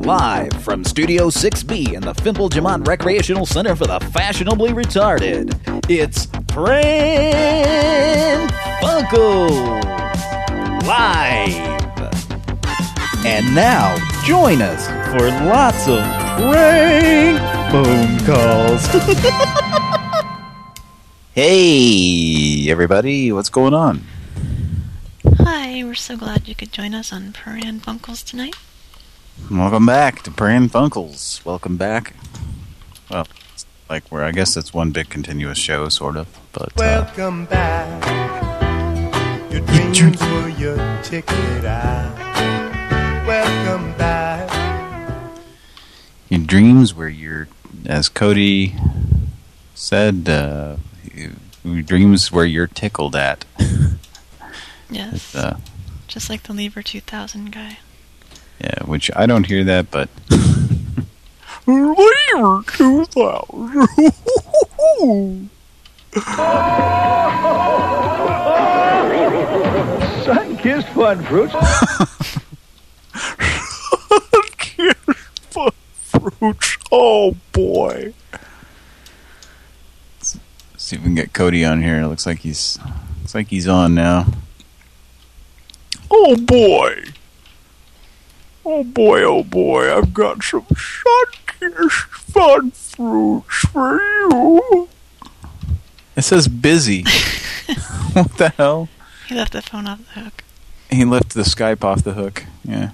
Live from Studio 6B in the Fimple Jamont Recreational Center for the Fashionably Retarded, it's Pran Funkels Live. And now, join us for lots of prank phone calls. hey, everybody, what's going on? Hi, we're so glad you could join us on Pran Funkels tonight. Welcome back to Pran Funkels. Welcome back. Well, it's like where I guess it's one big continuous show, sort of. But uh, Welcome back. Your dreams were your ticket out. Welcome back. your dreams where you're, as Cody said, uh, your dreams where you're tickled at. Yes, Uh, just like the Lever 2000 guy. Yeah, which I don't hear that, but. Lever 2000. Sunkist fun fruits. fruits. Oh boy. Let's see if we can get Cody on here. It looks like he's looks like he's on now. Oh boy. Oh boy, oh boy, I've got some Sunkist fun fruits for you. It says busy. what the hell? He left the phone off the hook. He left the Skype off the hook. Yeah.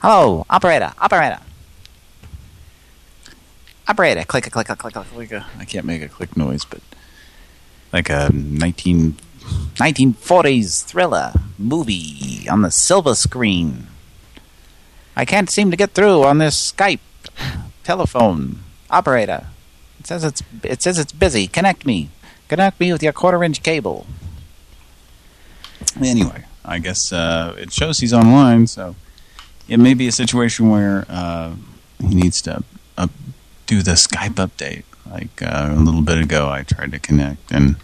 Hello, operator, operator. Operator, click, a click, a click, click, click. Like a, I can't make a click noise, but like a 19 1940s thriller movie on the silver screen. I can't seem to get through on this Skype telephone. Operator, it says it's it says it's busy. Connect me. Connect me with your quarter-inch cable. Anyway, I guess uh, it shows he's online, so it may be a situation where uh, he needs to up, do the Skype update. Like uh, a little bit ago, I tried to connect and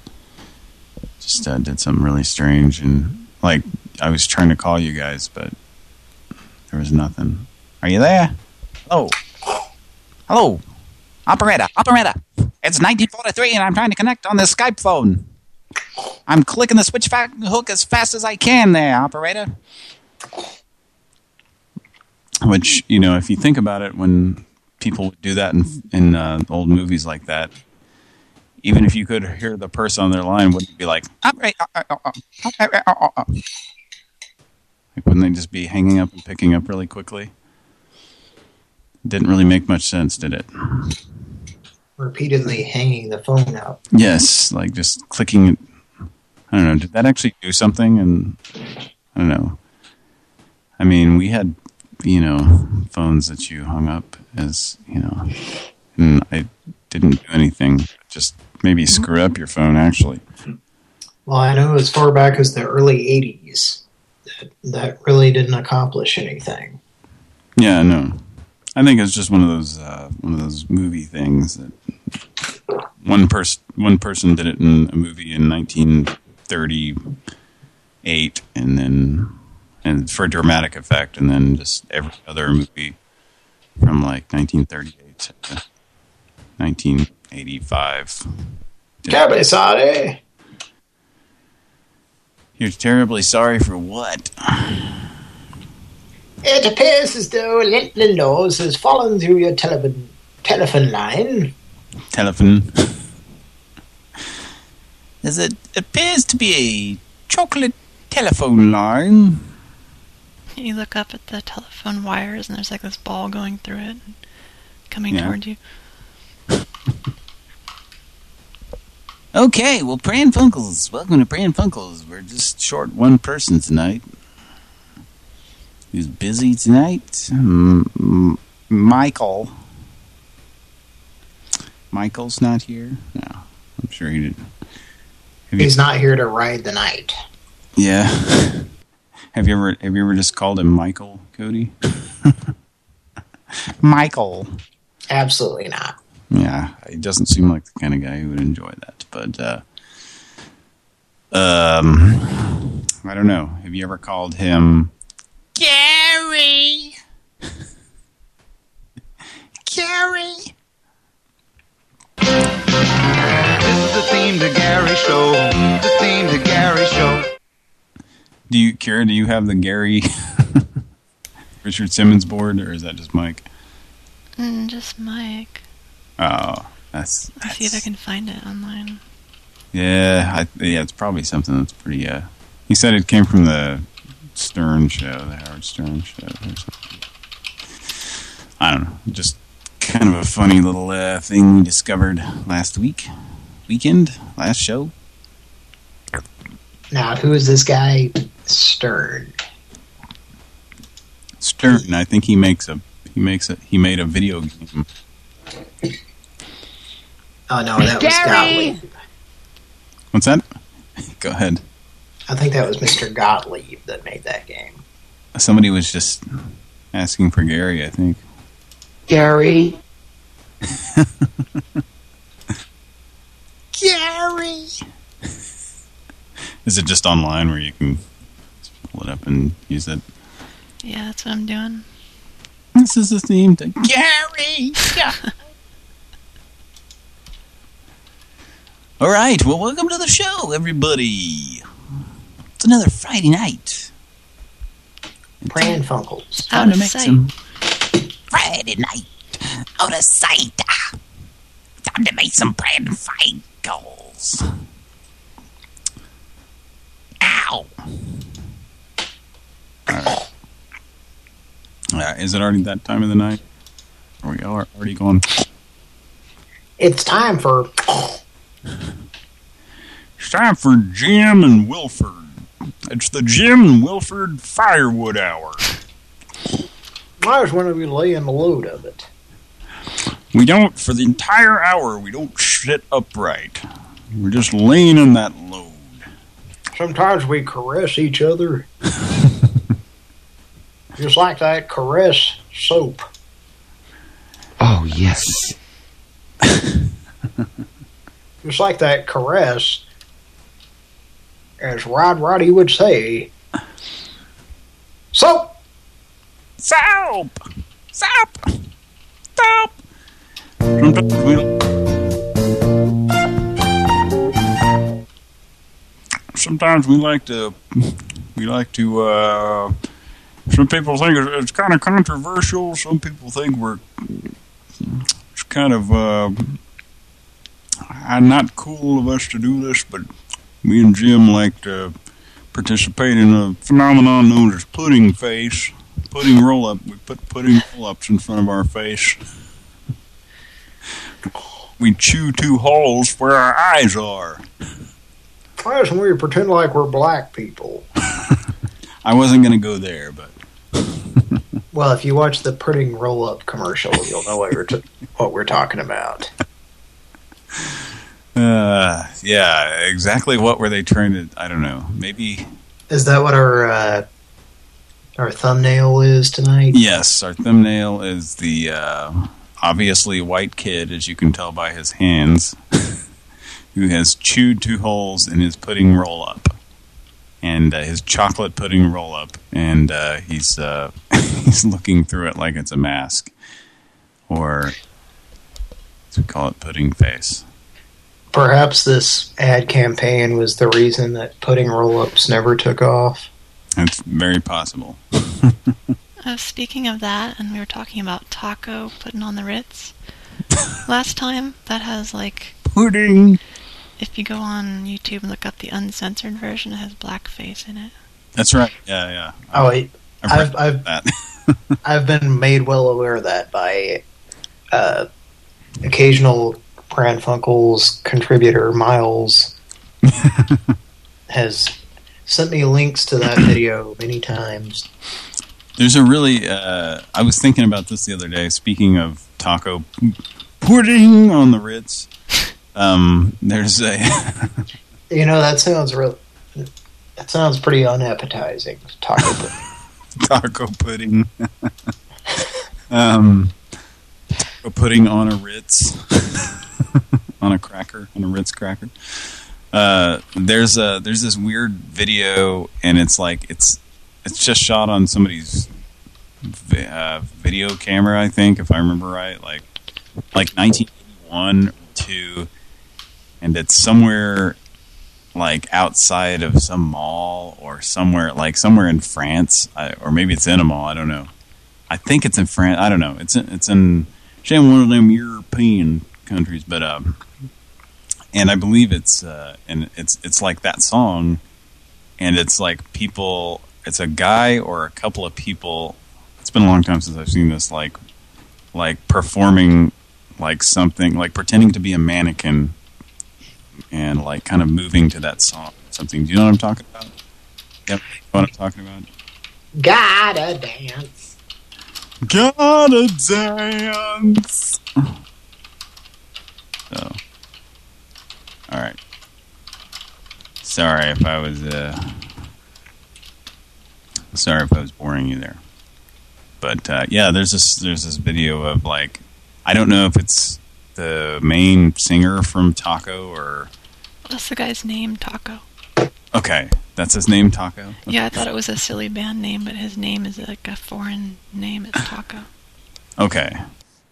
just uh, did something really strange. And like I was trying to call you guys, but there was nothing. Are you there? Hello. Hello. Operator, operator. It's 1943 and I'm trying to connect on this Skype phone. I'm clicking the switch hook as fast as I can there, operator. Which you know, if you think about it, when people do that in in uh, old movies like that, even if you could hear the person on their line, wouldn't be like, Operator, uh, uh, uh. Like wouldn't they just be hanging up and picking up really quickly? Didn't really make much sense, did it? repeatedly hanging the phone up. Yes, like just clicking. it. I don't know. Did that actually do something? And I don't know. I mean, we had you know phones that you hung up as you know, and I didn't do anything. Just maybe screw up your phone actually. Well, I know as far back as the early 80s that, that really didn't accomplish anything. Yeah, no. I think it's just one of those uh, one of those movie things that one person one person did it in a movie in 1938, and then and for dramatic effect, and then just every other movie from like 1938 to 1985. Cabezade! You're terribly sorry for what? It appears as though Lintley Laws has fallen through your telephone telephone line. Telephone. As it appears to be a chocolate telephone line. You look up at the telephone wires and there's like this ball going through it, and coming Yeah. toward you. Okay, well, Pran Funkels, Welcome to Pran Funkels. We're just short one person tonight. Who's busy tonight? M Michael. Michael's not here? No, I'm sure he didn't. Have He's not here to ride the night. yeah. have you ever have you ever just called him Michael, Cody? Michael. Absolutely not. Yeah, he doesn't seem like the kind of guy who would enjoy that. But uh, um, I don't know. Have you ever called him Gary? Gary. This is the theme to Gary show. The theme to Gary show. Do you, care Do you have the Gary Richard Simmons board, or is that just Mike? Mm, just Mike. Oh that's. Let me see if I can find it online. Yeah, I, yeah, it's probably something that's pretty. Uh, he said it came from the Stern show, the Howard Stern show. Or something. I don't know, just kind of a funny little uh, thing we discovered last week, weekend, last show. Now, who is this guy? Stern. Stern, I think he makes a he makes a he made a video game. Oh no, that was Gottlieb. What's that? Go ahead. I think that was Mr. Gottlieb that made that game. Somebody was just asking for Gary, I think. Gary. Gary. Is it just online where you can pull it up and use it? Yeah, that's what I'm doing. This is the theme to Gary. All right. Well, welcome to the show, everybody. It's another Friday night. Pran Funkels. Out of sight. some Friday night out of sight. Time to make some brand fight goals. Ow. All right. Uh, is it already that time of the night? Are we al- already going? It's time for It's time for Jim and Wilford. It's the Jim and Wilford Firewood Hour. I was when we lay in the load of it. We don't, for the entire hour, we don't sit upright. We're just laying in that load. Sometimes we caress each other. Just like that caress soap. Oh, yes. Just like that caress. As Rod Roddy would say. Soap! Soap! Soap! Soap! Sometimes we, like to, we like to, uh, some people think it's, kind of controversial. Some people think we're, it's kind of, uh, not cool of us to do this, but me and Jim like to participate in a phenomenon known as pudding face. Pudding roll up. We put pudding roll ups in front of our face. We chew two holes where our eyes are. That's when we pretend like we're black people. I wasn't going to go there, but Well, if you watch the pudding roll-up commercial, you'll know what we're, what we're talking about. uh, yeah, exactly what were they trying to? I don't know. Maybe Is that what our uh, our thumbnail is tonight? yes. Our thumbnail is the uh, obviously white kid, as you can tell by his hands, who has chewed two holes in his pudding roll up. And uh, his chocolate pudding roll up, and uh, he's uh, he's looking through it like it's a mask, or we call it, pudding face. Perhaps this ad campaign was the reason that pudding roll-ups never took off. It's very possible. Uh, speaking of that, and we were talking about taco putting on the Ritz last time. That has like, Pudding. if you go on YouTube and look up the uncensored version, it has blackface in it. That's right. Yeah, yeah. Oh, wait, I've, I've I've that. I've been made well aware of that by uh, occasional Pran Funkels contributor Miles has sent me links to that video many times. There's a really. Uh, I was thinking about this the other day. Speaking of taco pudding on the Ritz, um, there's a. You know that sounds real. That sounds pretty unappetizing. Taco pudding. taco pudding. um, pudding on a Ritz, on a cracker, on a Ritz cracker. Uh, there's a there's this weird video, and it's like it's it's just shot on somebody's uh, video camera, I think, if I remember right, like like 1981 or two, and it's somewhere like outside of some mall or somewhere like somewhere in France I, or maybe it's in a mall. I don't know. I think it's in France. I don't know. It's in, it's in in one of them European countries, but um, and I believe it's uh, and it's it's like that song, and it's like people. It's a guy or a couple of people. It's been a long time since I've seen this. Like like performing like something like pretending to be a mannequin and like kind of moving to that song something do you know what i'm talking about yep what i'm talking about Gotta dance. Gotta dance so all right sorry if i was uh sorry if i was boring you there but uh yeah there's this there's this video of like i don't know if it's the main singer from taco or What's the guy's name? Taco. okay that's his name taco Yeah, I thought it was a silly band name, but his name is like a foreign name. It's Taco. okay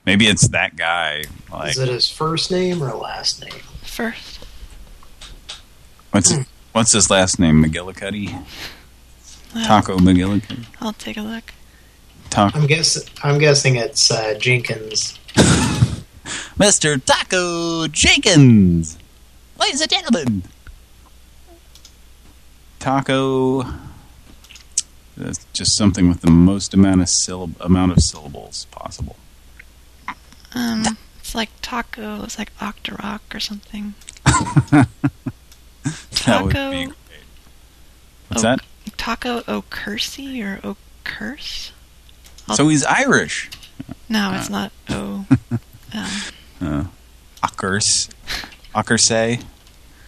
maybe it's that guy like Is it his first name or last name? First. what's what's his last name mcgillicuddy Well, taco mcgillicuddy I'll take a look. taco I'm guess I'm guessing it's uh, Jenkins. Mr. Taco Jenkins. Ladies and gentlemen. Taco. That's just something with the most amount of syllab amount of syllables possible. Um, it's like Taco. It's like Octorok or something. That would be Taco- What's that? Taco O'Cursey or O'Curse? I'll- So he's Irish. No, it's not O. um, Uh, Ockers. Ockersay.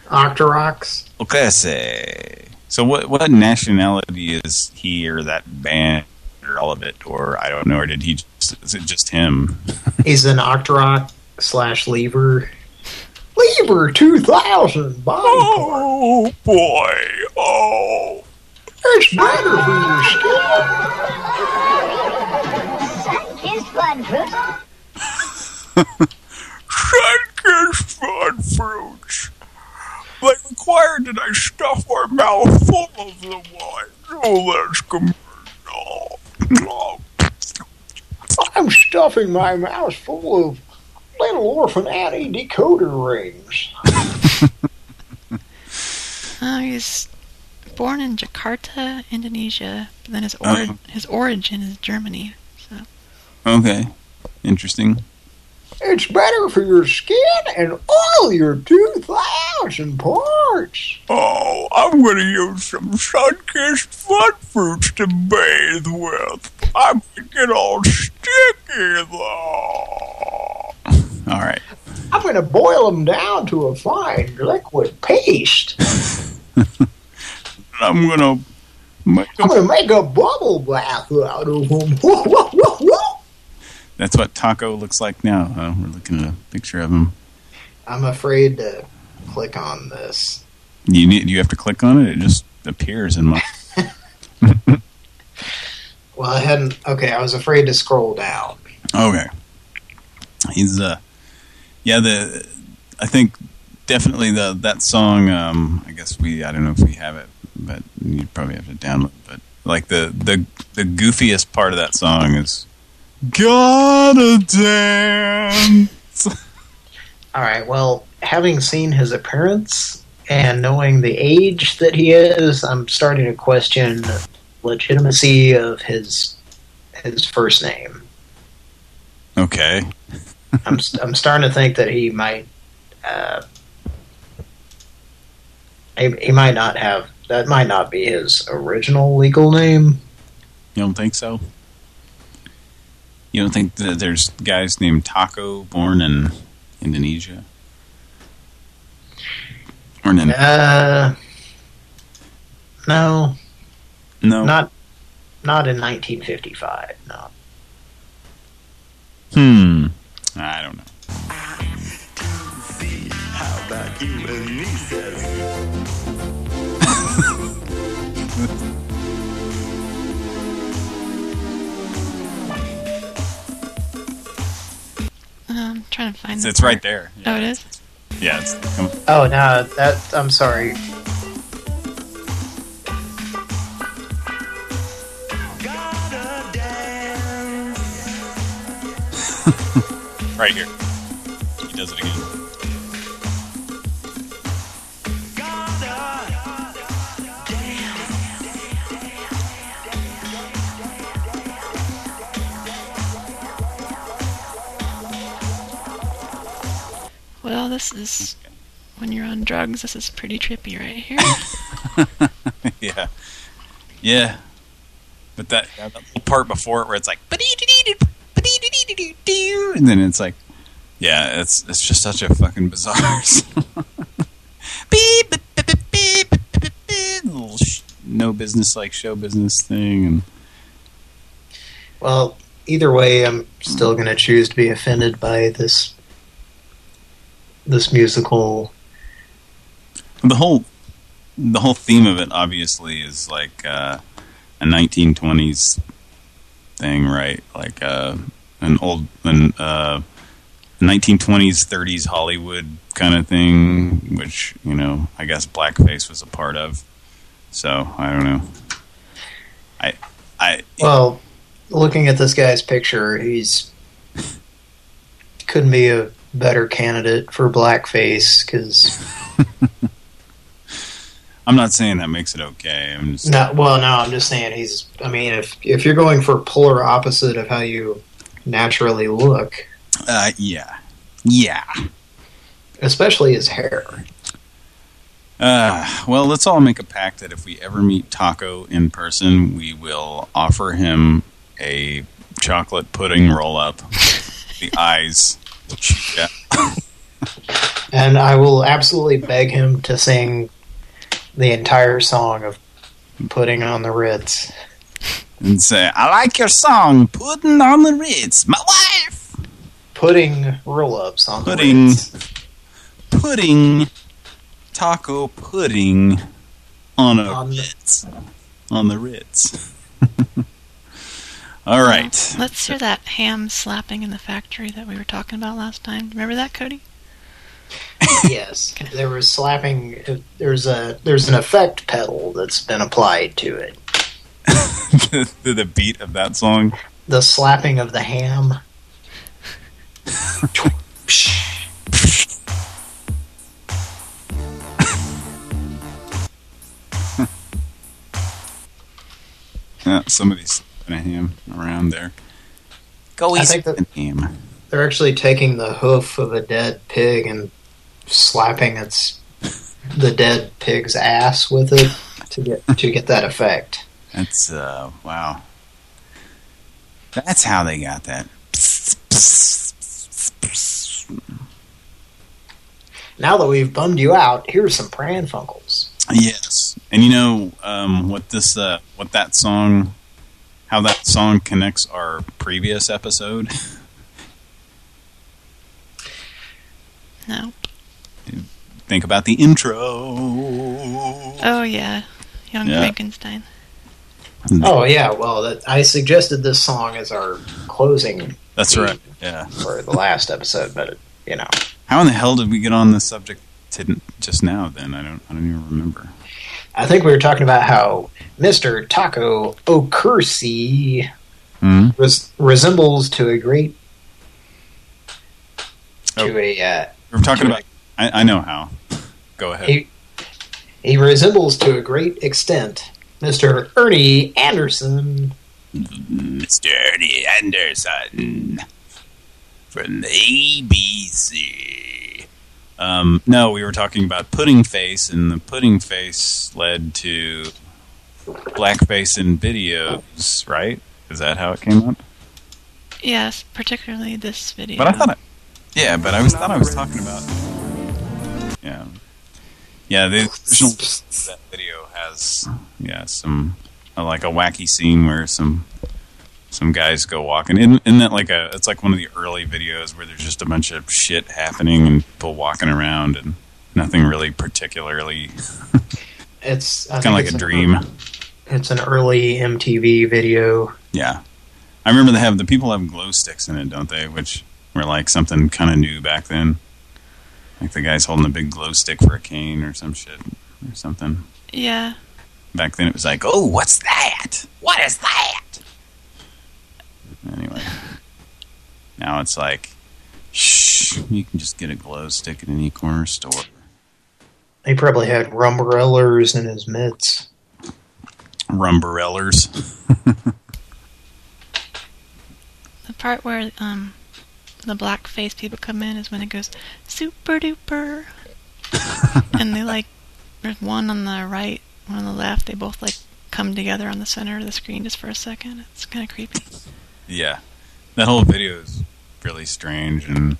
Octorox. Ockersay. So what what nationality is he or that band or all of it? Or I don't know, or did he just, is it just him? He's an Octorok slash Lever. Lever 2000 body oh, part. Oh boy! Oh, It's better for your skin. Kiss Fun Fruit. Sunkist fun fruits. They required that I stuff my mouth full of them while I do this commercial. I'm stuffing my mouth full of little orphan Annie decoder rings. oh, he's born in Jakarta, Indonesia, but then his oh. ori Oh. his origin is Germany. So Okay, interesting. It's better for your skin and all your 2,000 parts. Oh, I'm gonna use some Sunkist fun fruits to bathe with. I might get all sticky though. All right. I'm going to boil them down to a fine liquid paste. I'm gonna make I'm a going to make a bubble bath out of them. Whoa, whoa, whoa, whoa. That's what Taco looks like now. Huh? We're looking at a picture of him. I'm afraid to click on this. You need. You have to click on it. It just appears in my. Well, I hadn't. Okay, I was afraid to scroll down. Okay. He's uh, yeah. The I think definitely the that song. Um, I guess we. I don't know if we have it, but you probably have to download. But like the the the goofiest part of that song is. Gotta dance. All right. Well, having seen his appearance and knowing the age that he is, I'm starting to question the legitimacy of his his first name. Okay. I'm I'm starting to think that he might uh, he, he might not have that might not be his original legal name. You don't think so? You don't think that there's guys named Taco born in Indonesia? Or in Uh, no, no? not not in 1955. No. Hmm. I don't know. How trying to find. It's, it's right there. Yeah. Oh, it is. Yeah. It's, oh no, that I'm sorry. right here. He does it again. Well, this is when you're on drugs. This is pretty trippy right here. yeah. Yeah. But that, that little part before it where it's like and then it's like yeah, it's it's just such a fucking bizarre. Beep, beep, beep, little no business like show business thing and Well, either way, I'm still going to choose to be offended by this this musical. the whole the whole theme of it obviously is like uh, a 1920s thing, right? Like uh, an old an uh, 1920s 30s Hollywood kind of thing, which you know I guess blackface was a part of. So I don't know. I I Well, looking at this guy's picture, he's couldn't be a better candidate for blackface because I'm not saying that makes it okay. I'm just no. Well, no, I'm just saying he's. I mean, if if you're going for polar opposite of how you naturally look, uh, yeah yeah. especially his hair. Uh, well, let's all make a pact that if we ever meet Taco in person, we will offer him a chocolate pudding roll-up. the eyes. Yeah. And I will absolutely beg him to sing the entire song of Putting on the Ritz. And say, I like your song, Putting on the Ritz. My wife! Putting roll-ups on Pudding. the Ritz. Pudding. Taco pudding on a On the- Ritz. On the Ritz. all right. Let's hear that ham slapping in the factory that we were talking about last time. Remember that, Cody? yes, there was slapping. There's a there's an effect pedal that's been applied to it. to the beat of that song. The slapping of the ham. Yeah, somebody's slapping a ham around there. Go I easy think that- on the ham. They're actually taking the hoof of a dead pig and slapping its the dead pig's ass with it to get to get that effect. That's uh wow. That's how they got that. Now that we've bummed you out, here's some Pran Funkels. Yes. And you know um what this uh what that song how that song connects our previous episode? No. Think about the intro. Oh yeah, Young Yeah. Frankenstein. Oh yeah, well that, I suggested this song as our closing That's right. Yeah. for the last episode, but you know, How in the hell did we get on this subject to, just now then? I don't I don't even remember. I think we were talking about how Mr. Taco Ockerse Hmm? res resembles to a great Oh. to a uh, We're talking about I, I know how. Go ahead. he he resembles to a great extent Mr. Ernie Anderson. Mr. Ernie Anderson from the ABC. Um, no, we were talking about pudding face, and the pudding face led to blackface in videos, right? Is that how it came up? Yes, particularly this video. But I thought, it, yeah, but I was thought I was talking about, yeah, yeah. The original that video has, yeah, some uh, like a wacky scene where some some guys go walking. Isn't, isn't that like a? It's like one of the early videos where there's just a bunch of shit happening and people walking around and nothing really particularly It's kind of like it's a an- dream. It's an early MTV video. Yeah. I remember they have the people have glow sticks in it, don't they? Which were like something kind of new back then. Like the guy's holding a big glow stick for a cane or some shit or something. Yeah. Back then it was like, oh, what's that? What is that? Anyway. Now it's like, shh, you can just get a glow stick at any corner store. He probably had rumbrellers in his mitts. Rumbrellers. The part where um the black face people come in is when it goes super duper, and they like there's one on the right, one on the left. They both like come together on the center of the screen just for a second. It's kind of creepy. Yeah, that whole video is really strange and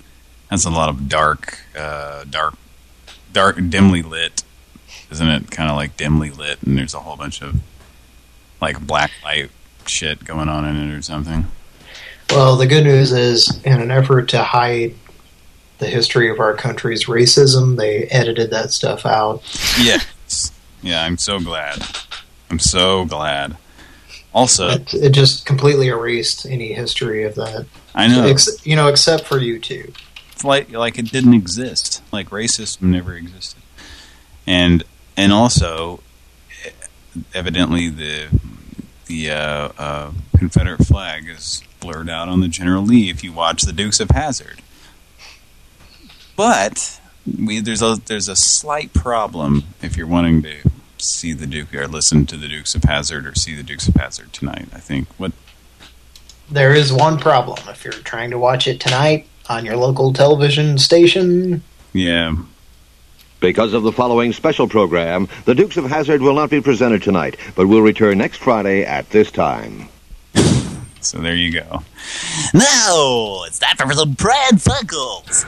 has a lot of dark, uh, dark, dark, dimly lit, isn't it? Kind of like dimly lit, and there's a whole bunch of like black light shit going on in it or something. Well, the good news is, in an effort to hide the history of our country's racism, they edited that stuff out. Yes, yeah, I'm so glad. I'm so glad. Also, It, it just completely erased any history of that. I know Ex you know, except for YouTube. Like like it didn't exist. Like racism never existed, and and also evidently the the uh, uh, Confederate flag is blurred out on the General Lee if you watch the Dukes of Hazzard. But we there's a there's a slight problem if you're wanting to see the Duke or listen to the Dukes of Hazzard or see the Dukes of Hazzard tonight. I think what There is one problem. If you're trying to watch it tonight on your local television station, yeah Because of the following special program, the Dukes of Hazzard will not be presented tonight, but will return next Friday at this time. So there you go. No, it's time for some Pran Funkels.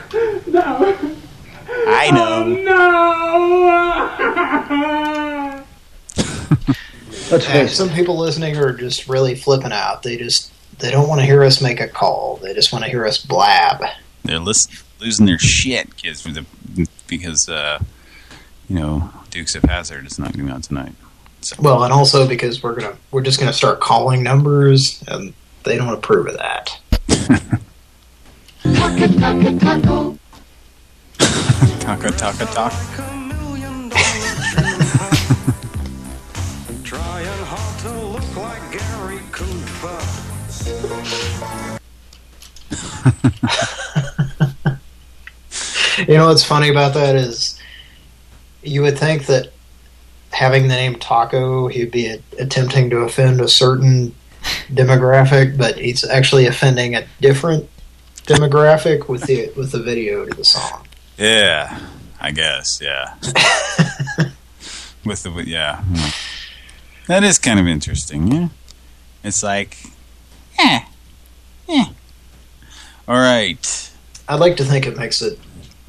No. I know. and Uh, some people listening are just really flipping out. They just they don't want to hear us make a call. They just want to hear us blab. They're listen, losing their shit kids for the because uh, you know Dukes of Hazzard is not going to be on tonight. So, Well, and also because we're gonna we're just gonna start calling numbers, and they don't approve of that. taco taco taco. Trying You know what's funny about that is you would think that having the name Taco, he'd be a, attempting to offend a certain demographic, but he's actually offending a different demographic with the with the video to the song. Yeah, I guess. Yeah. With the yeah, hmm. that is kind of interesting. Yeah, it's like, yeah, yeah. All right. I'd like to think it makes it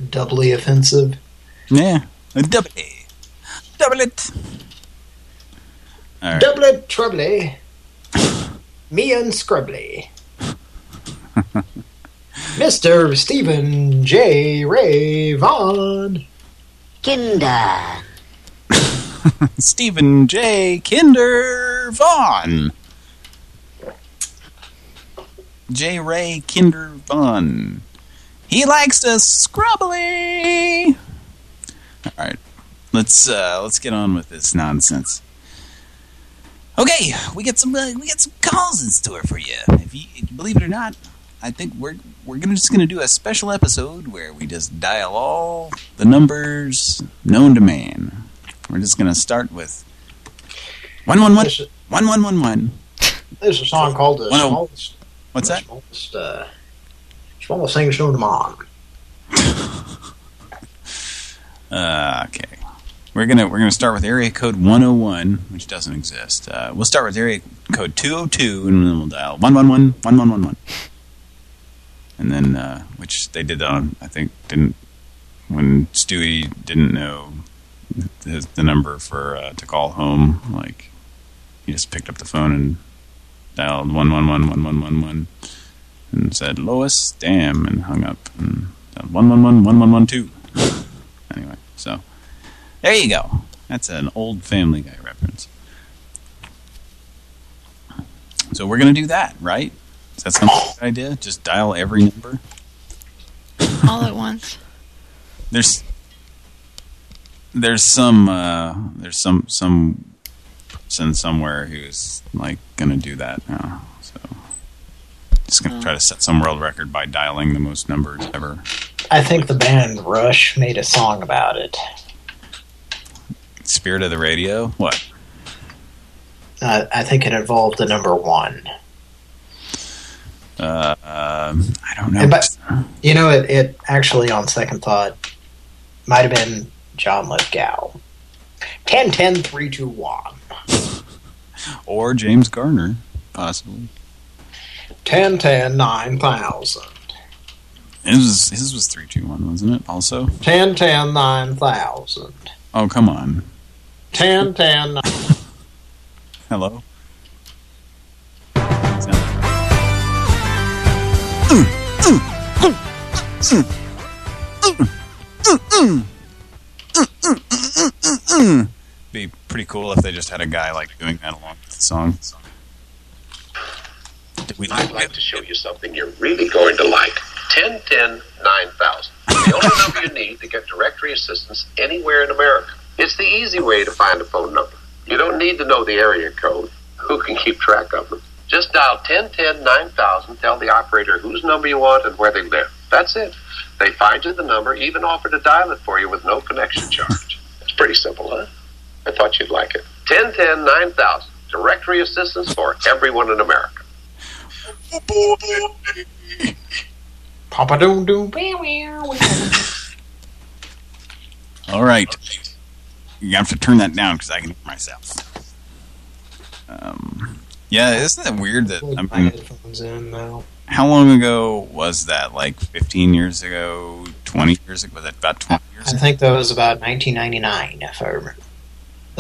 doubly offensive. Yeah, double it, double it. All right. Doublet troubly. Me and Scrubbly. Mr. Stephen J. Ray Vaughn. Kinder. Stephen J. Kinder Vaughn. J. Ray Kinder Vaughn. He likes to scrubbly. All right, let's uh, let's get on with this nonsense. Okay, we get some uh, we get some calls in store for you. If you, believe it or not, I think we're we're gonna just gonna do a special episode where we just dial all the numbers known to man. We're just gonna start with one one one one one one one. this a song called The oh- Smallest, What's that? smallest, uh, smallest thing known to man. Uh, okay. We're gonna we're gonna start with area code 101, which doesn't exist. Uh, we'll start with area code 202, and then we'll dial 111 1111. And then, uh, which they did on, I think, didn't when Stewie didn't know the, the number for uh, to call home. Like he just picked up the phone and dialed 111 1111 and said Lois, damn, and hung up and dialed 111 1112. Anyway, so there you go. That's an old Family Guy reference. So we're gonna do that, right? Does that sound like a good idea? Just dial every number. all at once. There's there's some uh, there's some some person somewhere who's like gonna do that now. So Just gonna try to set some world record by dialing the most numbers ever. I think the band Rush made a song about it. Spirit of the radio? What? Uh, I think it involved the number one. Uh, um, I don't know. But you know, it, it actually, on second thought, might have been John Lithgow. 10, 10, 3, 2, 1. Or James Garner, possibly. 10, 10, 9,000. His was, his was 321, wasn't it, also? 10, 10, 9,000. Oh, come on. 10, 10, 9. Hello? Be pretty cool if they just had a guy like doing that along with the song. Did we I'd like to show you something you're really going to like. 1010 9000. The only number you need to get directory assistance anywhere in America. It's the easy way to find a phone number. You don't need to know the area code. Who can keep track of them? Just dial 1010 9000, tell the operator whose number you want and where they live. That's it. They find you the number, even offer to dial it for you with no connection charge. It's pretty simple, huh? I thought you'd like it. 1010 9000. Directory assistance for everyone in America. Papa doom doom. All right. You have to turn that down because I can hear myself. Um, yeah, isn't it weird that I My mean, headphones in now. how long ago was that? Like 15 years ago, 20 years ago? Was it about 20 years I ago? think that was about 1999, if I remember.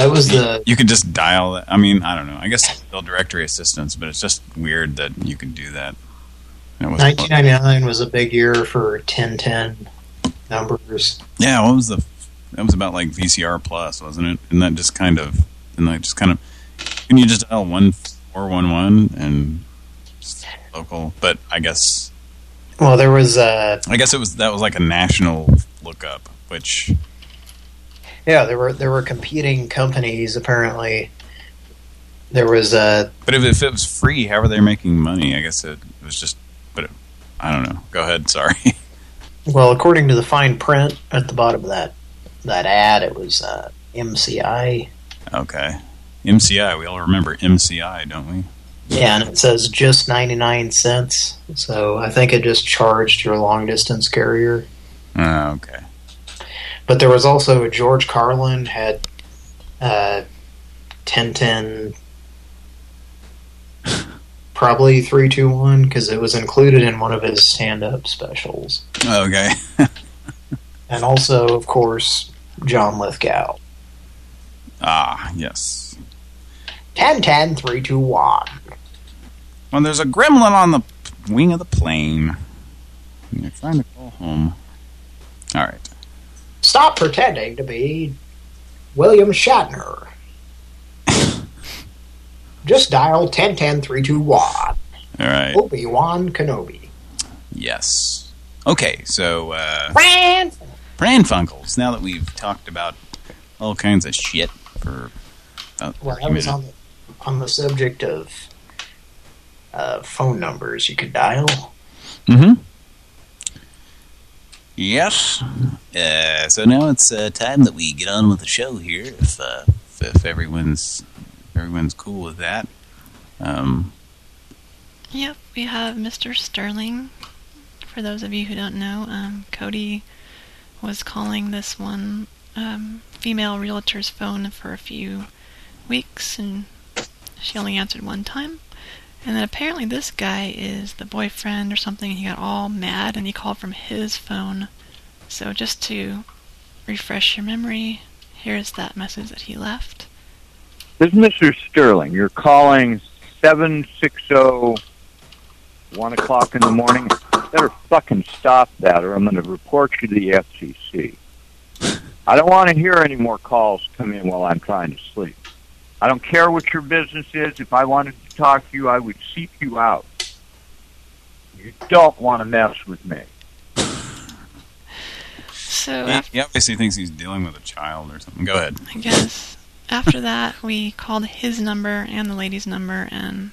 That was the You could just dial. I mean, I don't know. I guess it's still directory assistance, but it's just weird that you could do that. And it was 1999 was a big year for 1010 numbers. Yeah, what was the? That was about like VCR plus, wasn't it? And that just kind of, and that just kind of, can you just dial one four one one and local? But I guess, Well, there was uh I guess it was that was like a national lookup, which yeah, there were there were competing companies apparently. There was uh But if, if it was free, how are they making money? I guess it, was just, but it, I don't know. Go ahead. Sorry. well, according to the fine print at the bottom of that that ad, it was uh MCI. okay. MCI. We all remember MCI, don't we? Yeah, and it says just 99 cents. So I think it just charged your long distance carrier. Uh, okay. But there was also George Carlin had uh 1010 probably 321 because it was included in one of his stand-up specials. Okay. And also, of course, John Lithgow. ah, yes. 1010 321. When there's a gremlin on the wing of the plane, you're trying to call home. All right. Stop pretending to be William Shatner. Just dial 1010 321. All right. Obi-Wan Kenobi. Yes. Okay, so uh, Fran! Pran Funkels. Now that we've talked about all kinds of shit for uh, Well, I was on the, on the subject of uh, phone numbers you could dial. Mm-hmm. Yes. Uh, so now it's uh, time that we get on with the show here. If uh, if, if everyone's if everyone's cool with that. Um, Yep, we have Mr. Sterling. For those of you who don't know, um, Cody was calling this one um, female realtor's phone for a few weeks, and she only answered one time. And then apparently this guy is the boyfriend or something. He got all mad and he called from his phone. So just to refresh your memory, here's that message that he left. This is Mr. Sterling. You're calling 760 1 o'clock in the morning. Better fucking stop that or I'm going to report you to the FCC. I don't want to hear any more calls come in while I'm trying to sleep. I don't care what your business is. If I wanted to talk to you, I would seek you out. You don't want to mess with me. So he, he obviously thinks he's dealing with a child or something. Go ahead. I guess after that, we called his number and the lady's number, and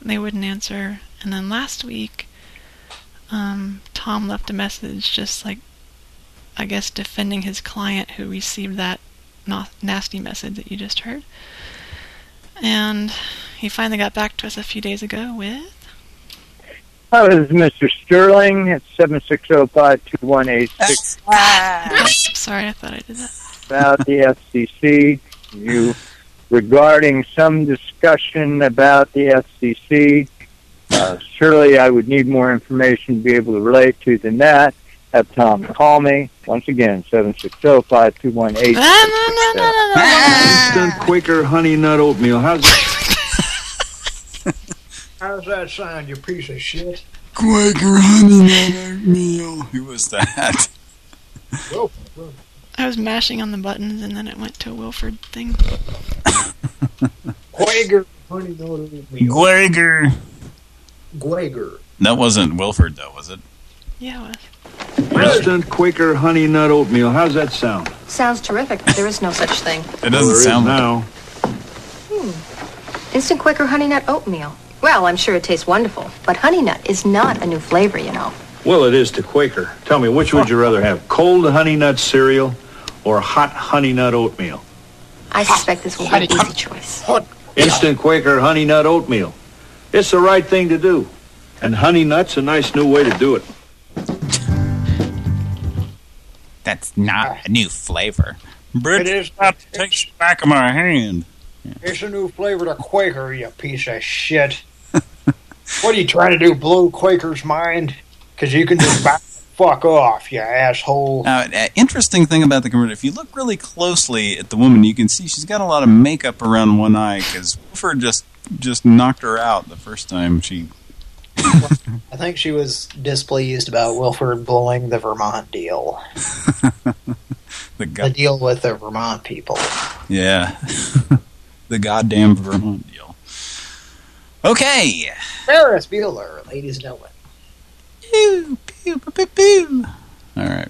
they wouldn't answer. And then last week, um, Tom left a message just like, I guess, defending his client who received that na- nasty message that you just heard. And he finally got back to us a few days ago with. Hi, this is Mr. Sterling at 760-52186 Sorry, I thought I did that. about the FCC. You regarding some discussion about the FCC. Uh, surely I would need more information to be able to relate to than that. Have Tom call me. Once again, 760-52186. Instant ah, Quaker Honey Nut Oatmeal. How's that? How's that sound, you piece of shit? Quaker honey nut oatmeal. Who was that? Well, I was mashing on the buttons and then it went to a Wilford thing. Quaker honey nut oatmeal. Quaker. Quaker. That wasn't Wilford, though, was it? Yeah, it was. Instant Quaker Honey Nut Oatmeal. How's that sound? Sounds terrific, but there is no such thing. It doesn't Well, sound like now. Hmm. Instant Quaker Honey Nut Oatmeal. Well, I'm sure it tastes wonderful, but Honey Nut is not a new flavor, you know. Well, it is to Quaker. Tell me, which would you rather have? Cold Honey Nut cereal or hot Honey Nut oatmeal? I suspect this will be an easy choice. Instant Quaker Honey Nut Oatmeal. It's the right thing to do. And Honey Nut's a nice new way to do it. That's not a new flavor. Bridge It is. about to take the back of my hand. It's a new flavor to Quaker, you piece of shit. what are you trying to do, blow Quaker's mind? Because you can just back the fuck off, you asshole. Now, uh, interesting thing about the commercial, if you look really closely at the woman, you can see she's got a lot of makeup around one eye because Wilford just just knocked her out the first time she. I think she was displeased about Wilford blowing the Vermont deal. the The deal with the Vermont people. yeah, the goddamn Vermont deal. Okay. Ferris Bueller, ladies and gentlemen. Pew, pew, pew, pew, pew. All right.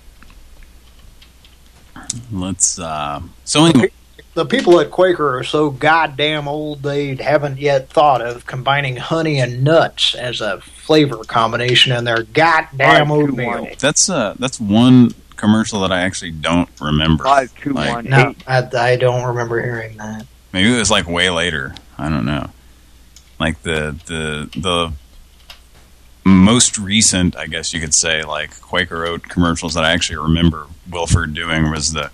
Let's. uh So anyway, The people at Quaker are so goddamn old they haven't yet thought of combining honey and nuts as a flavor combination in their goddamn oatmeal. that's uh that's one commercial that I actually don't remember. Five two Like, one No. I, I don't remember hearing that. Maybe it was like way later. I don't know. Like the the the most recent, I guess you could say, like Quaker Oat commercials that I actually remember Wilford doing was the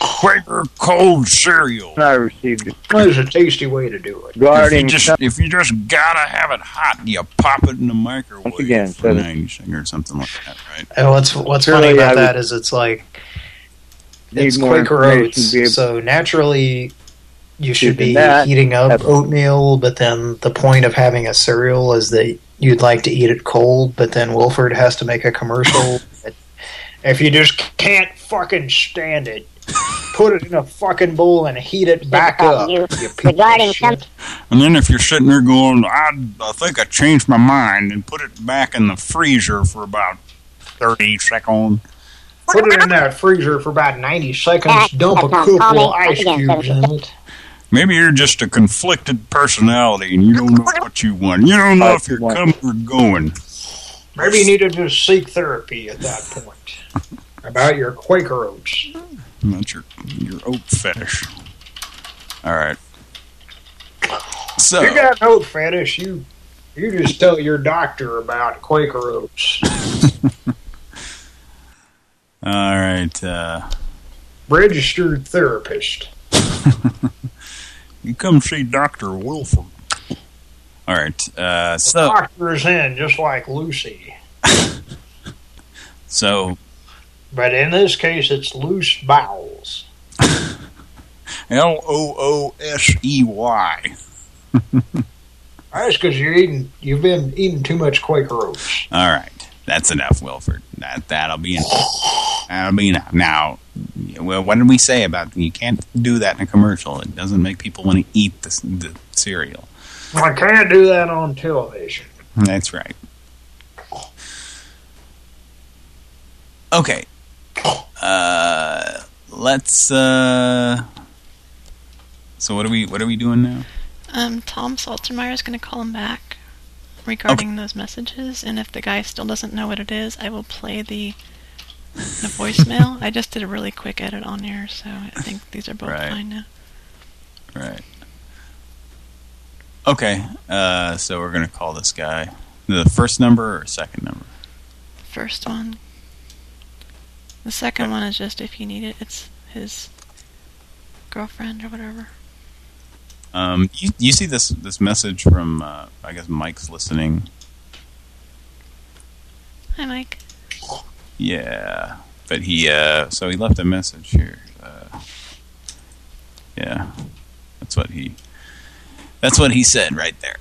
Quaker cold cereal. I received it. That is a tasty way to do it. If you just if you just gotta have it hot, you pop it in the microwave Once again, for ninety seconds or something like that, right? And what's what's Really, funny about would that is it's like it's more Quaker Oats, to be able so naturally you should be that, heating up have- oatmeal, but then the point of having a cereal is that you'd like to eat it cold, but then Wilford has to make a commercial that if you just can't fucking stand it, put it in a fucking bowl and heat it back up. you piece of Regarding some shit. And then if you're sitting there going, I, I think I changed my mind and put it back in the freezer for about 30 seconds. Put it in that freezer for about 90 seconds, dump a That's not couple calming. ice cubes in it. Maybe you're just a conflicted personality and you don't know what you want. You don't know if you're coming or going. Maybe you need to just seek therapy at that point. About your Quaker Oats. That's your, your oat fetish. All right. So, You got an oat fetish, you you just tell your doctor about Quaker Oats. all right. Uh, Registered therapist. you come see Dr. Wilford. All right. Uh, so, Doctor's in, just like Lucy. so But in this case, it's loose bowels. L-O-O-S-E-Y. That's because you're eating. You've been eating too much Quaker Oats. All right. That's enough, Wilford. That that'll be enough. That'll be enough. Now, well, what did we say about you can't do that in a commercial? It doesn't make people want to eat the, the cereal. I can't do that on television. That's right. Okay. Uh, let's. Uh, so what are we? What are we doing now? Um, Tom Saltermeyer is going to call him back regarding those messages, and if the guy still doesn't know what it is, I will play the the voicemail. I just did a really quick edit on there, so I think these are both Right. fine now. Right. Okay, uh, so we're going to call this guy. The first number or second number? First one. The second one is just if you need it. It's his girlfriend or whatever. Um, you, you see this this message from, uh, I guess Mike's listening. Hi, Mike. Yeah, but he, uh, so he left a message here. Uh, yeah, that's what he, that's what he said right there.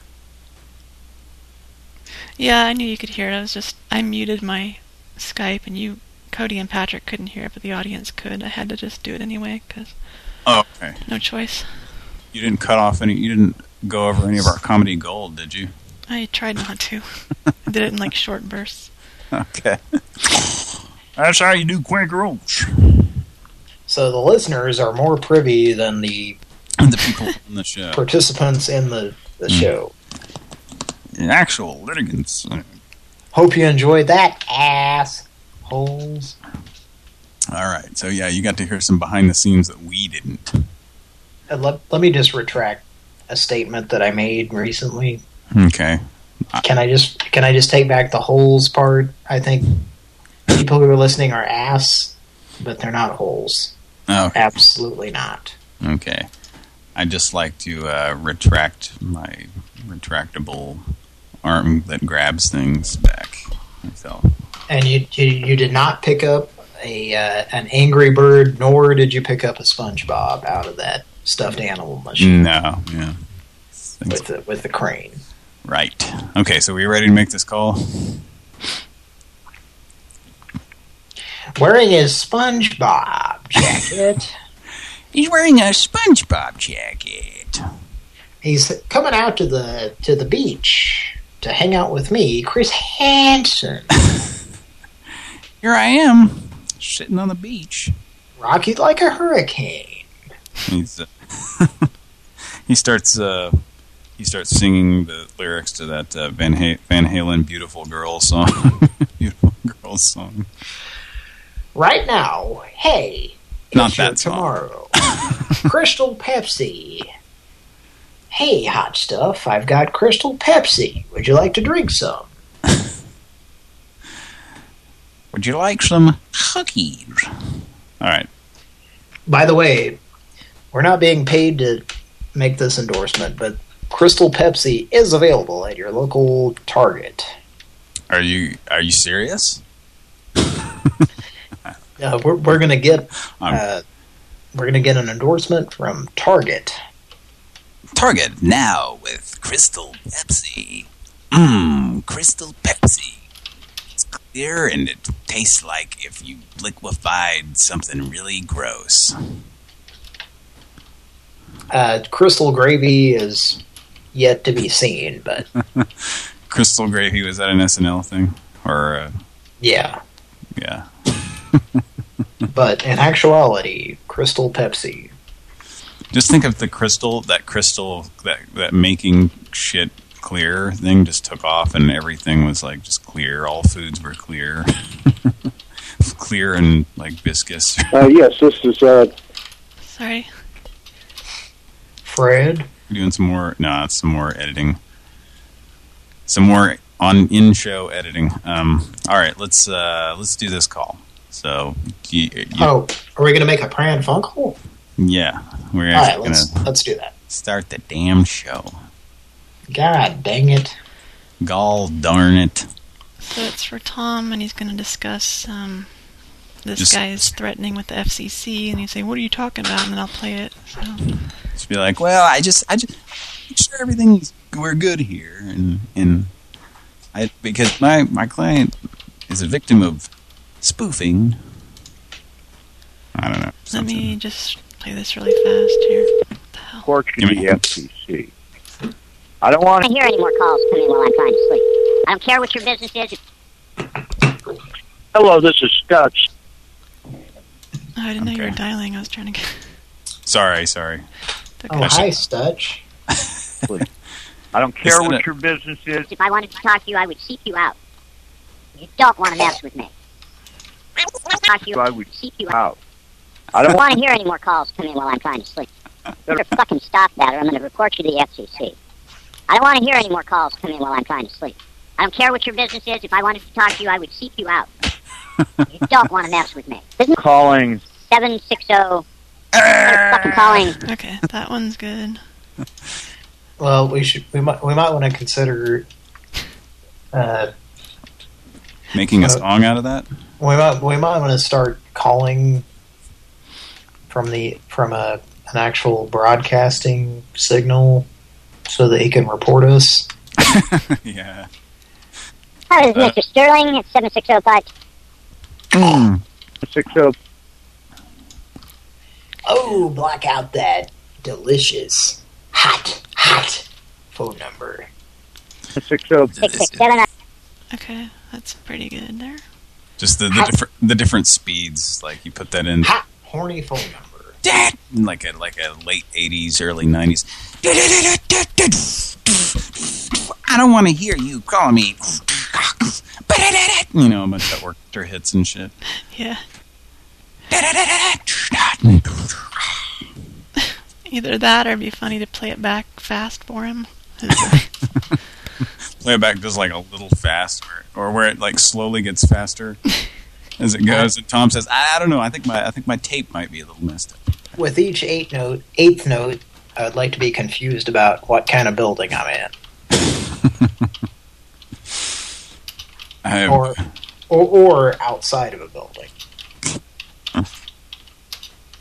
Yeah, I knew you could hear it. I was just I muted my Skype, and you, Cody and Patrick couldn't hear it, but the audience could. I had to just do it anyway because Oh, okay. no choice. You didn't cut off any, you didn't go over any of our comedy gold, did you? I tried not to. I did it in like short bursts. Okay. That's how you do quick rolls. So the listeners are more privy than the The people on the show. participants in the, the Mm. show. The actual litigants. Hope you enjoyed that, ass holes. All right. So, yeah, you got to hear some behind the scenes that we didn't. Uh, let, let me just retract a statement that I made recently. Okay. Can I just can I just take back the holes part? I think people who are listening are ass, but they're not holes. Oh, Absolutely not. okay. I just like to uh, retract my retractable arm that grabs things back myself. And you you, you did not pick up a uh, an Angry Bird, nor did you pick up a SpongeBob out of that stuffed animal machine No, yeah. with the with the crane. Right. Okay, so we ready to make this call? Wearing his SpongeBob jacket. He's wearing a SpongeBob jacket. He's coming out to the to the beach to hang out with me, Chris Hansen. Here I am, sitting on the beach. Rocky like a hurricane. He's uh, he starts uh, he starts singing the lyrics to that uh, Van ha Van Halen "Beautiful Girl" song. Beautiful Girl song. Right now, hey, Not it's your that song. tomorrow. Crystal Pepsi. Hey, hot stuff, I've got Crystal Pepsi. Would you like to drink some? Would you like some cookies? All right. By the way, we're not being paid to make this endorsement, but Crystal Pepsi is available at your local Target. Are you are you serious? Uh, we're we're gonna get uh, we're gonna get an endorsement from Target. Target now with Crystal Pepsi. Mmm, Crystal Pepsi. Clear and it tastes like if you liquefied something really gross. Uh, Crystal Gravy is yet to be seen, but Crystal Gravy was that an SNL thing or uh, yeah. yeah? But in actuality, Crystal Pepsi. Just think of the crystal, that crystal, that that making shit clear thing just took off and everything was like just clear. All foods were clear. clear and like viscous. Uh, yes, this is uh, Sorry. Fred. doing some more no it's some more editing some more on in show editing um all right let's uh let's do this call so you, you, Oh, are we gonna make a Pran call? yeah we're All right, let's gonna let's do that. start the damn show God dang it! gall darn it So it's for Tom, and he's going to discuss um, this Just- is threatening with the FCC, and he's saying, "What are you talking about?" And then I'll play it. So, just be like well i just i just make sure everything's we're good here and and i because my my client is a victim of spoofing i don't know let me just play this really fast here. report to the FCC. I don't want to hear any more calls coming while I'm trying to sleep. I don't care what your business is. Hello, this is Stutz. Oh, I didn't know you were dialing. I was trying to get. sorry sorry Oh, hi, Stutch. I don't care what it- your business is. If I wanted to talk to you, I would seek you out. You don't want to mess with me. I would talk to you, I would seek you out. I I don't don't want to hear any more calls coming in while I'm trying to sleep. Better fucking stop that, or I'm going to report you to the FCC. I don't want to hear any more calls come in while I'm trying to sleep. I don't care what your business is. If I wanted to talk to you, I would seek you out. you don't want to mess with me. Business calling. seven six zero. Fucking calling. Okay, that one's good. Well, we should we might we might want to consider. Uh, Making a Uh, song out of that? we might we might want to start calling from the from a an actual broadcasting signal so that he can report us. yeah. Hi, this is uh, Mr. Sterling. at seven six zero five. Six oh. Oh, block out that delicious, hot, hot phone number. Six oh. Six six seven. Okay, that's pretty good there. Just the the, different the different speeds. Like you put that in Hot, horny phone number. Like a like a late '80s, early '90s. I don't want to hear you calling me. You know, a bunch of orchestra hits and shit. Yeah. Either that or it'd be funny to play it back fast for him. Play it back just like a little faster, or where it like slowly gets faster as it goes. And Tom says, "I, I don't know. I think my I think my tape might be a little messed up." With each eight note, eighth note, I would like to be confused about what kind of building I'm in, I, or or, or outside of a building.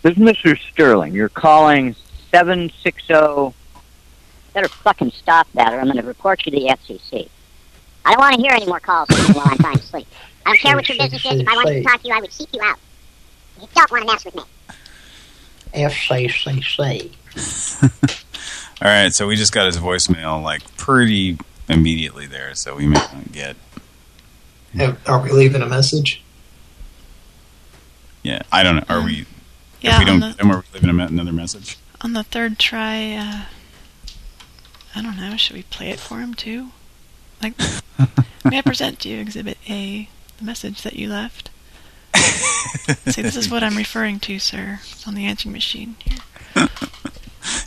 This is Mr. Sterling. You're calling seven six oh. Better fucking stop that, or I'm going to report you to the FCC. I don't want to hear any more calls from you while I'm trying to sleep. I don't care what your business is. If I wanted to talk to you, I would seek you out. You don't want to mess with me. FCCC. All right, so we just got his voicemail like pretty immediately there, so we may not get. Have- Are we leaving a message? Yeah, I don't know. Are we? Yeah, if we don't, on the- then we're leaving him another message. On the third try, uh, I don't know, should we play it for him too? Like, may I present to you Exhibit A, the message that you left? See, this is what I'm referring to, sir. It's on the answering machine here.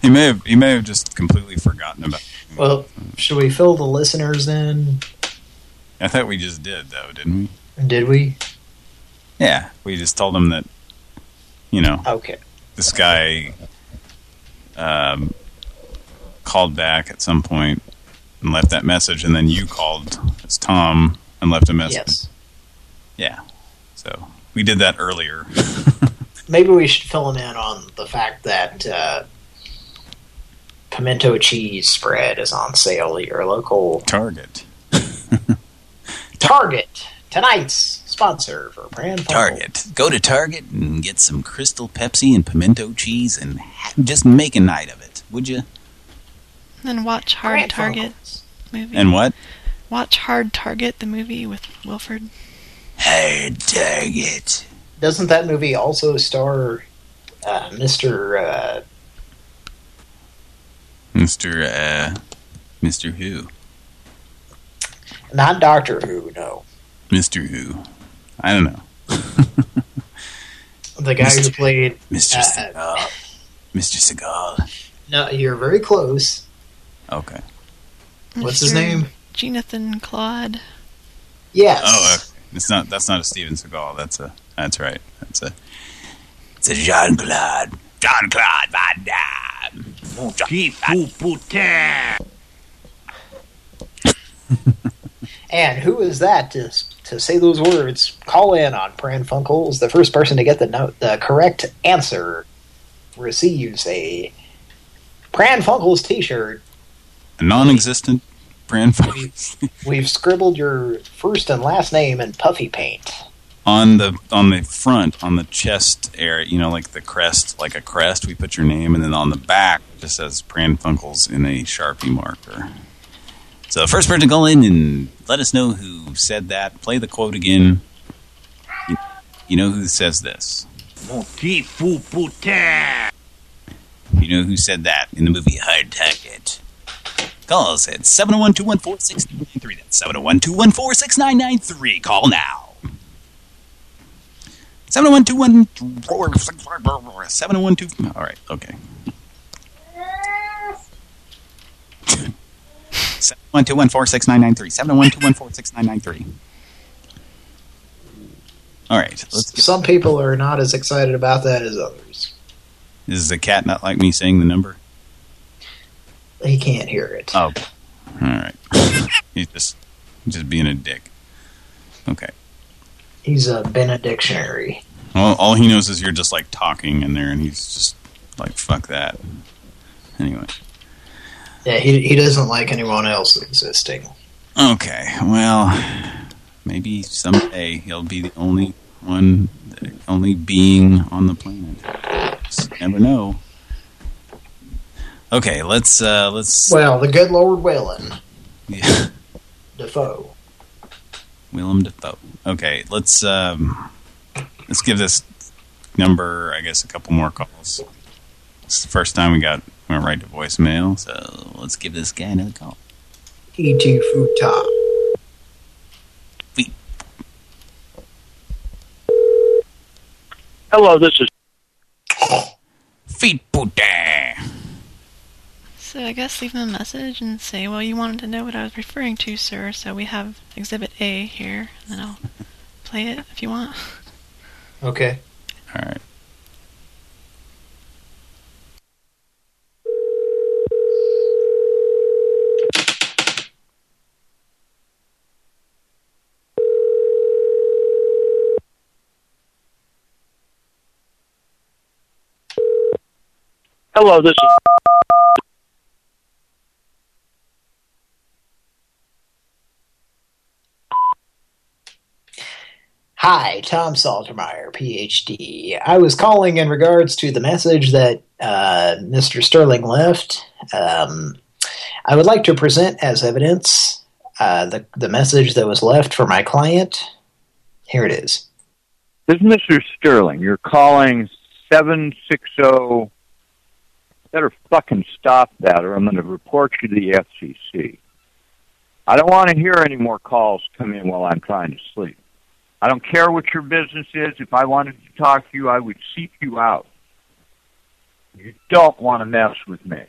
He may have. He may have just completely forgotten about. Well, should we fill the listeners in? I thought we just did though, didn't we? Did we? Yeah, we just told him that. You know. Okay. This guy um, called back at some point and left that message, and then you called as Tom and left a message. Yes. Yeah. So we did that earlier. Maybe we should fill him in on the fact that uh, pimento cheese spread is on sale at your local Target. Target. Tonight's sponsor for Pran Funkels. Target. Go to Target and get some Crystal Pepsi and pimento cheese and just make a night of it, would you? And then watch Hard Target movie. And what? Watch Hard Target, the movie with Wilford. Hard Target. Doesn't that movie also star uh, Mr. Uh, Mr. Uh, Mr. Who? not Doctor Who? No, Mr. Who? I don't know. the guy who played Mr. Uh, Seagal. Mr. Seagal. No, you're very close. Okay. What's his name? Jonathan Claude. Yes. Oh, okay. It's not. That's not a Steven Seagal. That's a. That's right. That's a. It's a Jean Claude. Jean Claude Van Damme. And who is that to to say those words? Call in on Pran Funkels. The first person to get the note, the correct answer receives a Pran Funkels T-shirt. A non-existent brand focus We've scribbled your first and last name in puffy paint. on the on the front on the chest area. You know, like the crest, like a crest. We put your name, and then on the back it just says Pran Funkels in a Sharpie marker. So first person to call in and let us know who said that. Play the quote again. You, you know who says this. You know who said that in the movie Hard Target. Call us at 701-214-6993. That's 701-214-6993. Call now. 701-214... 701 All right, okay. 701-214-6993. 701-214-6993. All right. Some people are not as excited about that as others. Is the cat not like me saying the number? He can't hear it. Oh. All right. He's just just being a dick. Okay. He's a benedictionary. All, all he knows is you're just like talking in there, and he's just like, fuck that. Anyway. Yeah, he he doesn't like anyone else existing. Okay, well, maybe someday he'll be the only one, the only being on the planet. Just never know. Okay, let's uh let's Well, the good Lord willing. Yeah. Dafoe. Willem Dafoe. Okay, let's um let's give this number, I guess, a couple more calls. It's the first time we got went right to voicemail, so let's give this guy another call. E.T. Futa. Hello, this is Feet Pute. So I guess leave them a message and say, well, you wanted to know what I was referring to, sir, so we have Exhibit A here, and then I'll play it if you want. Okay. All right. Hello, this is Hi, Tom Saltermeyer, PhD. I was calling in regards to the message that uh, Mr. Sterling left. Um, I would like to present as evidence uh, the, the message that was left for my client. Here it is. This is Mr. Sterling. You're calling 760... Better fucking stop that or I'm going to report you to the FCC. I don't want to hear any more calls come in while I'm trying to sleep. I don't care what your business is. If I wanted to talk to you, I would seek you out. You don't want to mess with me.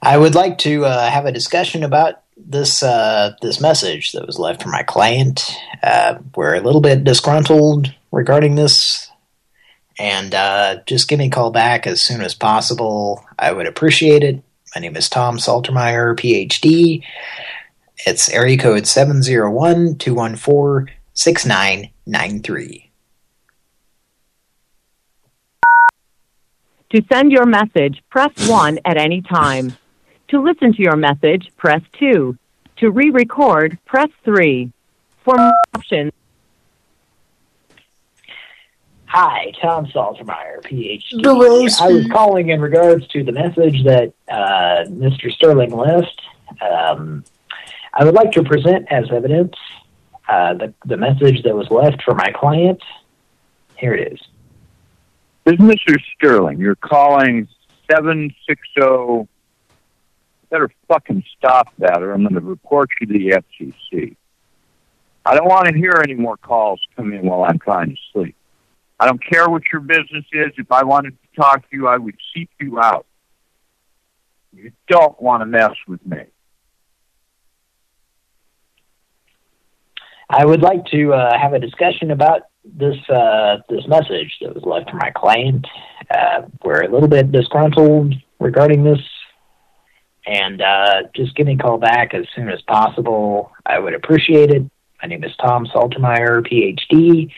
I would like to uh, have a discussion about this uh, this message that was left for my client. Uh, we're a little bit disgruntled regarding this, and uh, just give me a call back as soon as possible. I would appreciate it. My name is Tom Saltermeyer, PhD. It's area code 701-214-6993. To send your message, press 1 at any time. To listen to your message, press 2. To re-record, press 3. For more options, Hi, Tom Saltermeyer, PhD. Gross. I was calling in regards to the message that uh, Mr. Sterling left. Um, I would like to present as evidence uh, the, the message that was left for my client. Here it is. This is Mr. Sterling. You're calling 760... Better fucking stop that or I'm going to report you to the FCC. I don't want to hear any more calls come in while I'm trying to sleep. I don't care what your business is. If I wanted to talk to you, I would seek you out. You don't want to mess with me. I would like to uh, have a discussion about this uh, this message that was left for my client. Uh, we're a little bit disgruntled regarding this, and uh, just give me a call back as soon as possible. I would appreciate it. My name is Tom Saltermeyer, PhD.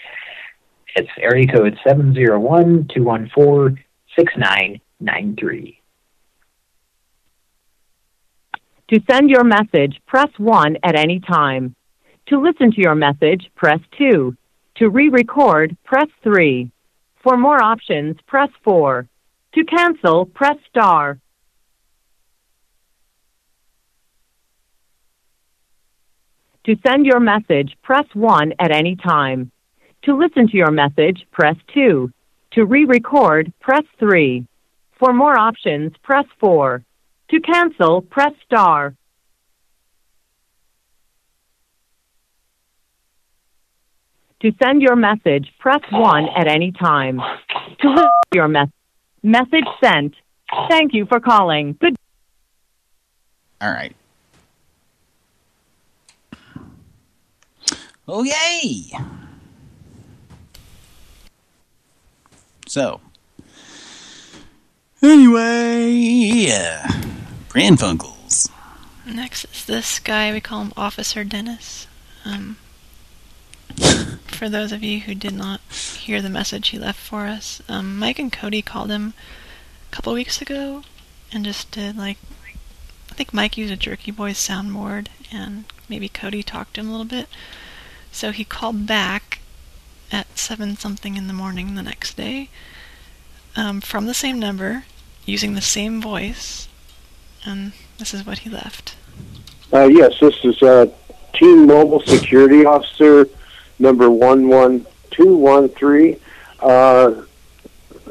It's area code 701-214-6993. to send your message, press 1 at any time. To listen to your message, press 2. To re-record, press 3. For more options, press 4. To cancel, press star. To send your message, press 1 at any time. To listen to your message, press 2. To re-record, press 3. For more options, press 4. To cancel, press star. To send your message, press 1 at any time. To listen your mes- message sent. Thank you for calling. Good All right. Oh, yay! So, anyway, yeah. Pran Funkels. Next is this guy. We call him Officer Dennis. Um, for those of you who did not hear the message he left for us, um, Mike and Cody called him a couple weeks ago and just did like I think Mike used a Jerky Boys soundboard and maybe Cody talked to him a little bit. So he called back at seven something in the morning the next day um, from the same number using the same voice, and this is what he left. Uh, yes, this is uh, Team Mobile Security Officer number 11213. Uh,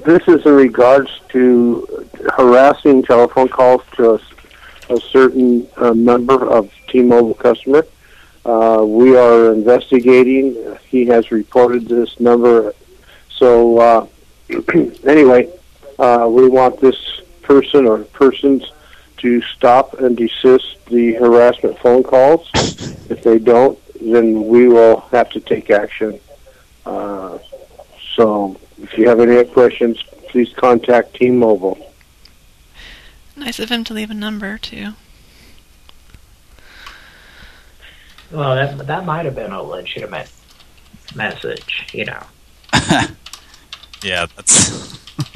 this is in regards to harassing telephone calls to a, a certain uh, member of T-Mobile customer. Uh, we are investigating. He has reported this number. So uh, anyway, uh, we want this person or persons to stop and desist the harassment phone calls. If they don't, then we will have to take action. Uh, so if you have any questions, please contact T-Mobile. Nice of him to leave a number too. Well, that that might have been a legitimate message, you know. Yeah, that's.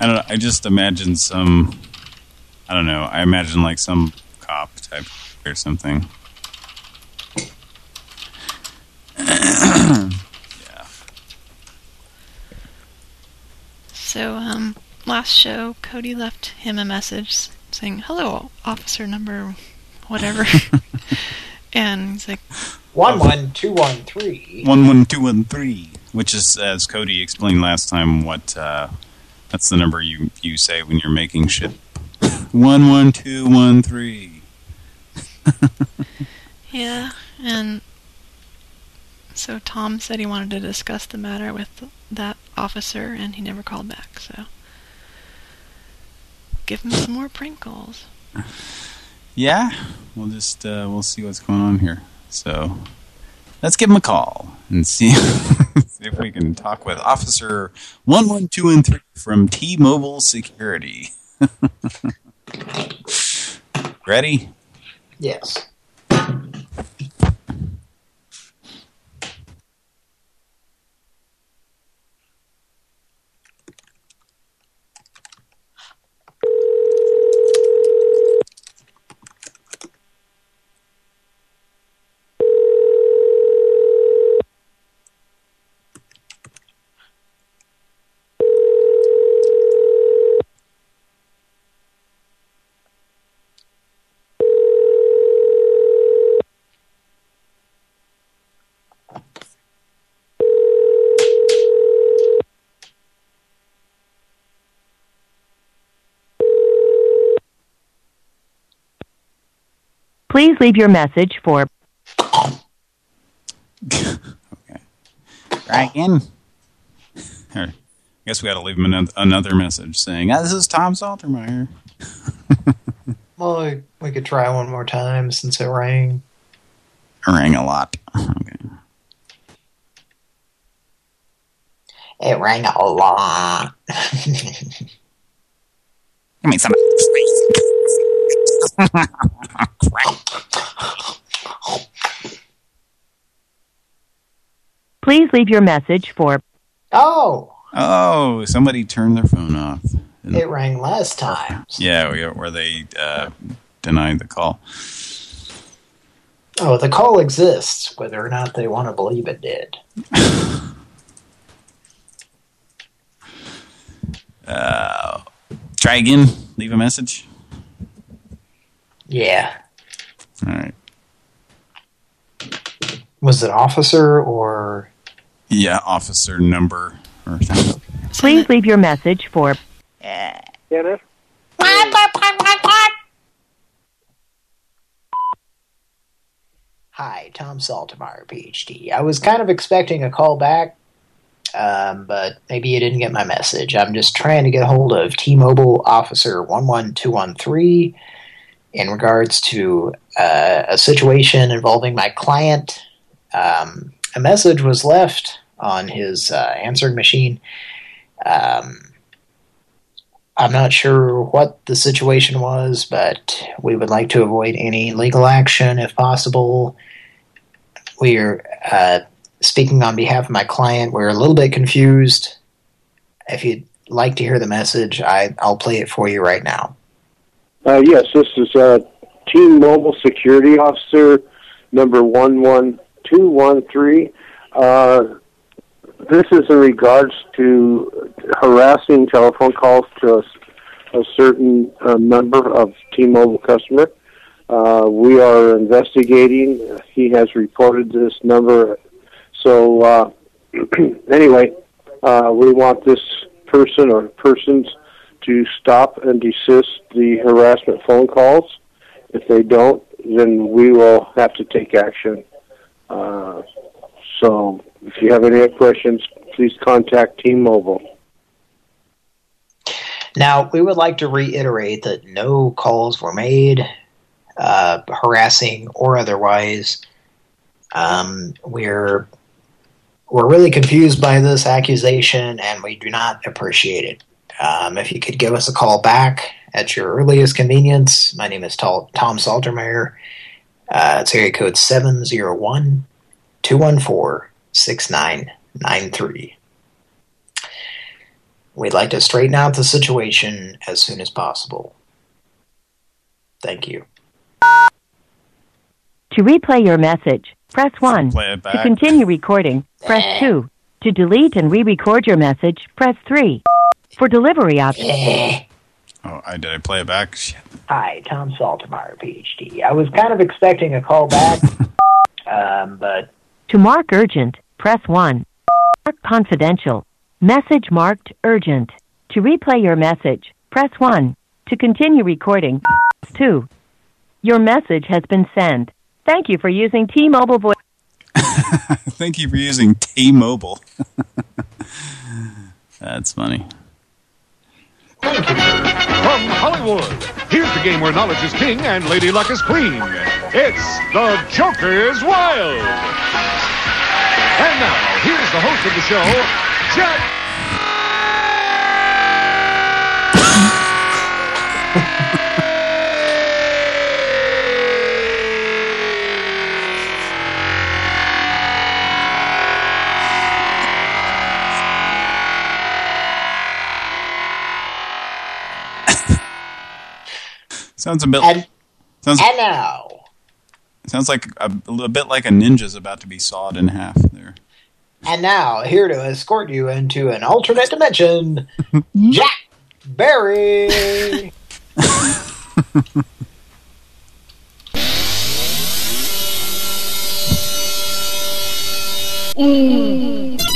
I don't know. I just imagine some. I don't know. I imagine like some cop type or something. So, um, last show, Cody left him a message saying, "Hello, officer number, whatever," and he's like, One one two one three. One one two one three, which is as Cody explained last time. What uh, that's the number you you say when you're making shit. One one two one three. "Yeah," and so Tom said he wanted to discuss the matter with that officer, and he never called back. So, give him some more prank calls. Yeah, we'll just uh, we'll see what's going on here. So let's give him a call and see, see if we can talk with Officer One One Two and Three from T-Mobile Security. Ready? Yes. Please leave your message for Try again. I guess we got to leave him another, another message saying, ah, "This is Tom Saltermeyer." Well, we, we could try one more time since it rang. Rang a lot. Okay. It rang a lot. Give me some. Please leave your message for oh, Oh, somebody turned their phone off. it rang last time. Yeah, where they uh, denied the call. Oh, the call exists, whether or not they want to believe it did. Uh, try again. Leave a message. Yeah. All right. Was it officer or Yeah, officer number or. Please leave your message for Kenneth? Hi, Tom Saltermeyer, PhD. I was kind of expecting a call back, um, but maybe you didn't get my message. I'm just trying to get a hold of T-Mobile Officer 11213 in regards to uh, a situation involving my client. Um, a message was left on his uh, answering machine. Um, I'm not sure what the situation was, but we would like to avoid any legal action if possible. We are uh, speaking on behalf of my client. We're a little bit confused. If you'd like to hear the message, I, I'll play it for you right now. Uh, yes, this is uh, Team Mobile Security Officer number 11213. Uh, this is in regards to harassing telephone calls to a, a certain uh, member of T-Mobile customer. Uh, we are investigating. He has reported this number. So uh, anyway, uh, we want this person or persons to stop and desist the harassment phone calls. If they don't, then we will have to take action. Uh, so if you have any questions, please contact T-Mobile. Now, we would like to reiterate that no calls were made, uh, harassing or otherwise. Um, we're we're really confused by this accusation, and we do not appreciate it. Um, if you could give us a call back at your earliest convenience, my name is Tom Saltermeyer. Uh, it's area code 701-214-6993. We'd like to straighten out the situation as soon as possible. Thank you. To replay your message, press 1. To continue recording, press 2. To delete and re-record your message, press 3. For delivery options, Oh, I did I play it back? Shit. Hi, Tom Saltermeyer, PhD. I was kind of expecting a call back, um, but to mark urgent, press 1. Mark confidential. Message marked urgent. To replay your message, press 1. To continue recording, press 2. Your message has been sent. Thank you for using T-Mobile voice. Thank you for using T-Mobile. That's funny. From Hollywood, here's the game where knowledge is king and Lady Luck is queen. It's The Joker's Wild. And now, here's the host of the show, Jack. Sounds a bit. sounds and now, sounds like a, a bit like a ninja's about to be sawed in half there. and now, here to escort you into an alternate dimension, Jack Barry. Mm.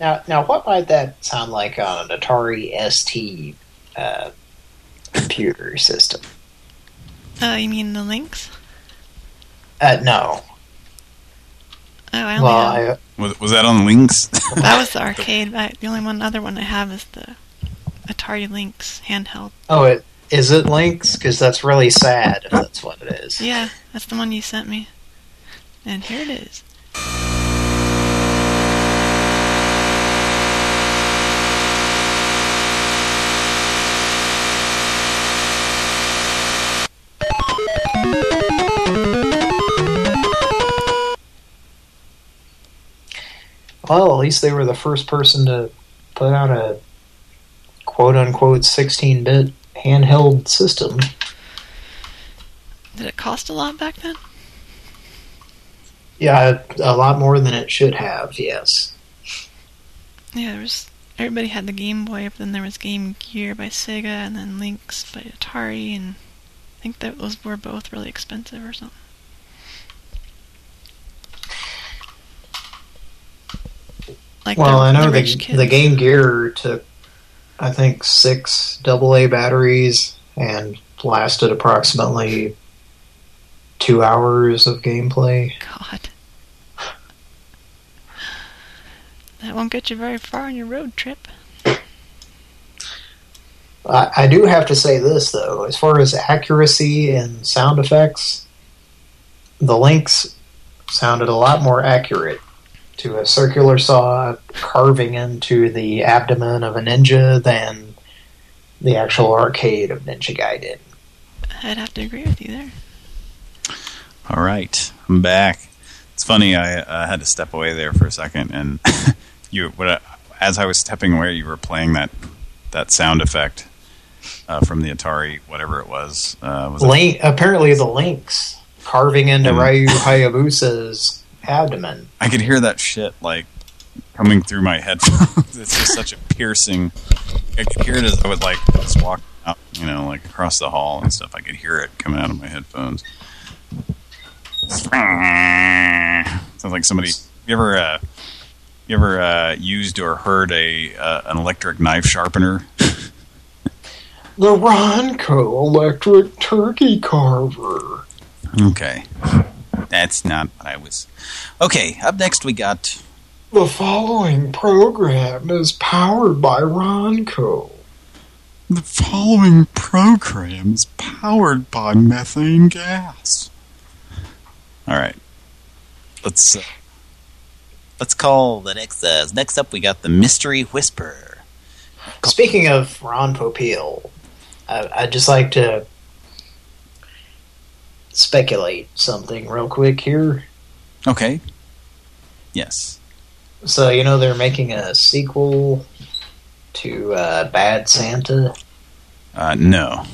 Now, now, what might that sound like on an Atari ST uh, computer system? Oh, you mean the Lynx? Uh, no. Oh, I only Well, have... I, Was, was that on Lynx? that was the arcade. I, the only one other one I have is the Atari Lynx handheld. oh, it is it Lynx? Because that's really sad if that's what it is. Yeah, that's the one you sent me. And here it is. Well, at least they were the first person to put out a quote-unquote 16-bit handheld system. Did it cost a lot back then? Yeah, a lot more than it should have, yes. Yeah, there was everybody had the Game Boy, but then there was Game Gear by Sega, and then Lynx by Atari, and I think that those were both really expensive or something. Like well, the, I know the the, the Game Gear took, I think, six AA batteries and lasted approximately two hours of gameplay. God. That won't get you very far on your road trip. I, I do have to say this, though. As far as accuracy and sound effects, the Lynx sounded a lot more accurate to a circular saw carving into the abdomen of a ninja than the actual arcade of Ninja Gaiden. I'd have to agree with you there. All right, I'm back. It's funny, I uh, had to step away there for a second, and you, what, I- as I was stepping away, you were playing that that sound effect uh, from the Atari, whatever it was. Uh, was it- Link, apparently the Lynx carving into Mm. Ryu Hayabusa's abdomen. I could hear that shit like coming through my headphones. it's just such a piercing. I could hear it as I would like just walk out, you know, like across the hall and stuff. I could hear it coming out of my headphones. Sounds like somebody. You ever, uh, you ever uh, used or heard a uh, an electric knife sharpener? The Ronco electric turkey carver. Okay, that's not what I was. Okay, up next we got. The following program is powered by Ronco. The following program is powered by methane gas. All right. Let's uh, let's call the next uh, next up we got the mystery whisperer. Speaking of Ron Popeil, I, I'd just like to speculate something real quick here. Okay. Yes. So, you know, they're making a sequel to uh, Bad Santa. Uh, no.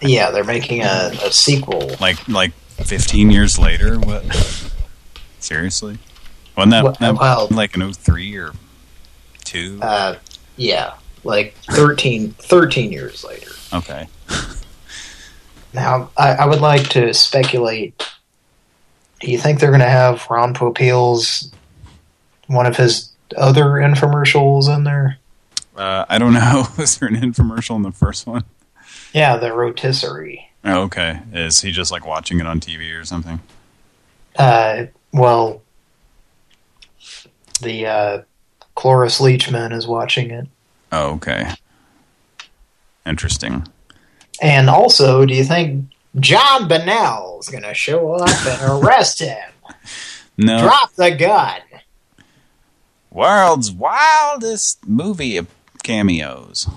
Yeah, they're making a, a sequel. Like like 15 years later. What? Seriously? Wasn't that, Well, that well- like an 03 or two? Uh, yeah, like 13, 13 years later. Okay. Now, I, I would like to speculate. Do you think they're going to have Ron Popeil's one of his other infomercials in there? Uh, I don't know. Was there an infomercial in the first one? Yeah, the rotisserie. Oh, okay. Is he just like watching it on TV or something? Uh, well, the uh, Cloris Leachman is watching it. Oh, okay. Interesting. And also, do you think John Bunnell is going to show up and arrest him? No. Drop the gun. World's wildest movie cameos.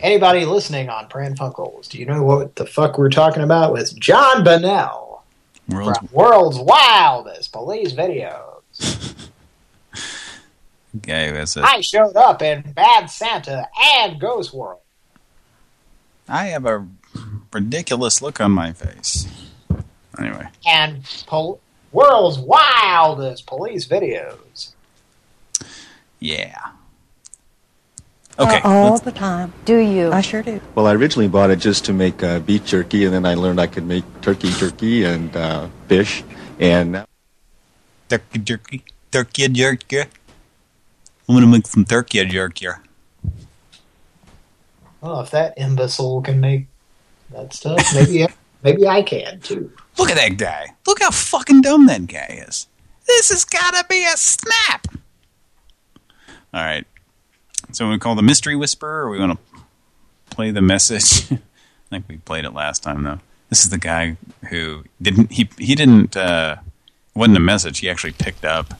Anybody listening on Pran Funkels, do you know what the fuck we're talking about with John Bunnell World's from World's Wildest Police Videos? okay, that's it. I showed up in Bad Santa and Ghost World. I have a ridiculous look on my face. Anyway, and pol World's Wildest Police Videos. yeah. Okay. all the time. Do you? I sure do. Well, I originally bought it just to make uh, beef jerky, and then I learned I could make turkey jerky and uh, fish. And Turkey jerky. Turkey jerky. I'm gonna make some turkey jerky. Well, if that imbecile can make that stuff, maybe maybe I can too. Look at that guy. Look how fucking dumb that guy is. This has gotta be a snap. All right. So we call the mystery whisperer, or we want to play the message? I think we played it last time though. This is the guy who didn't he he didn't uh wasn't a message, he actually picked up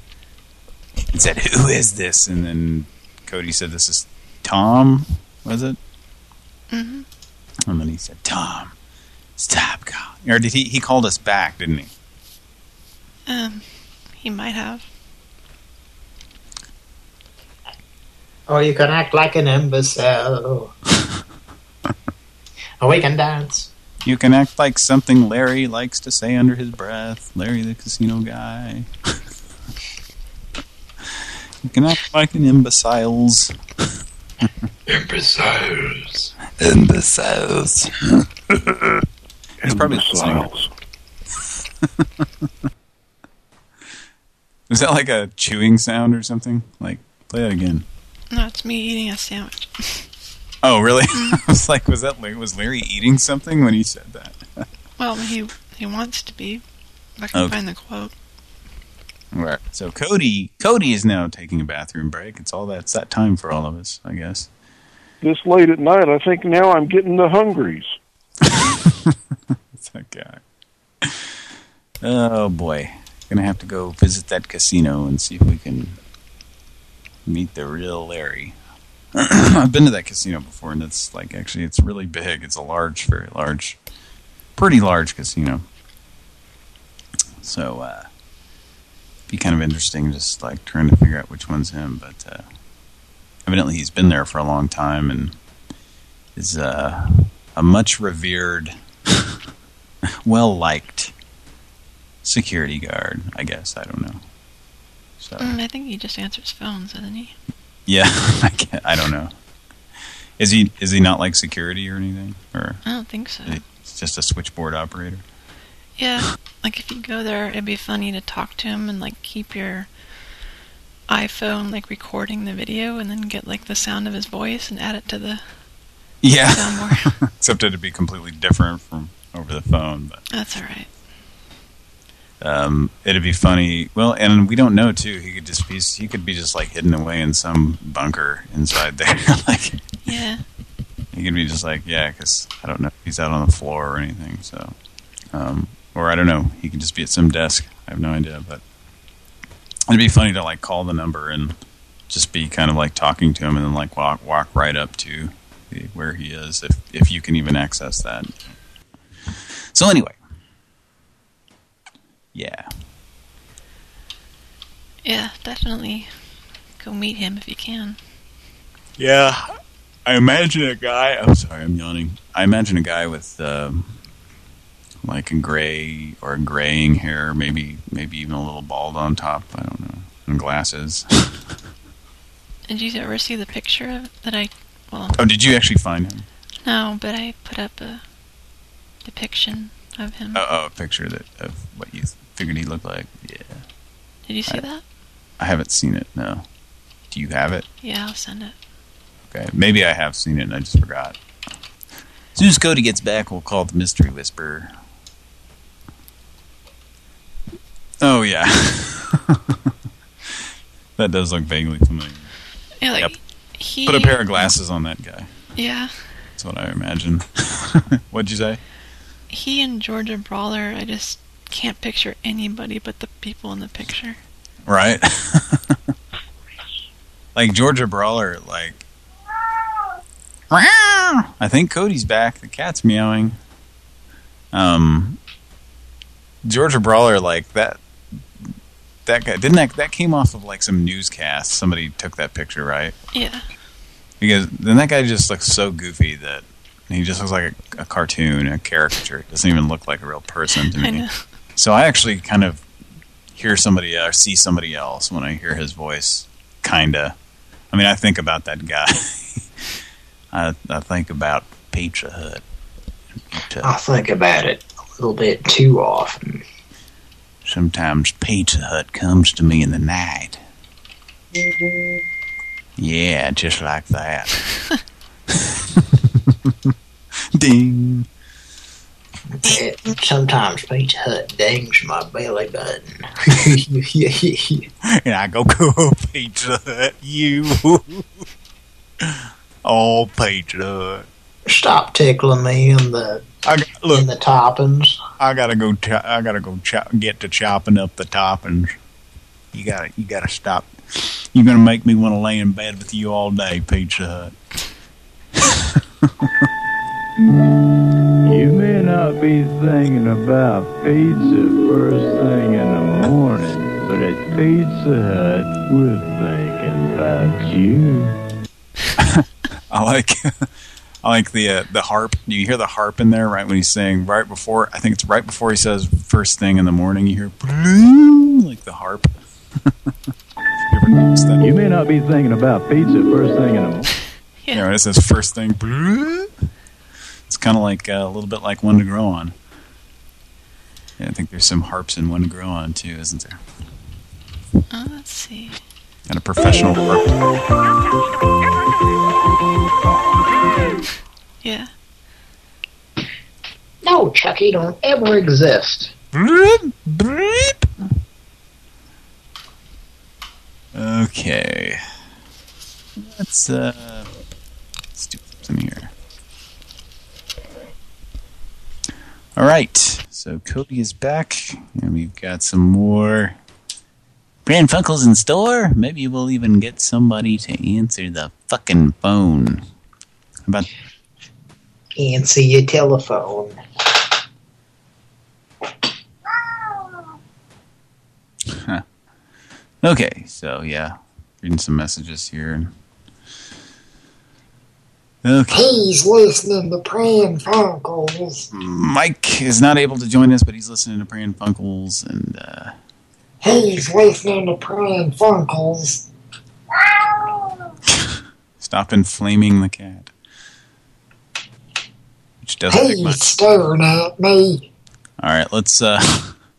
and said, Who is this? And then Cody said this is Tom, was it? hmm And then he said, Tom, stop calling. Or did he he called us back, didn't he? Um, he might have. Or you can act like an imbecile. or we can dance. You can act like something Larry likes to say under his breath. Larry the casino guy. you can act like an imbeciles. Imbeciles. Imbeciles. He's probably listening. Is that like a chewing sound or something? Like Play that again. No, it's me eating a sandwich. Oh, really? I was like, was that was Larry eating something when he said that? Well, he he wants to be. If I can Okay. find the quote. Right. So Cody, Cody is now taking a bathroom break. It's all that's that time for all of us, I guess. This late at night, I think now I'm getting the hungries. That guy. Oh boy, gonna have to go visit that casino and see if we can meet the real Larry. I've been to that casino before, and it's like actually it's really big. It's a large, very large, pretty large casino. So, uh, be kind of interesting, just like trying to figure out which one's him. But uh, evidently, he's been there for a long time and is uh, a much revered, well liked security guard. I guess I don't know. So. Mm, I think he just answers phones, doesn't he? Yeah, I can't, I don't know. Is he is he not like security or anything, or I don't think so. It's just a switchboard operator? Yeah, like if you go there, it'd be funny to talk to him and like keep your iPhone like recording the video and then get like the sound of his voice and add it to the Yeah, soundboard. except it'd be completely different from over the phone. But That's all right. um, it'd be funny. Well, and we don't know too. He could just be he could be just like hidden away in some bunker inside there. like Yeah. he could be just like yeah, because I don't know if he's out on the floor or anything. So, um, or I don't know. He could just be at some desk. I have no idea, but it'd be funny to like call the number and just be kind of like talking to him and then like walk walk right up to the, where he is if if you can even access that. So anyway, yeah. Yeah, definitely go meet him if you can. Yeah, I imagine a guy. I'm sorry, I'm yawning. I imagine a guy with um, like a gray or graying hair, maybe maybe even a little bald on top. I don't know, and glasses. Did you ever see the picture of that I? Well, oh, did you actually find him? no, but I put up a depiction of him. Oh, oh, a picture that of what you figured he looked like. Yeah, Did you see I- that? I haven't seen it. No, do you have it? Yeah, I'll send it. Okay, maybe I have seen it and I just forgot. As soon as Cody gets back, we'll call the Mystery Whisperer. Oh, yeah. that does look vaguely familiar. Yeah, like Yep. he. Put a pair of glasses on that guy. Yeah, That's what I imagine. What'd you say? he and Georgia Brawler. I just can't picture anybody but the people in the picture. Right? like Georgia Brawler, like... I think Cody's back. The cat's meowing. Um, Georgia Brawler, like that... That guy didn't that that came off of like some newscast. Somebody took that picture, right? Yeah. Because then that guy just looks so goofy that he just looks like a, a cartoon, a caricature. He doesn't even look like a real person to me. I know. So I actually kind of hear somebody or see somebody else when I hear his voice, kinda. I mean, I think about that guy. I, I think about Pizza Hut. I think about it a little bit too often. Sometimes Pizza Hut comes to me in the night. Yeah, just like that. Ding. It, sometimes Pizza Hut dings my belly button. and I go, go Pizza Hut, you. oh, Pizza Hut. Stop tickling me in the I, got- look, in the toppings. I gotta go. I gotta go chop, get to chopping up the toppings. You gotta, you gotta stop. You're gonna make me want to lay in bed with you all day, Pizza Hut. You may not be thinking about pizza first thing in the morning, but at Pizza Hut, we're thinking about you. I like, I like the uh, the harp. Do you hear the harp in there? Right when he's saying right before. I think it's right before he says first thing in the morning. You hear like the harp. You may not be thinking about pizza first thing in the morning. Yeah, when it says first thing, it's kind of like uh, a little bit like one to grow on. Yeah, I think there's some harps in one to grow on too, isn't there? Oh, let's see. And a professional work. Yeah. No, Chucky, don't ever exist. Okay. Let's uh let's do something here. All right. So Cody is back and we've got some more Pran Funkels in store. Maybe we'll even get somebody to answer the fucking phone. How about Answer your telephone. Huh. Okay, so yeah, reading some messages here. Okay. He's listening to Pran Funkels. Mike is not able to join us, but he's listening to Pran Funkels, and uh, He's listening to Pran Funkels. stop inflaming the cat. Which doesn't take He's much. staring at me. All right, let's uh,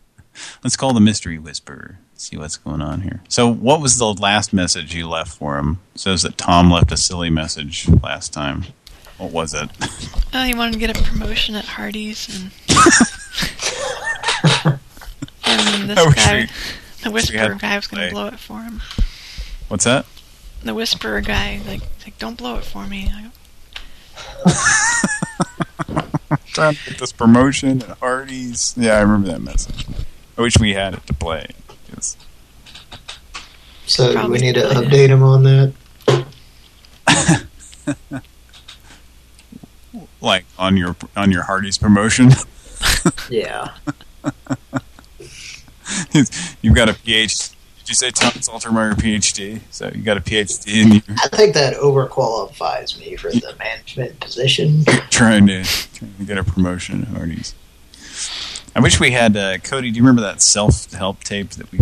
let's call the mystery whisperer. See what's going on here. So, what was the last message you left for him? It says that Tom left a silly message last time. What was it? Oh, he wanted to get a promotion at Hardee's, and and this guy, we- the whisperer guy, was going to blow it for him. What's that? The whisperer guy, like, like, don't blow it for me. I go, trying to get this promotion at Hardee's. Yeah, I remember that message. I wish we had it to play. 'cause- So do we need to not. update him on that? like on your on your Hardee's promotion. Yeah. You've got a PhD. You say Tom Saltermeyer PhD? So you got a PhD and you're I think that overqualifies me for the management position. trying to trying to get a promotion at Hardee's. I wish we had uh, Cody. Do you remember that self-help tape that we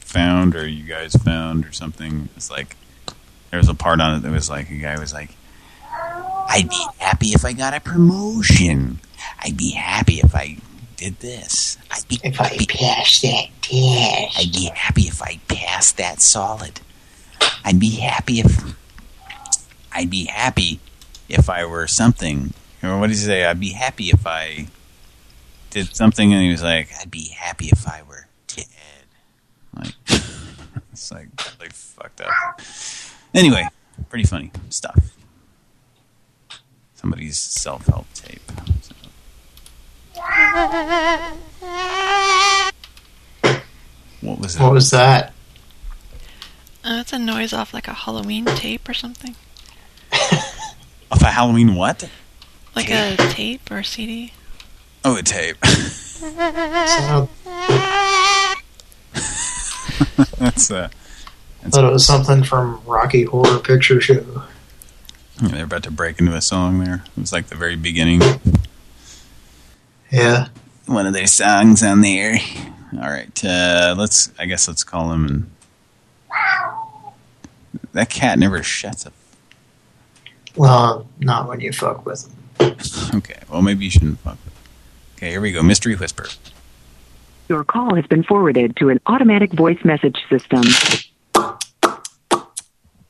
found, or you guys found, or something? It's like there was a part on it that was like a guy was like, "I'd be happy if I got a promotion. I'd be happy if I did this. I'd be if I pass that test. I'd be happy if I passed that solid. I'd be happy if I'd be happy if I were something." Or what did he say? I'd be happy if I did something, and he was like, "I'd be happy if I were dead." Like, it's like like fucked up. Anyway, pretty funny stuff. Somebody's self-help tape. So. What was it? What was that? Uh, it's a noise off like a Halloween tape or something. Off a Halloween what? Like a tape or a CD. Oh, a tape. Sound- That's uh. I thought it was something from Rocky Horror Picture Show. Yeah, they're about to break into a song there. It was like the very beginning. Yeah. One of their songs on there. All right, uh, let's. I guess let's call him. And that cat never shuts up. Well, not when you fuck with him. Okay, well maybe you shouldn't fuck with. it. Okay, here we go. Mystery whisper. Your call has been forwarded to an automatic voice message system. All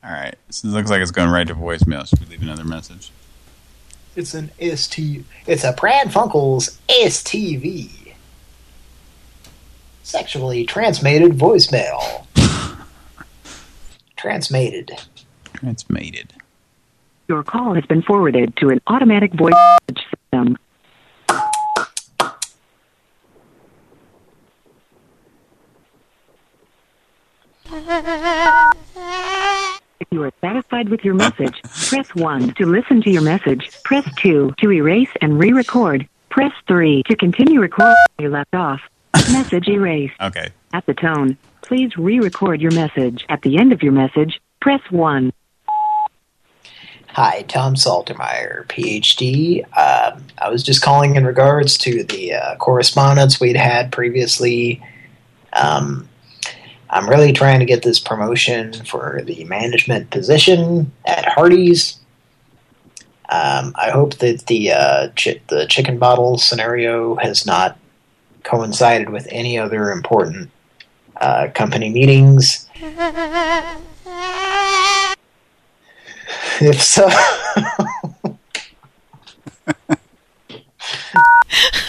right, so it looks like it's going right to voicemail. Should we leave another message? It's an ST. It's a Pran Funkels STV. Sexually transmitted voicemail. transmitted. Transmated. Your call has been forwarded to an automatic voice message system. If you are satisfied with your message, press 1 to listen to your message. Press 2 to erase and re-record. Press 3 to continue recording you left off. Message erased. Okay. At the tone, please re-record your message. At the end of your message, press 1. Hi, Tom Saltermeyer, PhD. Um, I was just calling in regards to the uh, correspondence we'd had previously. Um, I'm really trying to get this promotion for the management position at Hardee's. Um, I hope that the uh, chi the chicken bottle scenario has not coincided with any other important uh, company meetings. If so,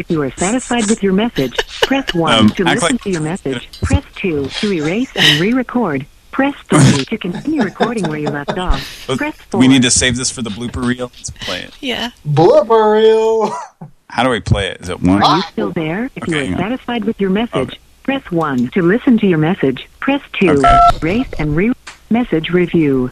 If you are satisfied with your message, press 1 Um, to listen like- to your message. Press 2 to erase and re-record. Press 3 to continue recording where you left off. But Press 4. we need to save this for the blooper reel. Let's play it. Yeah. blooper reel. How do we play it? Is it one? Are you still there? If you are satisfied with your message, press 1 to listen to your message. Press 2 Okay. to erase and re message review.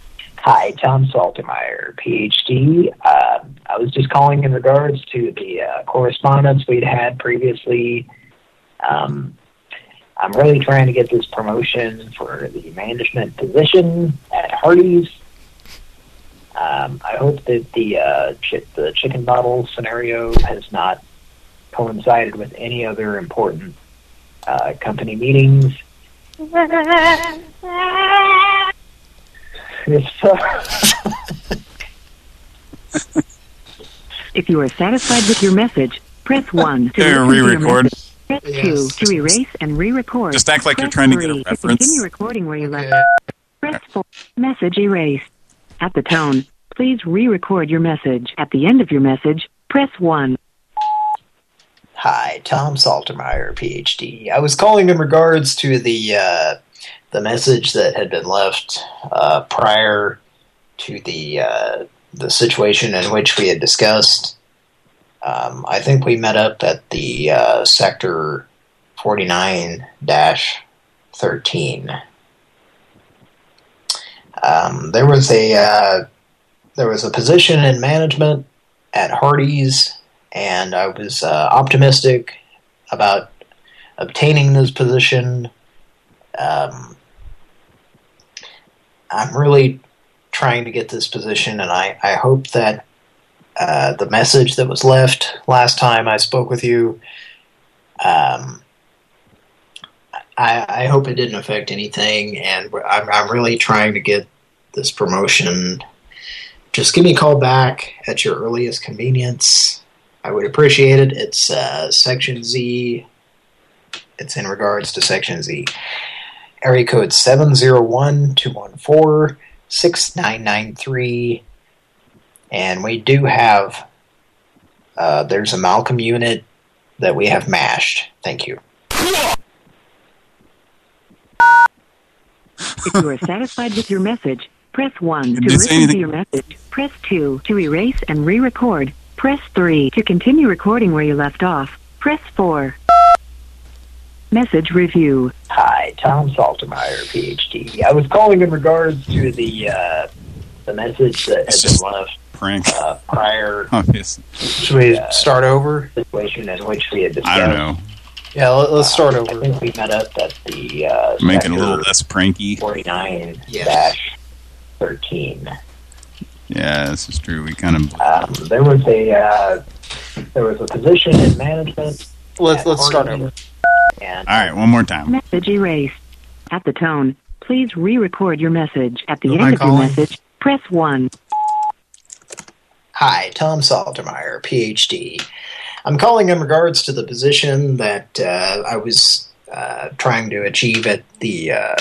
Hi, Tom Saltermeyer, PhD. Uh, I was just calling in regards to the uh, correspondence we'd had previously. Um, I'm really trying to get this promotion for the management position at Hardee's. Um, I hope that the uh, chi- the chicken bottle scenario has not coincided with any other important uh, company meetings. If If you are satisfied with your message, press 1 to Yeah, listen to your re-record. message. Press 2 to erase and re-record. Just act like you're Press trying to get a 3 reference. continue recording where you left Press 4. Message erased. At the tone, please re-record your message. At the end of your message, press 1. Hi, Tom Saltermeyer, PhD. I was calling in regards to the uh, the message that had been left uh, prior to the uh, the situation in which we had discussed. Um, I think we met up at the uh, sector 49-13. Um, there was a uh, there was a position in management at Hardee's and I was uh, optimistic about obtaining this position. Um, I'm really trying to get this position, and I, I hope that uh, the message that was left last time I spoke with you, um, I, I hope it didn't affect anything, and I'm, I'm really trying to get this promotion. Just give me a call back at your earliest convenience. I would appreciate it. It's uh, Section Z. It's in regards to Section Z. Area code 701-214-6993. And we do have, uh, there's a Malcolm unit that we have mashed. Thank you. If you are satisfied with your message, press 1 to listen to your message. Press 2 to erase and re-record. Press 3 to continue recording where you left off. Press 4. Message review. Hi, Tom Saltermeyer, PhD. I was calling in regards to the uh, the message that had been left Prank. uh, prior Obvious. Should we start over? Situation in which we had discussed. I don't know. Yeah, let, us start over. I think we met up at the uh, Make it a little less pranky. 49 dash 13. Yeah, this is true. We kind of. Um, there was a uh, there was a position in management. Let's let's start over. And All right, one more time. Message erased. At the tone, please re-record your message. At the Who end I of your message, press 1. Hi, Tom Saltermeyer, PhD. I'm calling in regards to the position that uh, I was uh, trying to achieve at the uh,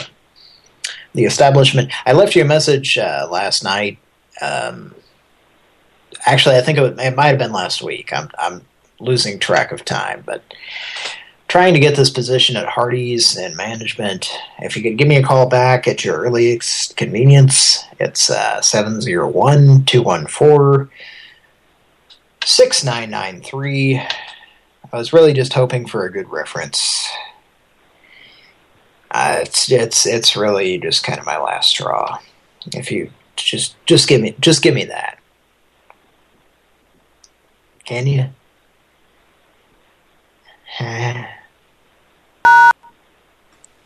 the establishment. I left you a message uh, last night. Um, actually, I think it, it might have been last week. I'm I'm losing track of time, but trying to get this position at Hardee's in management. If you could give me a call back at your earliest convenience, it's uh, 701 214 6993. I was really just hoping for a good reference. Uh, it's it's it's really just kind of my last straw. If you just just give me just give me that. Can you?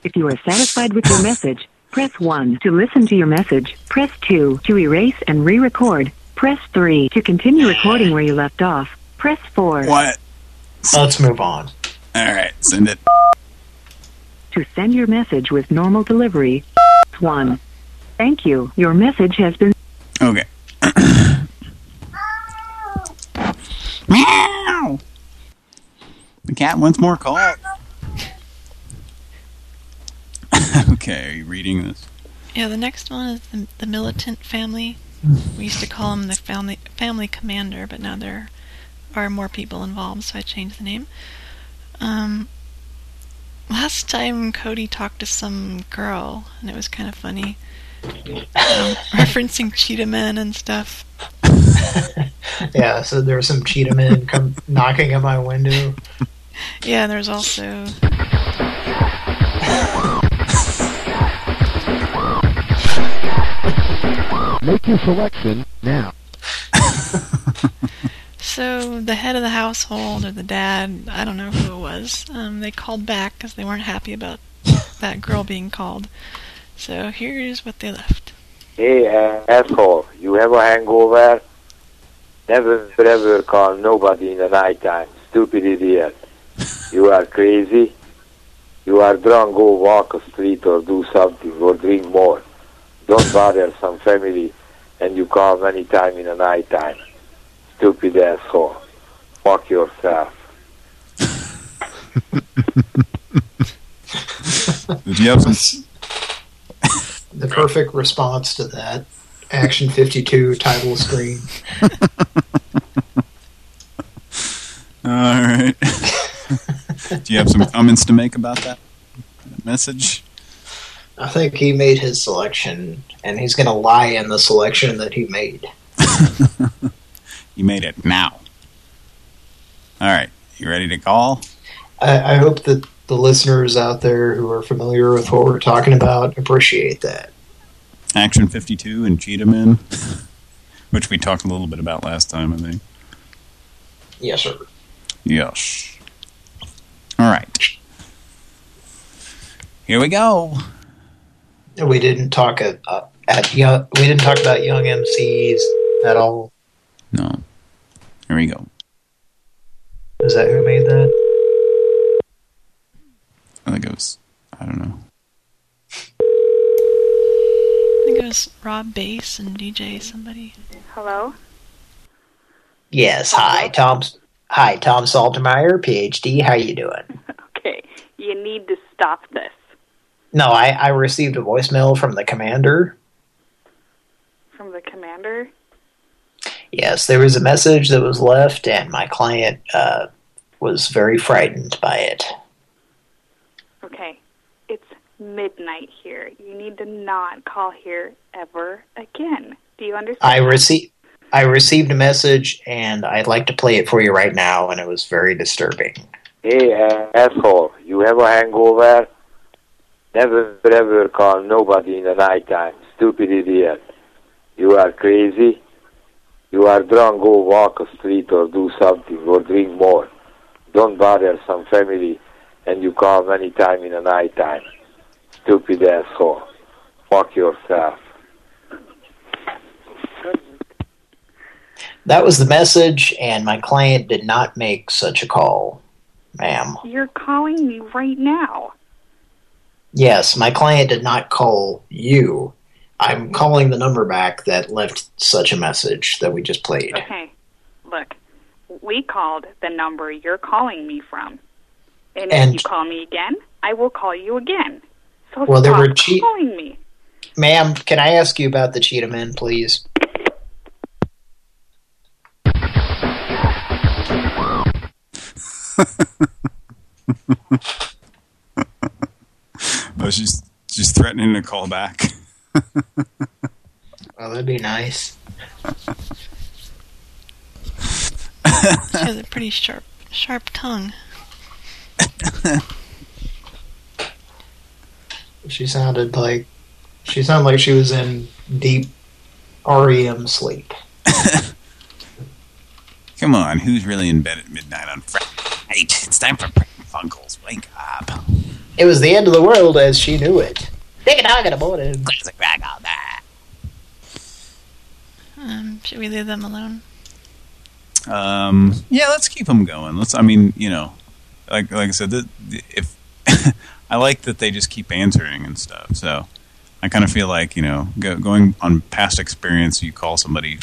If you are satisfied with your message, press 1 to listen to your message. Press 2 to erase and re-record. Press 3 to continue recording where you left off. Press 4 What? Let's move on. All right, send it. to send your message with normal delivery. 1. Thank you. Your message has been Okay. Meow. The cat wants more call. Okay, are you reading this? Yeah, the next one is the, the militant family. We used to call them the family family commander, but now there are more people involved, so I changed the name. Um, last time Cody talked to some girl, and it was kind of funny, um, referencing cheetah men and stuff. Yeah, so there were some cheetah men come knocking at my window. Yeah, there's also Make your selection now. So the head of the household or the dad, I don't know who it was, um, they called back because they weren't happy about that girl being called. So here's what they left. Hey, uh, asshole, you have a hangover? Never, ever call nobody in the nighttime. Stupid idiot. You are crazy? You are drunk, go walk a street or do something or drink more. Don't bother some family and you call any time in the night time. Stupid asshole. Fuck yourself. Did you have some? The perfect response to that. Action 52 title screen. All right. Do you have some comments to make about that message? I think he made his selection, and he's going to lie in the selection that he made. You made it now. All right. You ready to call? I, I hope that the listeners out there who are familiar with what we're talking about appreciate that. Action 52 and Cheetah Men, which we talked a little bit about last time, I think. Yes, sir. Yes. All right. Here we go. We didn't talk at, uh, at young, we didn't talk about young MCs at all. No. Here we go. Is that who made that? I think it was, I don't know. I think it was Rob Base and DJ somebody. Hello? Yes. Hi, Tom. Hi, Tom Saltermeyer, PhD. How you doing? Okay, you need to stop this. No, I, I received a voicemail from the commander. From the commander? Yes, there was a message that was left, and my client uh, was very frightened by it. Okay, it's midnight here. You need to not call here ever again. Do you understand? I received I received a message, and I'd like to play it for you right now, and it was very disturbing. Hey, asshole, you have a hangover? Never, ever call nobody in the nighttime. Stupid idiot. You are crazy? You are drunk, go walk a street or do something or drink more. Don't bother some family and you call any time in the nighttime. Stupid asshole. Fuck yourself. That was the message, and my client did not make such a call, ma'am. You're calling me right now. Yes, my client did not call you. I'm calling the number back that left such a message that we just played. Okay, look, we called the number you're calling me from. And, And- if you call me again, I will call you again. So Well, there were che- calling me. Ma'am, can I ask you about the Cheetah Men, please? Oh, she's she's threatening to call back. Oh, that'd be nice. She has a pretty sharp, sharp tongue. She sounded like she sounded like she was in deep REM sleep. Come on, who's really in bed at midnight on Friday? It's time for Pran Funkels. Wake up. It was the end of the world as she knew it. Take a dog in the morning. Classic rag all that. Um, should we leave them alone? Um, yeah, let's keep them going. Let's. I mean, you know, like like I said, th if I like that they just keep answering and stuff. So I kind of feel like you know, go, going on past experience, you call somebody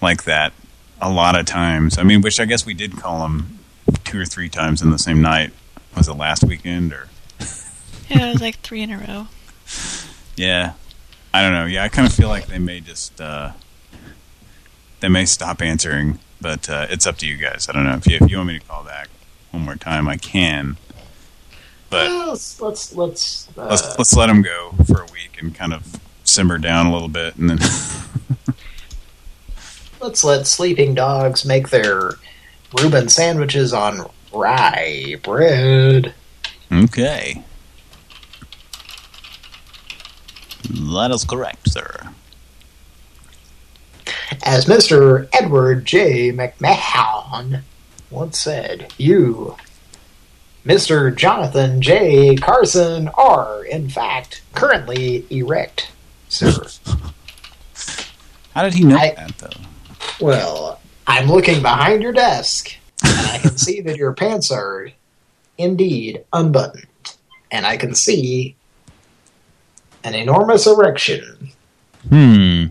like that a lot of times. I mean, which I guess we did call them two or three times in the same night. Was it last weekend or? Yeah, it was like three in a row. Yeah. I don't know. Yeah, I kind of feel like they may just, uh, they may stop answering, but uh, it's up to you guys. I don't know. If you, if you want me to call back one more time, I can. But Well, let's let's let's, uh, let's, let's let them go for a week and kind of simmer down a little bit and then... let's let sleeping dogs make their Reuben sandwiches on rye bread. okay. That is correct, sir. As Mr. Edward J. McMahon once said, you, Mr. Jonathan J. Carson, are, in fact, currently erect, sir. How did he know that, though? Well, I'm looking behind your desk, and I can see that your pants are indeed unbuttoned. And I can see an enormous erection. Hmm.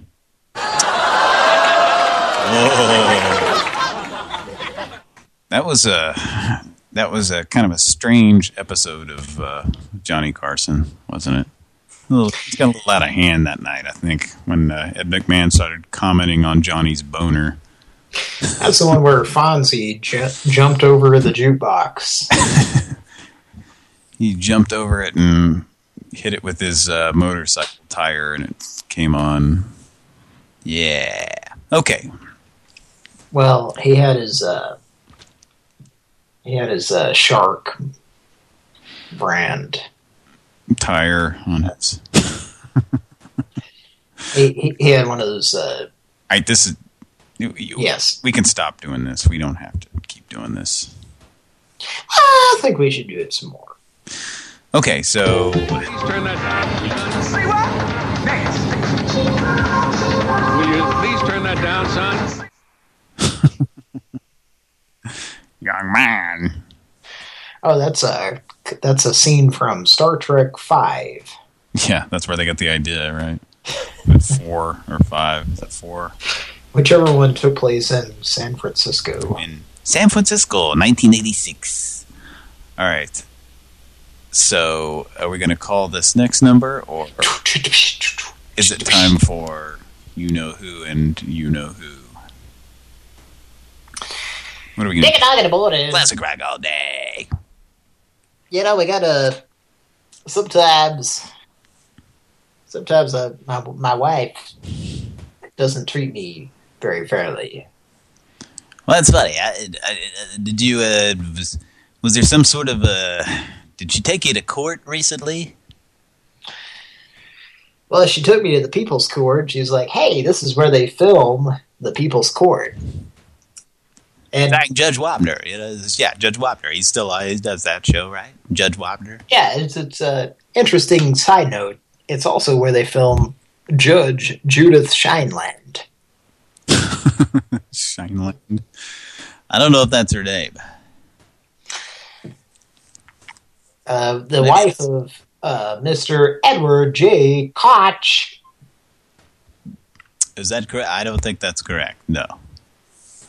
That was a that was a kind of a strange episode of uh, Johnny Carson, wasn't it? A little, it's got a little out of hand that night, I think, when uh, Ed McMahon started commenting on Johnny's boner. That's the one where Fonzie ju jumped over the jukebox. He jumped over it and hit it with his uh, motorcycle tire, and it came on. Yeah. Okay. Well, he had his uh, he had his uh, Shark brand. Tire on it. He, he he had one of those. Uh, All right, this is... You, you, yes. We can stop doing this. We don't have to keep doing this. I think we should do it some more. Okay, so... Please turn that down. Say what? Next. Will you please turn that down, son? Young man. Oh, that's a that's a scene from Star Trek Five. Yeah, that's where they got the idea, right? Four or five. Is that four? Whichever one took place in San Francisco. In San Francisco, 1986. All right. So, are we going to call this next number, or is it time for you know who and you know who? What are we going Dick to and dog in the morning. Classic rock all day. You know, we gotta sometimes. Sometimes uh, my my wife doesn't treat me very fairly. Well, that's funny. I, I, did you? Uh, was, was there some sort of uh Did she take you to court recently? Well, she took me to the People's Court. She was like, "Hey, this is where they film the People's Court." And Judge Wapner, you know, yeah, Judge Wapner. He's still uh, he does that show, right? Judge Wapner. Yeah, it's it's a interesting side note. It's also where they film Judge Judith Shineland. Shineland. I don't know if that's her name. Uh, the wife of uh, Mr. Edward J. Koch. Is that correct? I don't think that's correct. No,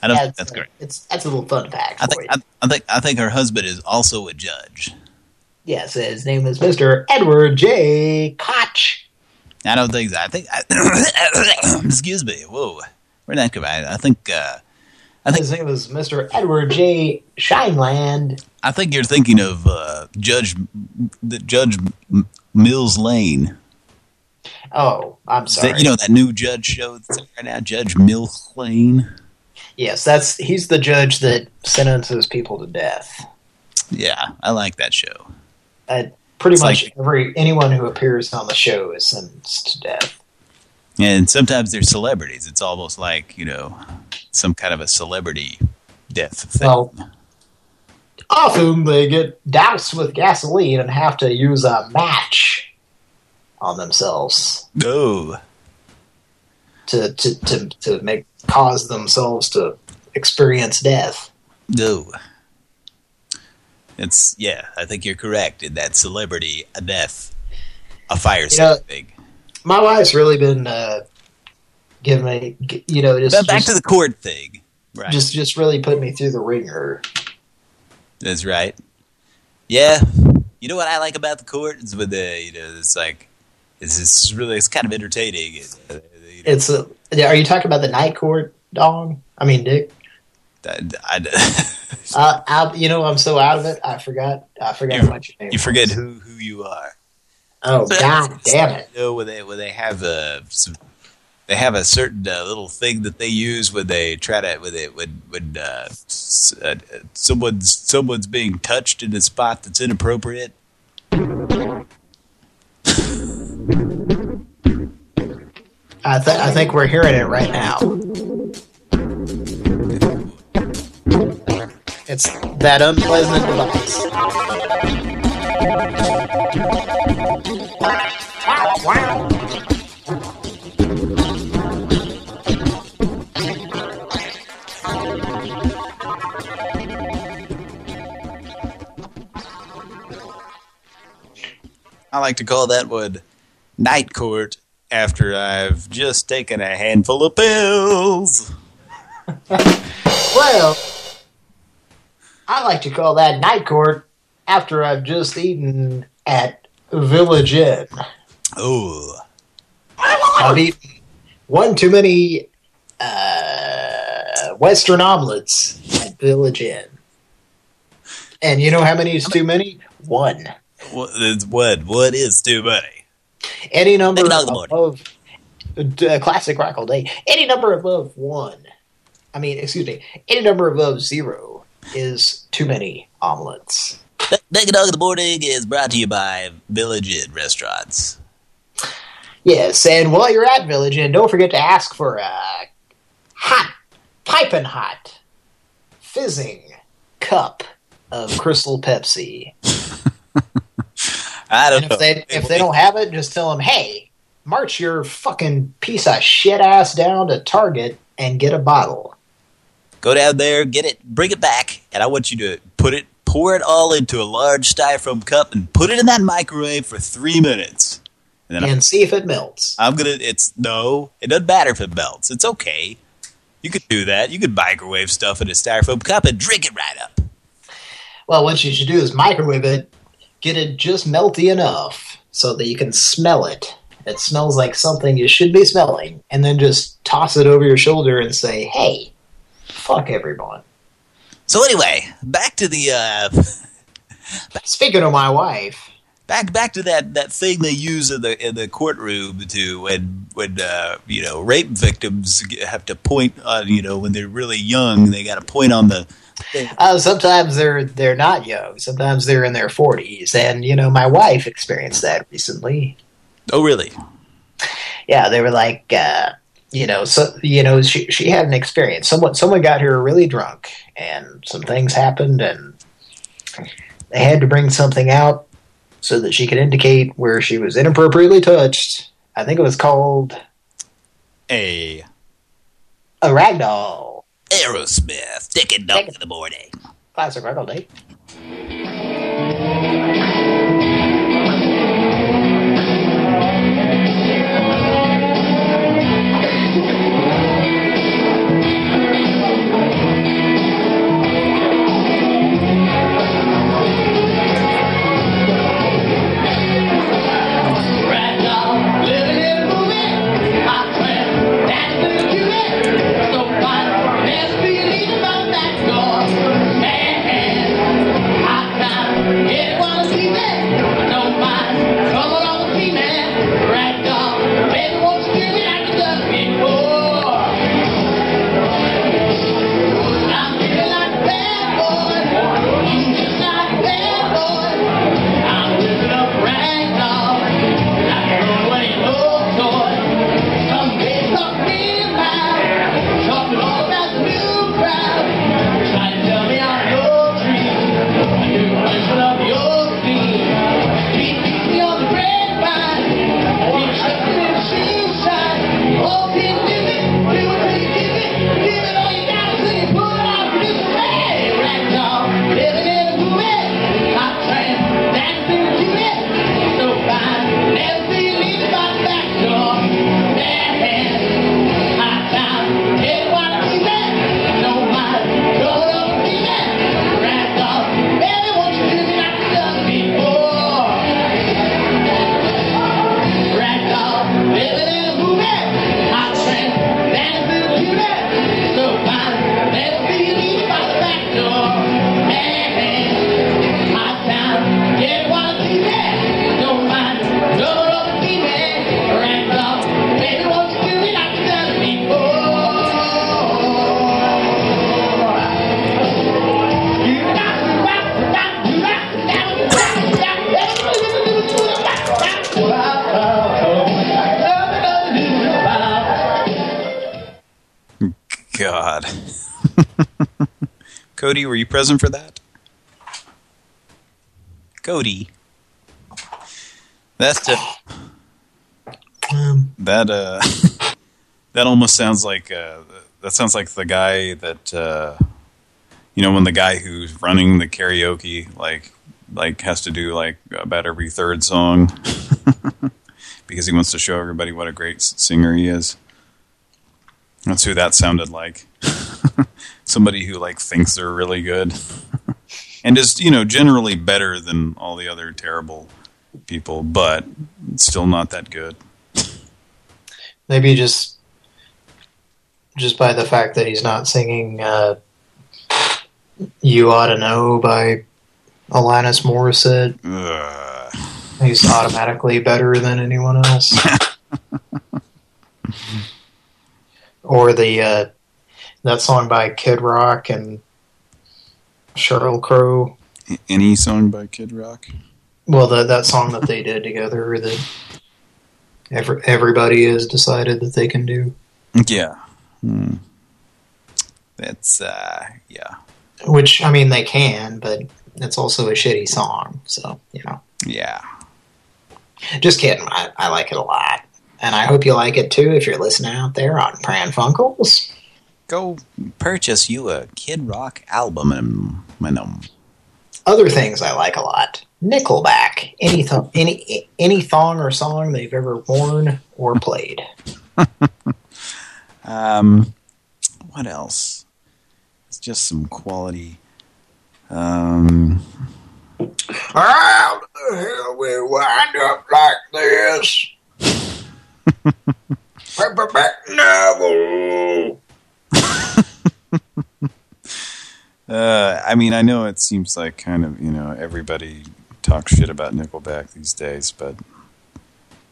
I don't think that's correct. It's that's a little fun fact. I think I, I think I think her husband is also a judge. Yes, his name is Mr. Edward J. Koch. I don't think that. I think. I, excuse me. Whoa, where'd that come? I, I think. Uh, I think his name was Mr. Edward J. Shineland. I think you're thinking of uh, Judge the Judge Mills Lane. Oh, I'm sorry. That, you know that new judge show that's right now, Judge Mills Lane. Yes, that's he's the judge that sentences people to death. Yeah, I like that show. Uh, pretty It's much like- every anyone who appears on the show is sentenced to death. And sometimes they're celebrities. It's almost like, you know, some kind of a celebrity death thing. Well, often they get doused with gasoline and have to use a match on themselves no. to to to, to make cause themselves to experience death. No. It's, yeah, I think you're correct in that celebrity death, a fire You know, thing. My wife's really been uh, giving me, you know, just But back just, to the court thing. Right. just just really put me through the ringer. That's right. Yeah. You know what I like about the court is with the you know it's like it's it's really it's kind of entertaining. uh, It's a, are you talking about the night court dog? I mean, Dick. I, I, Uh, I, you know, I'm so out of it. I forgot. I forgot what your name. you forget who who you are. Oh God, damn it! You know, when they when they have a some, they have a certain uh, little thing that they use when they try to when they when when uh, uh, someone's someone's being touched in a spot that's inappropriate. I, th I think we're hearing it right now. It's that unpleasant device. I like to call that one night court after I've just taken a handful of pills. Well, I like to call that night court after I've just eaten at Village Inn. Oh. I've eaten one too many uh, Western omelets at Village Inn. And you know how many is too many? One. What is what? What is too many? Any number Take it out of above uh, classic rock all day. Any number above one. I mean, excuse me. Any number above zero is too many omelets. Naked Dog in the Morning is brought to you by Village Inn Restaurants. Yes, and while you're at Village Inn, don't forget to ask for a hot, piping hot, fizzing cup of Crystal Pepsi. I don't And know. if they if they don't have it, just tell them, hey, march your fucking piece of shit ass down to Target and get a bottle. Go down there, get it, bring it back, and I want you to put it, pour it all into a large styrofoam cup and put it in that microwave for three minutes. And then And see if it melts. I'm gonna. It's no. It doesn't matter if it melts. It's okay. You could do that. You could microwave stuff in a styrofoam cup and drink it right up. Well, what you should do is microwave it, get it just melty enough so that you can smell it. It smells like something you should be smelling, and then just toss it over your shoulder and say, hey, fuck everyone. So anyway, back to the. Uh, Speaking of my wife, back back to that that thing they use in the in the courtroom to when when uh, you know rape victims have to point on you know when they're really young they got to point on the uh, sometimes they're they're not young. Sometimes they're in their 40s. And, you know, my wife experienced that recently. oh really yeah, they were like, uh, you know, so you know, she she had an experience. Someone someone got her really drunk, and some things happened, and they had to bring something out so that she could indicate where she was inappropriately touched. I think it was called a a ragdoll. Aerosmith Dick and Dunk in the morning. Classic ragdoll date. Present for that? Cody. That's that uh, that uh that almost sounds like uh that sounds like the guy that uh you know when the guy who's running the karaoke like like has to do like about every third song because he wants to show everybody what a great singer he is. That's who that sounded like. Somebody who like thinks they're really good and is you know generally better than all the other terrible people, but still not that good. Maybe just just by the fact that he's not singing uh, "You Ought to Know" by Alanis Morissette. He's automatically better than anyone else. or the uh, that song by Kid Rock and Sheryl Crow. Any song by Kid Rock? Well, that that song that they did together that every, everybody has decided that they can do. Yeah. Hmm. That's uh yeah. Which I mean, they can, but it's also a shitty song. So you know, Yeah. just kidding. I, I like it a lot, and I hope you like it too. If you're listening out there on Pran Funkels, Go purchase you a Kid Rock album and and, other things I like a lot. Nickelback, any th any any thong or song they've ever worn or played. Um, what else? It's just some quality. Um, How the hell we wind up like this? Paperback novel. Uh, I mean, I know it seems like kind of, you know, everybody talks shit about Nickelback these days, but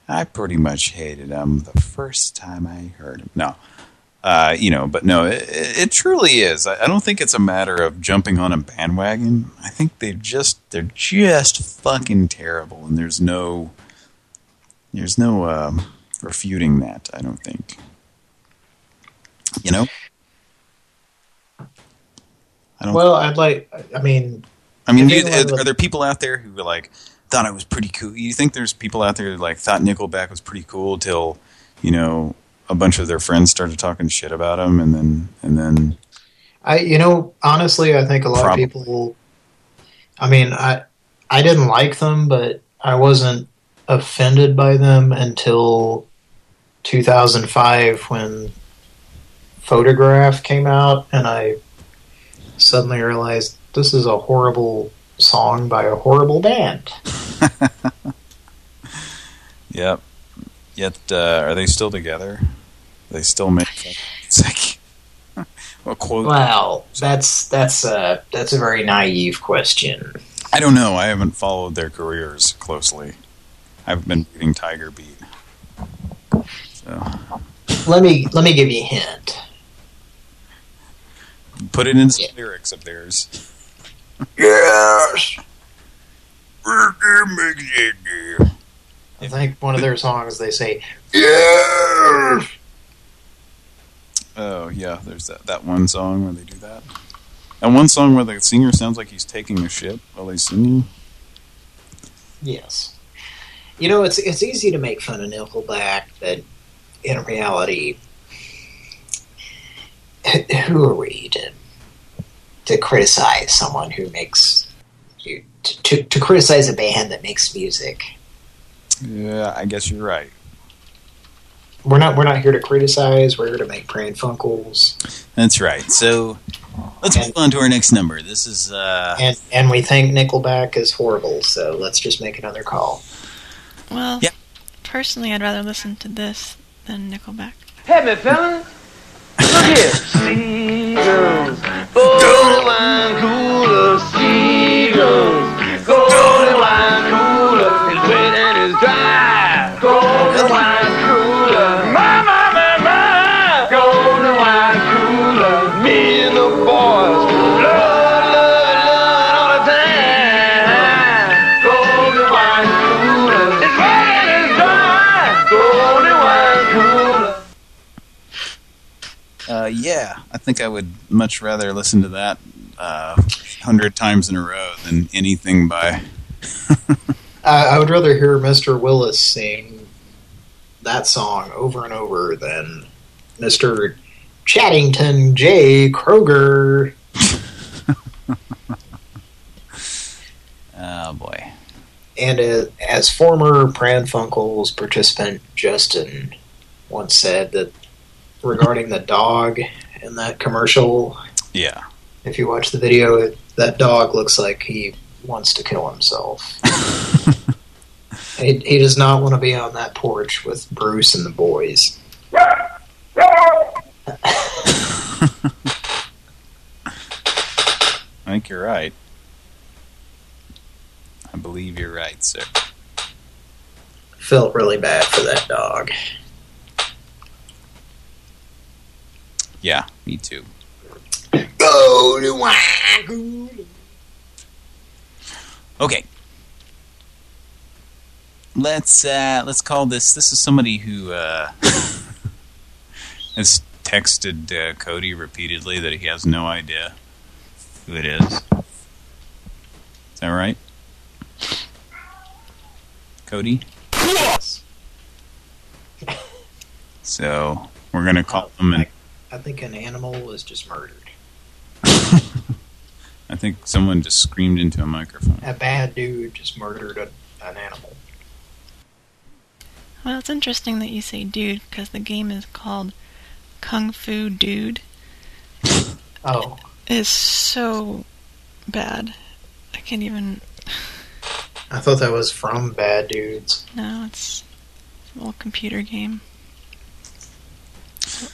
I pretty much hated them the first time I heard them. No. Uh, you know, but no, it, it truly is. I, I don't think it's a matter of jumping on a bandwagon. I think they just, they're just fucking terrible, and there's no, there's no um, refuting that, I don't think. You know? I don't Well, I'd like. I mean, I mean, you, anyone are, there people out there who like thought it was pretty cool? You think there's people out there who like thought Nickelback was pretty cool till you know a bunch of their friends started talking shit about him, and then and then I you know honestly, I think a lot Probably. of people. I mean, I I didn't like them, but I wasn't offended by them until 2005 when Photograph came out, and I suddenly realized this is a horrible song by a horrible band. yep. Yet uh, are they still together? They still make it's like a quote. Well, that's that's a that's a very naive question. I don't know. I haven't followed their careers closely. I've been reading Tiger Beat. So Let me let me give you a hint. Put it in some lyrics of theirs. Yes. I think one of their songs they say Yes. Oh yeah, there's that that one song where they do that. And one song where the singer sounds like he's taking a shit while he's singing. Yes. You know, it's it's easy to make fun of Nickelback, but in reality, who are we to to criticize someone who makes you to, to to criticize a band that makes music? Yeah, I guess you're right. We're not we're not here to criticize. We're here to make Pran Funkels, That's right. So let's move on to our next number. This is uh and and we think Nickelback is horrible. So let's just make another call. Well, yeah. personally, I'd rather listen to this than Nickelback. Hey, me fella. Look here. Seagulls. Golden wine cooler. Seagulls. Think I would much rather listen to that uh, hundred times in a row than anything by. I, I would rather hear Mr. Willis sing that song over and over than Mr. Chattington J. Kroeger. Oh boy. And uh, as former Pran Funkels participant Justin once said that regarding the dog in that commercial, Yeah. if you watch the video, it, that dog looks like he wants to kill himself. he, he does not want to be on that porch with Bruce and the boys. I think you're right. I believe you're right, sir. Felt really bad for that dog. Yeah, me too. Go to wine. Okay. Let's uh let's call this this is somebody who uh has texted uh, Cody repeatedly that he has no idea who it is. Is that right? Cody? Yes. So, we're going to call him and I think an animal was just murdered. I think someone just screamed into a microphone. A bad dude just murdered a, an animal. Well, it's interesting that you say dude because the game is called Kung Fu Dude. Oh. It's so bad. I can't even. I thought that was from Bad Dudes. No, it's a little computer game.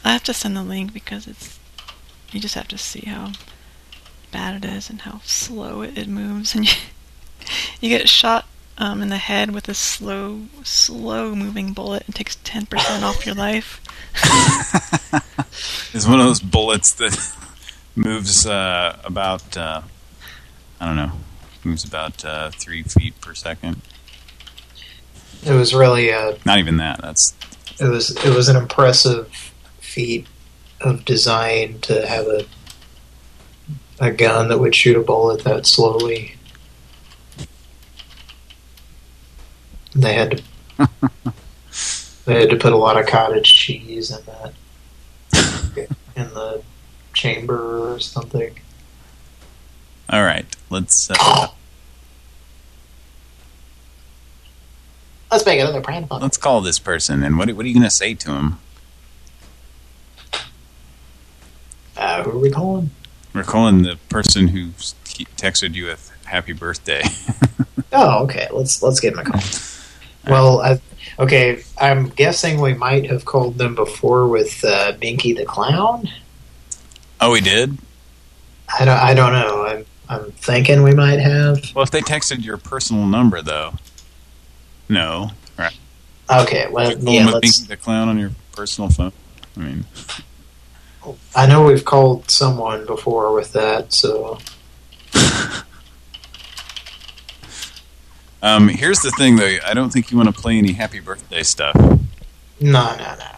I have to send the link because it's. You just have to see how bad it is and how slow it, it moves, and you, you get shot um, in the head with a slow, slow moving bullet. and takes ten percent off your life. It's one of those bullets that moves uh, about, uh, I don't know, moves about uh, three feet per second. It was really a. Not even that. That's It was it was an impressive feat of design to have a a gun that would shoot a bullet that slowly. They had to they had to put a lot of cottage cheese in that in the chamber or something. all right. Let's. Uh, Let's make another prank phone. let's call this person. And what what are you going to say to him? Uh, who are we calling? We're calling the person who texted you with "Happy Birthday." Oh, okay. Let's let's give them a call. Well, I, okay. I'm guessing we might have called them before with uh, Binky the Clown. oh, we did. I don't. I don't know. I'm. I'm thinking we might have. Well, if they texted your personal number, though, no, right? Okay. Well, yeah. Binky the clown on your personal phone. I mean, I know we've called someone before with that. So um, here's the thing, though. I don't think you want to play any Happy Birthday stuff no, no, no.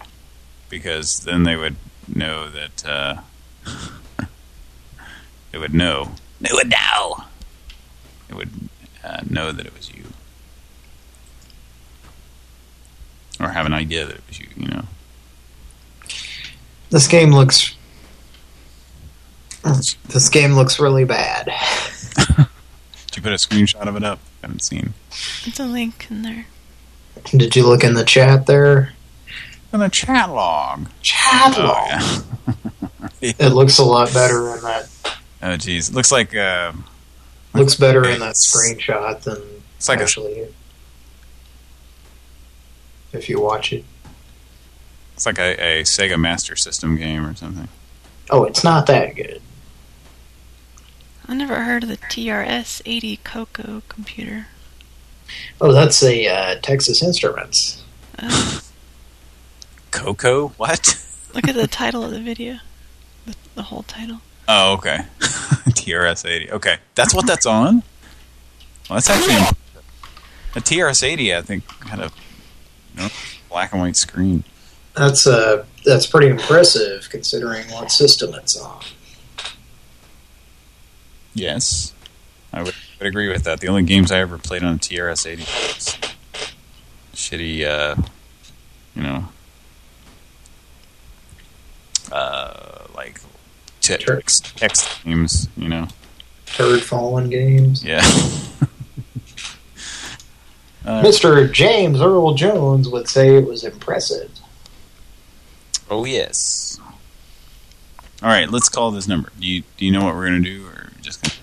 because then they would know that. Uh, they would know. They would know. They would uh, know that it was you, or have an idea that it was you. You know. This game looks. This game looks really bad. Did you put a screenshot of it up? I haven't seen. It's a link in there. Did you look in the chat there? In the chat log. Chat Oh, log. yeah. It looks a lot better in that. Oh, geez. It looks like... Uh, Looks better in that screenshot than It's like a- actually. if you watch it. It's like a, a Sega Master System game or something. Oh, it's not that good. I never heard of the TRS-80 Coco computer. Oh, that's a uh, Texas Instruments. Coco? What? Look at the title of the video. The, the whole title. Oh, okay. TRS-80. Okay. That's what that's on? Well, that's actually... A TRS-80, I think, had a you know, black and white screen. That's uh, that's pretty impressive considering what system it's on. Yes. I would, would agree with that. The only games I ever played on a TRS-80 was shitty, uh, you know, uh, like text, text games, you know. Turd fallen games. Yeah. Uh, Mr. James Earl Jones would say it was impressive. Oh yes. All right, let's call this number. Do you do you know what we're gonna do, or just gonna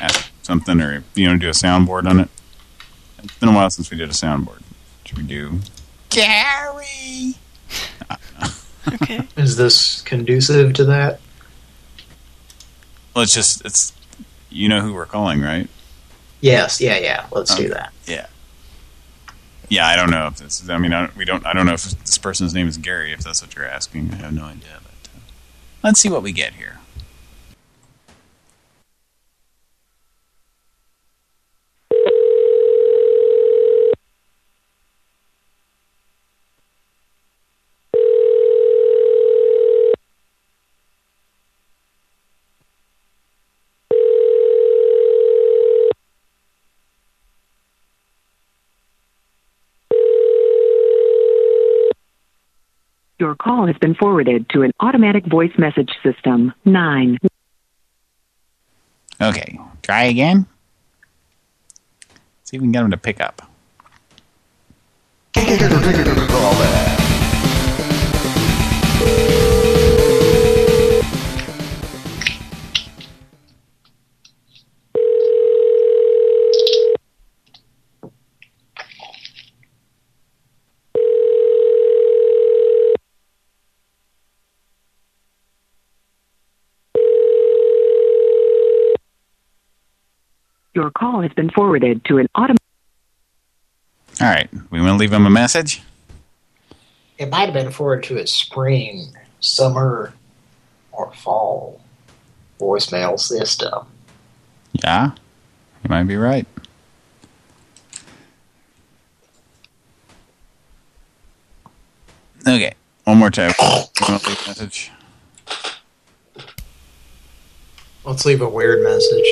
ask something, or do you want to do a soundboard on it? It's been a while since we did a soundboard. Should we do? Gary. okay. Is this conducive to that? Well, it's just it's you know who we're calling, right? Yes, yeah, yeah. Let's do that. Yeah. Yeah, I don't know if this. is. I mean, I, we don't. I don't know if this person's name is Gary. If that's what you're asking, I have no idea. But uh, let's see what we get here. Your call has been forwarded to an automatic voice message system. 9. Okay, try again. See if we can get him to pick up. Has been forwarded to an automatic All right, we want to leave him a message. It might have been forwarded to a spring, summer, or fall voicemail system. Yeah, you might be right. Okay, one more time. You want to leave a message? Let's leave a weird message.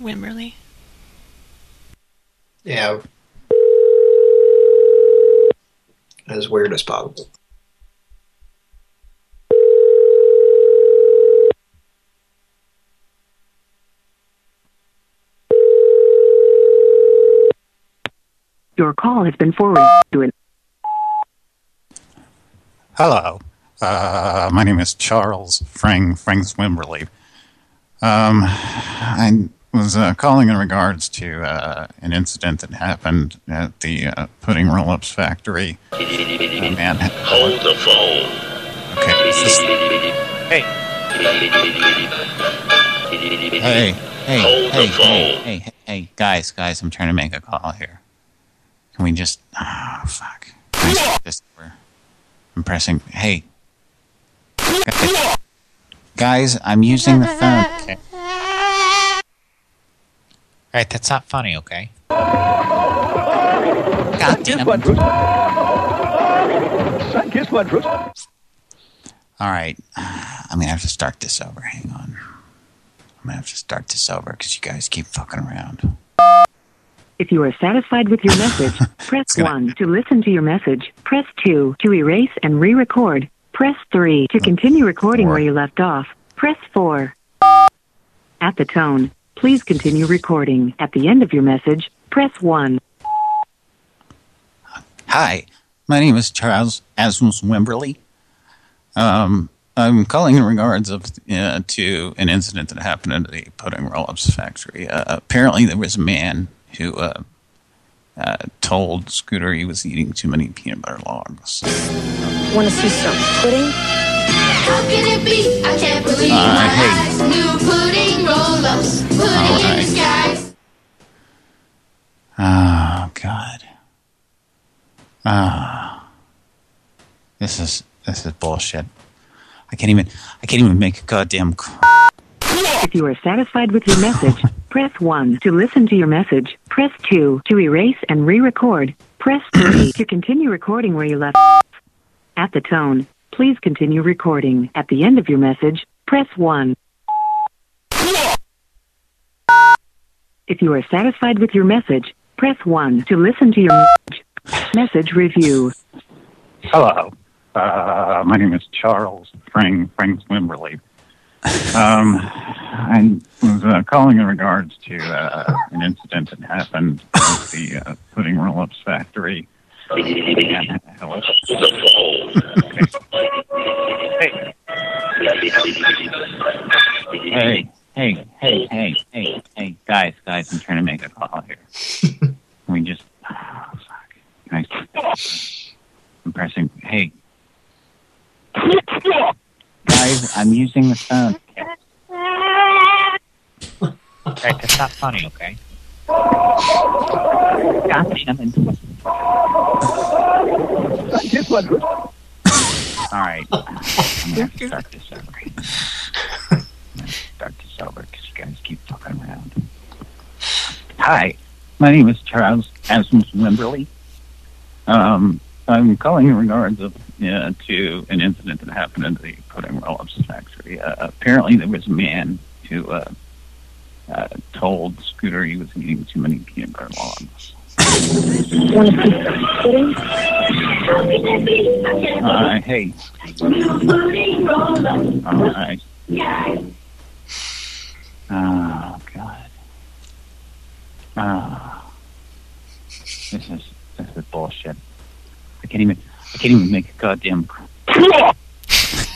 Wimberley. Yeah. As weird as possible. Your call has been forwarded to an Hello, uh, my name is Charles Frank Frank Swimberly. Um, I was uh, calling in regards to uh, an incident that happened at the uh, pudding roll-ups factory. Uh, man, Hold the phone. Okay, is this- Hey. Hey, hey, Hold hey, the phone. hey, hey, hey, hey, guys, guys, I'm trying to make a call here. Can we just, ah, fuck. Can we start this over? I'm pressing, hey. Guys, I'm using the phone. Okay. Alright, that's not funny, okay? God damn it. Guess what, Bruce? All right, I'm gonna have to start this over. Hang on. I'm gonna have to start this over because you guys keep fucking around. If you are satisfied with your message, press 1 to listen to your message. Press 2 to erase and re-record. Press 3 to continue recording where you left off. Press 4. At the tone, please continue recording. At the end of your message, press 1. Hi, my name is Charles Asmus Wimberly. Um, I'm calling in regards of uh, to an incident that happened at the pudding roll-ups factory. Uh, apparently, there was a man who uh, uh, told Scooter he was eating too many peanut butter logs. Want to see some pudding? How can it be? I can't believe All my right, hey. eyes. New pudding roll-ups, pudding All in right. disguise. Oh God. Ah. This is this is bullshit. I can't even I can't even make a goddamn call. If you are satisfied with your message, press 1 to listen to your message. Press 2 to erase and re-record. Press 3 to continue recording where you left off. At the tone, please continue recording. At the end of your message, press 1. If you are satisfied with your message, press 1 to listen to your message. Review. Hello. Uh, my name is Charles Frank Frank Wimberly. Um, I was uh, calling in regards to uh, an incident that happened at the uh, pudding roll-ups factory. Hey, hey, hey, hey, hey, hey, guys, guys! I'm trying to make a call here. we just, oh, fuck. I'm pressing. Hey, guys, I'm using the phone. Alright, that's not funny, okay? God damn it. All right. I'm have to start this over. I'm gonna start this over because you guys keep fucking around. Hi, my name is Charles Asmus Wimberly. Um, I'm calling in regards of, uh, to an incident that happened in the pudding roll-ups factory. Uh, apparently, there was a man who uh, uh, told Scooter he was eating too many peanut butter logs. Uh, hey. All right. Oh, God. Oh. This is, this is bullshit. I can't even, I can't even make a goddamn...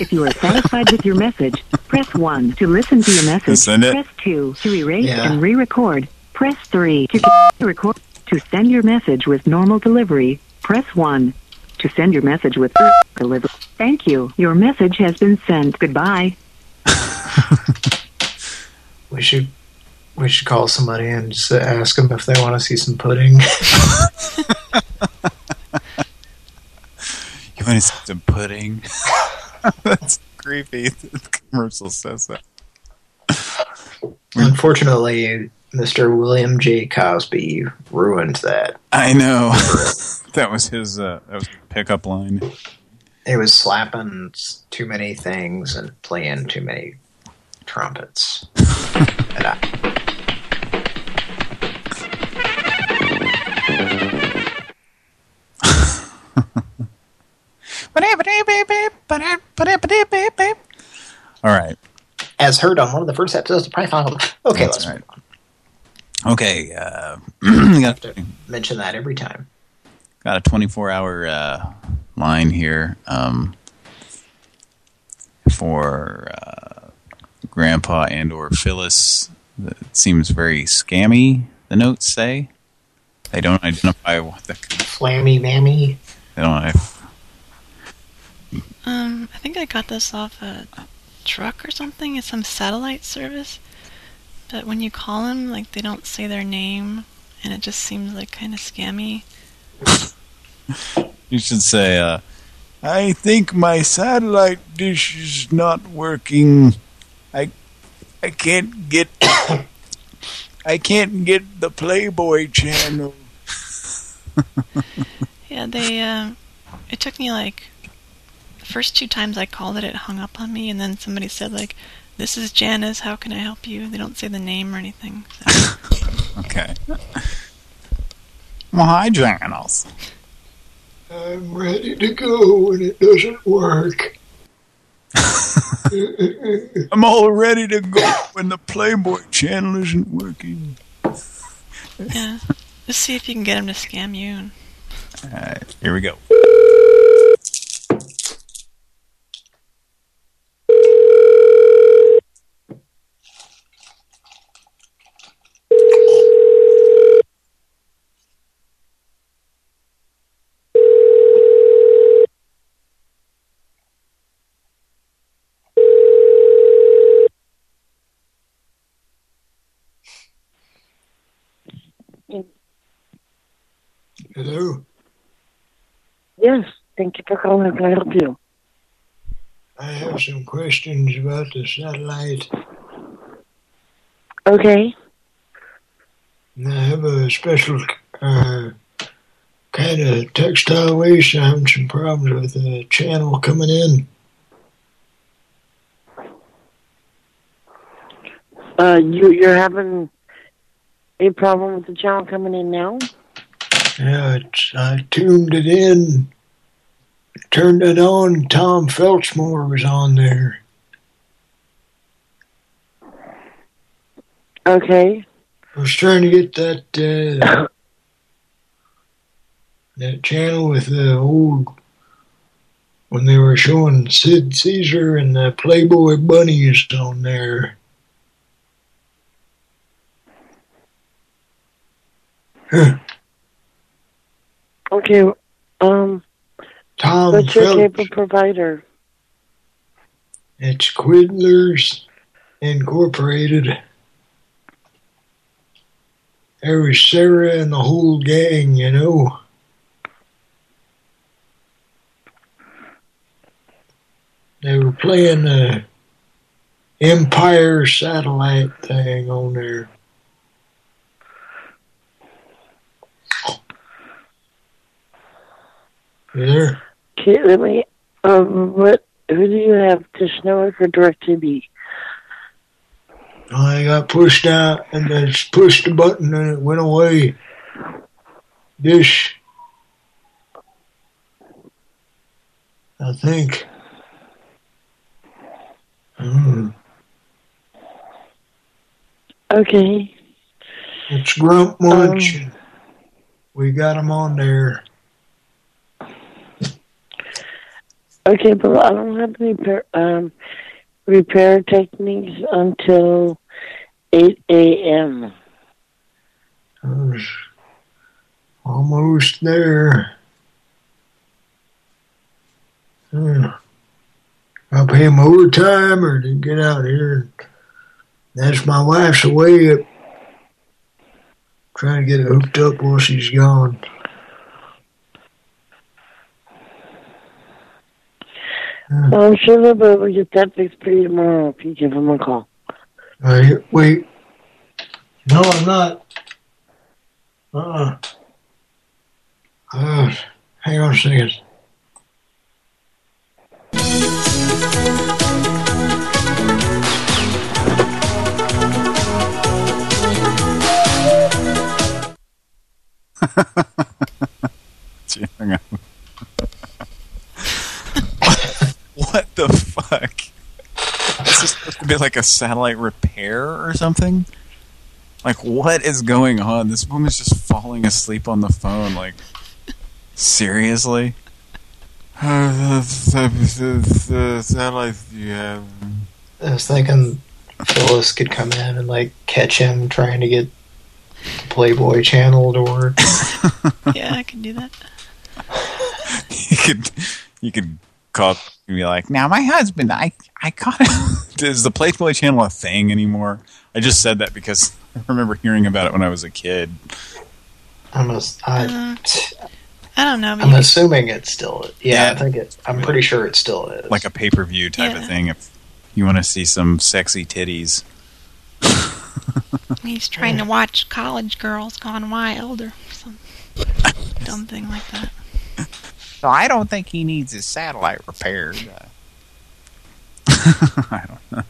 If you are satisfied with your message, press 1 to listen to your message. Send it. Press 2 to erase Yeah. and re-record. Press 3 to record. To send your message with normal delivery, press 1. To send your message with delivery. Thank you. Your message has been sent. Goodbye. We should we should call somebody and just ask them if they want to see some pudding. You want to see some pudding? That's creepy. The commercial says that. Unfortunately, Mr. William J. Cosby ruined that. I know. that was his uh, that was pickup line. It was slapping too many things and playing too many trumpets. All right. as heard on one of the first episodes of Python. Okay, That's let's right. Okay, uh, we got, mention that every time. got a 24-hour uh, line here um, for uh, Grandpa and or Phyllis. It seems very scammy, the notes say. They don't identify what the... Flammy mammy. They don't Um, I think I got this off a truck or something. It's some satellite service. But when you call them, like they don't say their name, and it just seems like kind of scammy. You should say, uh, I think my satellite dish is not working. I I can't get I can't get the Playboy channel. Yeah, they. Uh, it took me like first two times I called it, it hung up on me, and then somebody said like, "This is Janice. How can I help you?" They don't say the name or anything. Okay. Well, hi, Janice. I'm ready to go when it doesn't work. I'm all ready to go when the Playboy channel isn't working. yeah, just see if you can get them to scam you. All right, here we go. Hello? Yes, thank you for calling. Can I help you? I have some questions about the satellite. Okay. And I have a special uh, kind of textile waste. I'm having some problems with the channel coming in. Uh, you you're having a problem with the channel coming in now? Yeah, it's, I tuned it in, turned it on. Tom Felchmore was on there. Okay. I was trying to get that uh, that channel with the old when they were showing Sid Caesar and the Playboy bunnies on there. Huh. Okay. Um. Tom What's your cable provider? It's Quiddlers Incorporated. There was Sarah and the whole gang, you know. They were playing the Empire satellite thing on there. You there? Let me. Um. What? Who do you have? Dish Network or DirecTV? I got pushed out and just pushed the button and it went away. Dish. I think. Hmm. Okay. It's Grump Munch. we got him on there. Okay, but I don't have any um, repair techniques until 8 a.m. Almost there. Hmm. I pay him overtime or to get out here. That's my wife's away trying to get it hooked up while she's gone. I'm sure they'll be able to get that fixed for you tomorrow if you give them a call. Uh, wait. No, I'm not. Uh-uh. Uh, hang on a second. Gee, hang on. What the fuck? this Is supposed to be like a satellite repair or something? Like, what is going on? This woman's just falling asleep on the phone. Like, seriously? The satellite you have. I was thinking Phyllis could come in and like catch him trying to get the Playboy channel to work. yeah, I can do that. you could you could call and be like, now my husband, I I caught him. Is the Playboy channel a thing anymore? I just said that because I remember hearing about it when I was a kid. I'm a, I, Uh, I don't know. I'm assuming it's still. Yeah, Yeah. I think it. I'm pretty sure it still is. Like a pay-per-view type of thing. If you want to see some sexy titties. He's trying to watch college girls gone wild or some dumb thing like that. So I don't think he needs his satellite repaired. Uh, I don't know.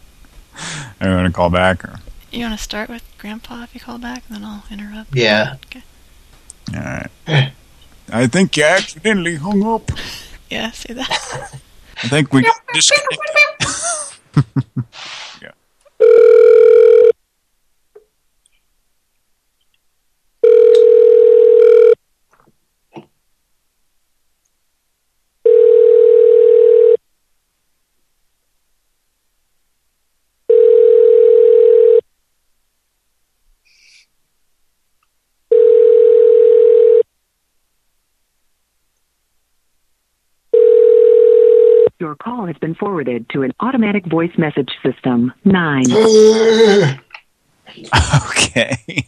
Are I want to call back or You want to start with Grandpa if you call back, and then I'll interrupt. Yeah. Okay. all right. I think you accidentally hung up. Yeah, see that? I think we got disconnected. yeah. Your call has been forwarded to an automatic voice message system. Nine. Okay.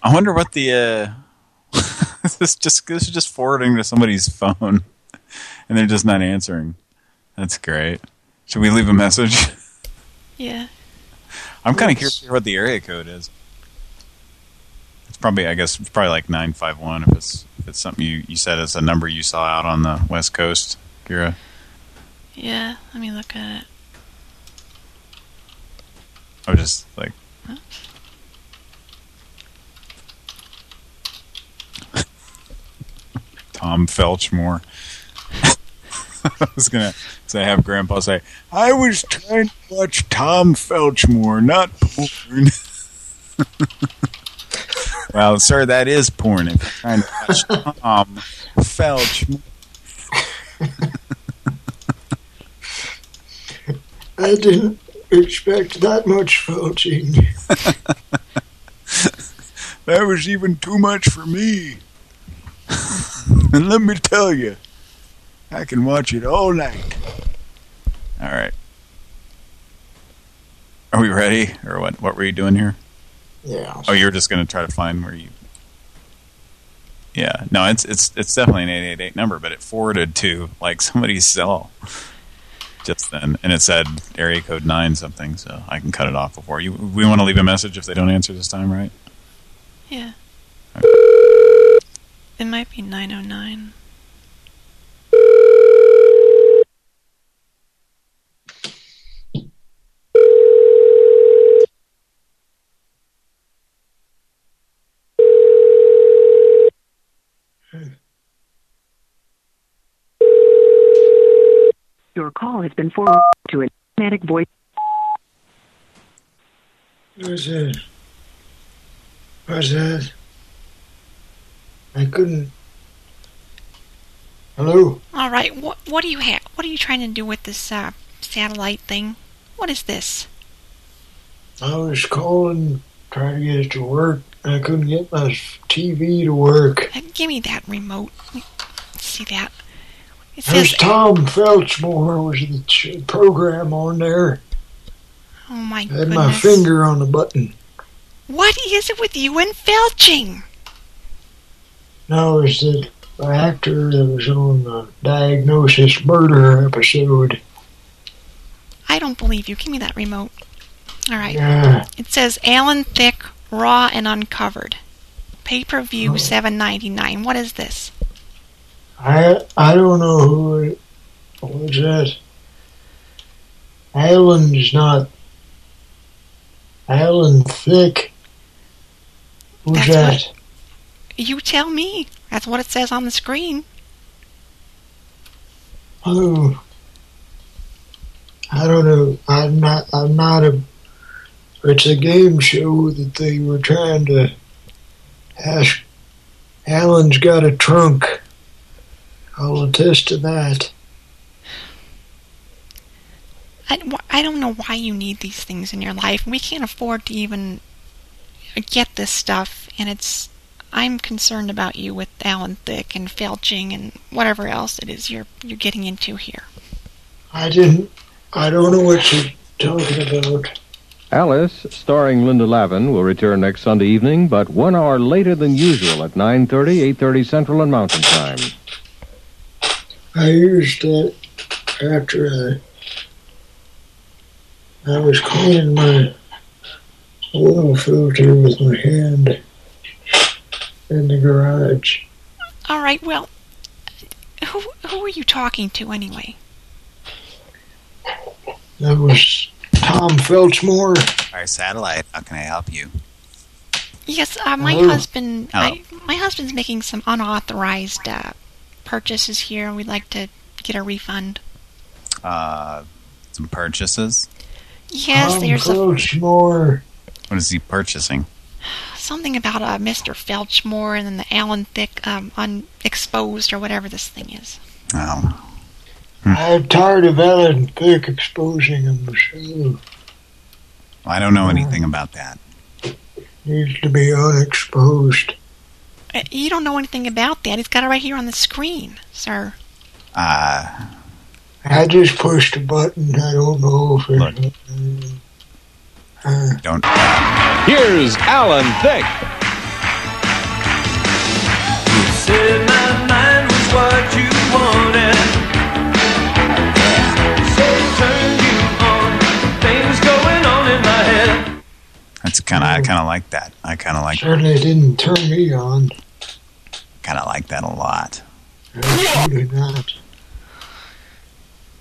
I wonder what the uh this is just this is just forwarding to somebody's phone and they're just not answering. That's great. Should we leave a message? Yeah. I'm kind of curious to hear what the area code is. It's probably I guess it's probably like 951 if it's if it's something you you said it's a number you saw out on the West Coast, Kira. Yeah, let me look at it. I was just like. Huh? Tom Felchmore. I was gonna say have Grandpa say, "I was trying to watch Tom Felchmore, not porn." well, sir, that is porn. If you're trying to watch Tom Felchmore. I didn't expect that much filching. That was even too much for me. and let me tell you, I can watch it all night. All right. Are we ready? Or what What were you doing here? Yeah. Oh, you were just going to try to find where you... Yeah. No, it's it's it's definitely an 888 number, but it forwarded to, like, somebody's cell just then. And it said area code 9 something, so I can cut it off before. you. We want to leave a message if they don't answer this time, right? Yeah. It might be 909. Your call has been forwarded to an automatic voice. What's that? What's that? I couldn't. Hello? All right, what what do you have? What are you trying to do with this uh, satellite thing? What is this? I was calling, trying to get it to work. I couldn't get my TV to work. Uh, give me that remote. Let me see that. It There's says, Tom Felchmore was the program on there. "Oh my I had goodness! my finger on the button. What is it with you and felching?" No, it's the actor that was on the Diagnosis Murder episode. I don't believe you. Give me that remote. All right. Yeah. It says Alan Thicke, raw and uncovered. Pay per view, Oh. seven ninety nine. What is this? I I don't know who it was that. Alan's not Alan Thicke. Who's That's that? what- You tell me. That's what it says on the screen. Oh, I don't know. I'm not. I'm not a. It's a game show that they were trying to ask. Alan's got a trunk. I'll attest to that. I, I don't know why you need these things in your life. We can't afford to even get this stuff, and it's. I'm concerned about you with Alan Thicke and felching and whatever else it is you're you're getting into here. I didn't. I don't know what you're talking about. Alice, starring Linda Lavin, will return next Sunday evening, but one hour later than usual at 9.30, 8.30 Central and Mountain Time. I used that after I, I was cleaning my oil filter with my hand in the garage. All right, well, who who are you talking to anyway? That was Tom Felchmore. Our satellite. How can I help you? Yes, uh, my Hello. husband. Hello. I, my husband's making some unauthorized uh, purchases here, and we'd like to get a refund. Uh, some purchases. Yes, Tom there's a, Felchmore. What is he purchasing? something about uh, Mr. Felchmore and then the Alan Thicke um, unexposed or whatever this thing is. Oh, I'm tired of Alan Thicke exposing himself. I don't know anything about that. Needs to be unexposed. Uh, You don't know anything about that. It's got it right here on the screen, sir. Uh, I just pushed a button. I don't know if it. Uh, don't. Here's Alan Thicke. Said my mind was what you wanted. So turned you on. Things going on in my head. That's kind of. I kind of like that. I kind of like. certainly didn't turn me on. Kind of like that a lot. Absolutely not.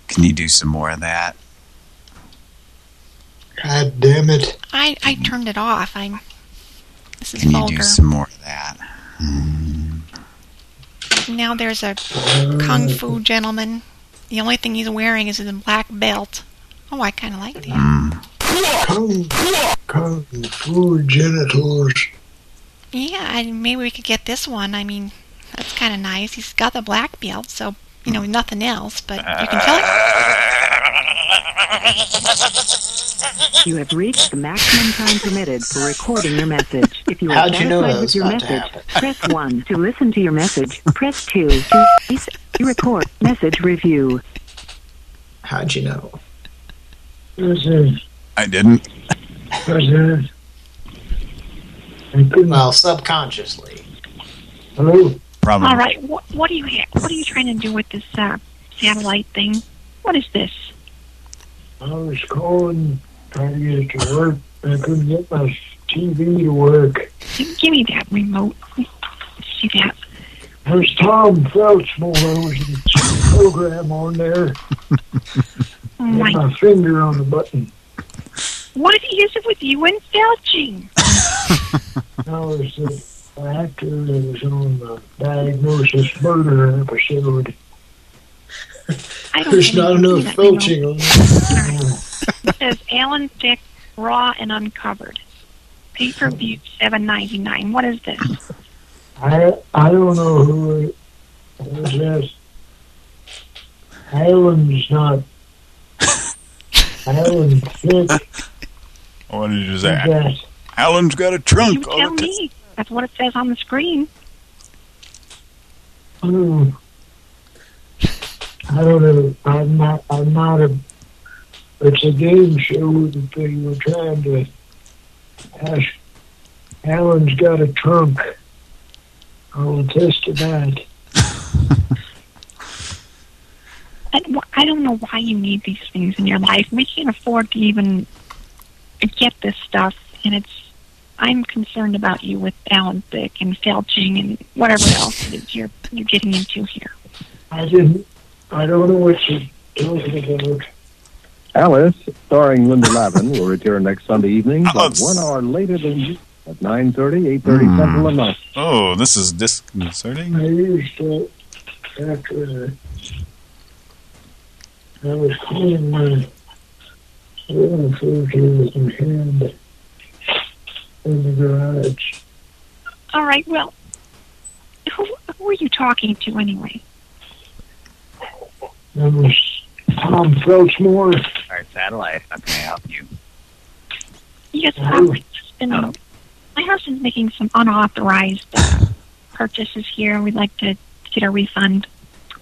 Can you do some more of that? God damn it. I, I turned it off. I. This is Can you do some more of that? Hmm. Now there's a kung fu gentleman. The only thing he's wearing is a black belt. Oh, I kind of like that. Hmm. Kung, kung fu genitals. Yeah, I, maybe we could get this one. I mean, that's kind of nice. He's got the black belt, so you know nothing else, but you can tell it. You have reached the maximum time permitted for recording your message. If you are How'd you know satisfied with your message, press 1 to listen to your message. Press 2 to release- record message review. How'd you know? This is, I didn't. This is. Well, subconsciously. Hello? Probably. All right. What, what are you What are you trying to do with this uh, satellite thing? What is this? I was calling, trying to get it to work. I couldn't get my TV to work. Give me that remote. Let's see that. There's Tom Feltzmore was in the program on there. Oh Had my! my finger on the button. What is it with you and Felching? I was the actor that was on the Diagnosis Murder episode. There's not anything to enough do filching on this. It says Alan Thicke, raw and uncovered. Pay per view seven ninety nine. What is this? I I don't know who it was that. Alan's not. Alan Thicke. What did you say? That. Alan's got a trunk. You trunk. tell me. That's what it says on the screen. Oh. I don't know. I'm not. I'm not a. It's a game show that they were trying to. Ask. Alan's got a trunk. I'll attest to that. I, I don't know why you need these things in your life. We can't afford to even get this stuff, and it's. I'm concerned about you with Alan Thicke and Felching and whatever else it is you're you're getting into here. I didn't. I don't know what you're talking about. Alice, starring Linda Lavin, will return next Sunday evening, but one hour later than usual at 9.30, 8.30 Central and Mountain. Oh, this is disconcerting. I used to, after uh, I was cleaning my water filters and hand in the garage. All right. Well, who who are you talking to anyway? That was Tom Feltzmore. All right, satellite. How can I help you? Yes, my husband. My husband's making some unauthorized uh, purchases here. We'd like to get a refund.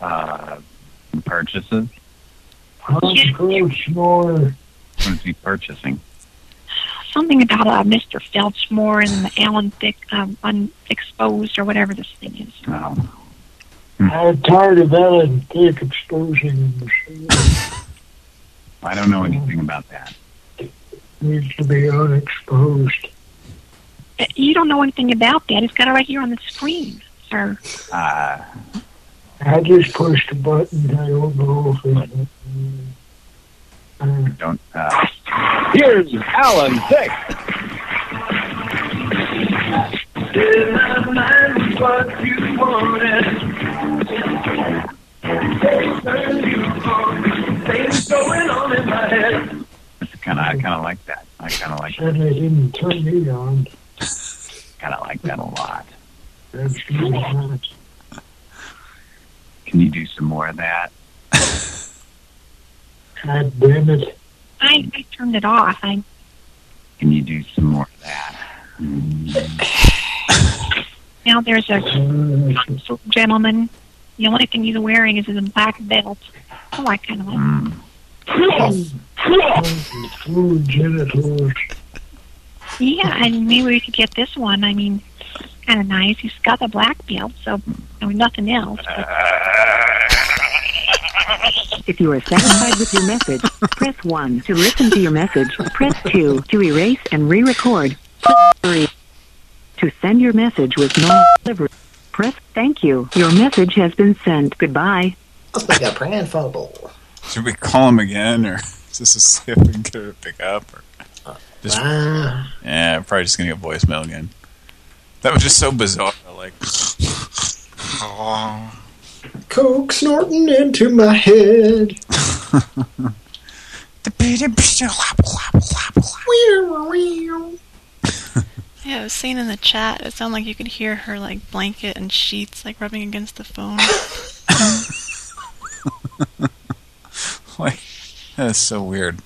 Uh, purchases. Tom Feltzmore. What is he purchasing? Something about uh, Mr. Felchmore and the Alan Thicke um, unexposed or whatever this thing is. Oh. I'm tired of Alan Thicke exposing himself. I don't know anything about that. Needs to be unexposed. Uh, You don't know anything about that. It's got it right here on the screen, sir. Uh, I just pushed a button. I don't know if it. Uh, don't. Uh, Here's Alan Thicke. In my mind what you wanted. Things going on in my head. kind of. I kind of like that. I kind of like. said they didn't turn me on. Kind of like that a lot. That's not. Can you do some more of that? God damn it. I, I turned it off. I Can you do some more of that? now there's a gentleman. The only thing he's wearing is his black belt. Oh, I kind of like. Food hmm. genitals. Yeah, and maybe we could get this one. I mean, kind of nice. He's got the black belt, so I mean, nothing else. But If you are satisfied with your message, press 1 to listen to your message. Press 2 to erase and re-record. Press 3 to send your message with no delivery. Press thank you. Your message has been sent. Goodbye. Must make a pran fumble. Should we call him again, or just this a see if we can get her to pick up? Or just, Ah. yeah, probably just gonna get voicemail again. That was just so bizarre. Like, Coke snorting into my head. Yeah, I was seeing in the chat, it sounded like you could hear her like blanket and sheets like rubbing against the phone. like, that's so weird.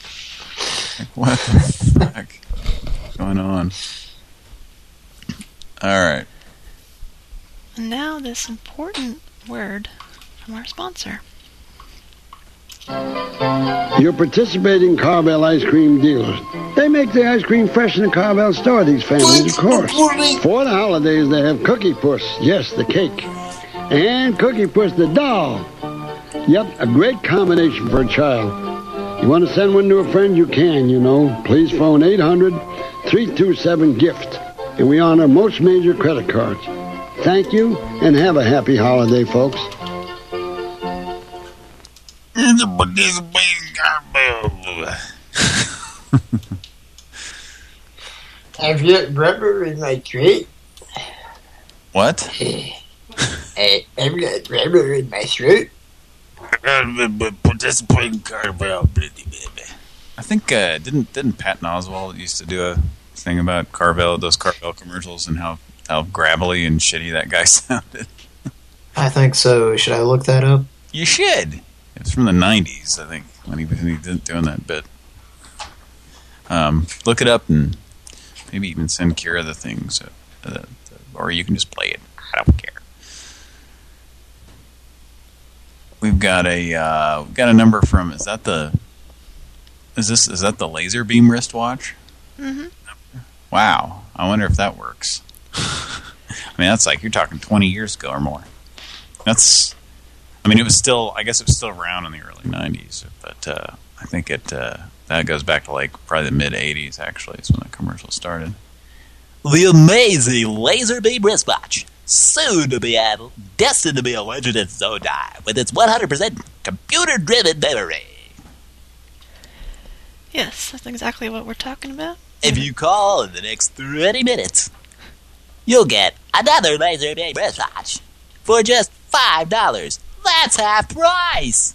Like, what the fuck is going on? All right. now this important word from our sponsor. Your participating Carvel ice cream dealers. They make the ice cream fresh in the Carvel store, these families, of course. For the holidays, they have Cookie Puss, yes, the cake. And Cookie Puss, the doll. Yep, a great combination for a child. You want to send one to a friend, you can, you know. Please phone 800 327 GIFT. And we honor most major credit cards. Thank you, and have a happy holiday, folks. I've got rubber in my throat. What? I, I've got rubber in my throat. Participating Carvel. I think uh, didn't didn't Patton Oswalt used to do a thing about Carvel, those Carvel commercials, and how how gravelly and shitty that guy sounded. I think so. Should I look that up? You should. It's from the '90s, I think, when he was when he did doing that bit. Um, look it up and maybe even send Kira the thing, so, uh, or you can just play it. I don't care. We've got a uh, we've got a number from. Is that the? Is this is that the laser beam wristwatch? Mm-hmm. Wow, I wonder if that works. I mean, that's like you're talking 20 years ago or more. That's, I mean, it was still, I guess it was still around in the early 90s, but uh, I think it uh, that goes back to like probably the mid 80s. Actually, is when the commercial started. The amazing laser beam wristwatch, soon to be added, destined to be a legend in its own time, with its 100% computer-driven memory. Yes, that's exactly what we're talking about. If you call in the next 30 minutes, you'll get another laser beam wristwatch for just $5. That's half price!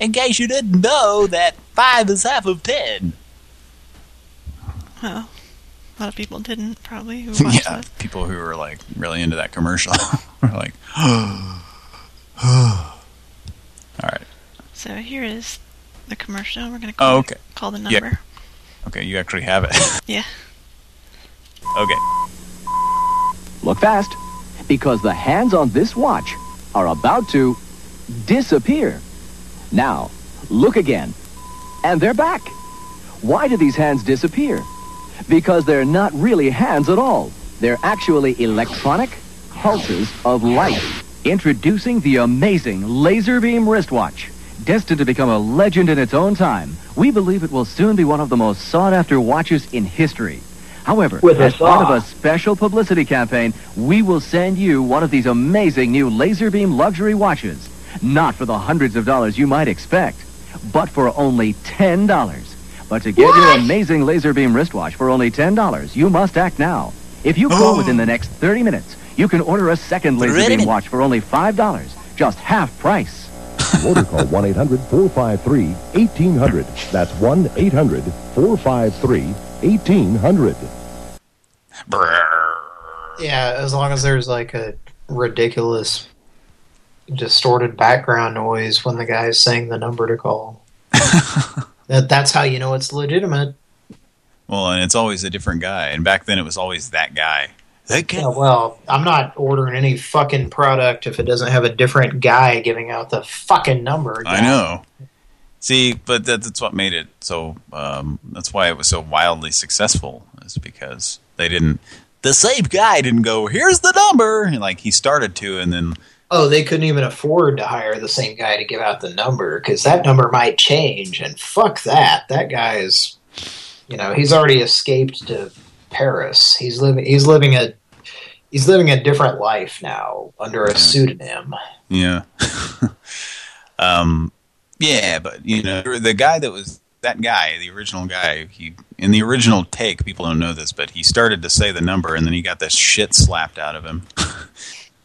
In case you didn't know that 5 is half of 10. Well, a lot of people didn't probably who watched yeah, that. people who were like really into that commercial were like, all right. So here is the commercial. We're gonna Oh, call, okay. call the Yeah. number. Okay, you actually have it. Yeah. okay. Look fast, because the hands on this watch are about to disappear. Now, look again. And they're back. Why do these hands disappear? Because they're not really hands at all. They're actually electronic pulses of light. Introducing the amazing laser beam wristwatch. Destined to become a legend in its own time, we believe it will soon be one of the most sought-after watches in history. However, With a as part of a special publicity campaign, we will send you one of these amazing new laser beam luxury watches. Not for the hundreds of dollars you might expect, but for only $10. But to get your amazing laser beam wristwatch for only $10, you must act now. If you call within the oh. next 30 minutes, you can order a second laser 30 beam minutes. watch for only $5, just half price. Order call 1 800 453 1800. That's 1 800 453 1800. Yeah, as long as there's like a ridiculous, distorted background noise when the guy's saying the number to call. that, that's how you know it's legitimate. Well, and it's always a different guy. And back then it was always that guy. That Yeah, well, I'm not ordering any fucking product if it doesn't have a different guy giving out the fucking number. I know. See, but that, that's what made it so, um, that's why it was so wildly successful, is because they didn't, the same guy didn't go, here's the number, and like he started to, and then, Oh, they couldn't even afford to hire the same guy to give out the number because that number might change. And fuck that. That guy is, you know, he's already escaped to Paris. He's living. He's living a. He's living a different life now under a pseudonym. yeah. um, yeah, but, you know, the guy that was, that guy, the original guy, he, in the original take, people don't know this, but he started to say the number, and then he got this shit slapped out of him.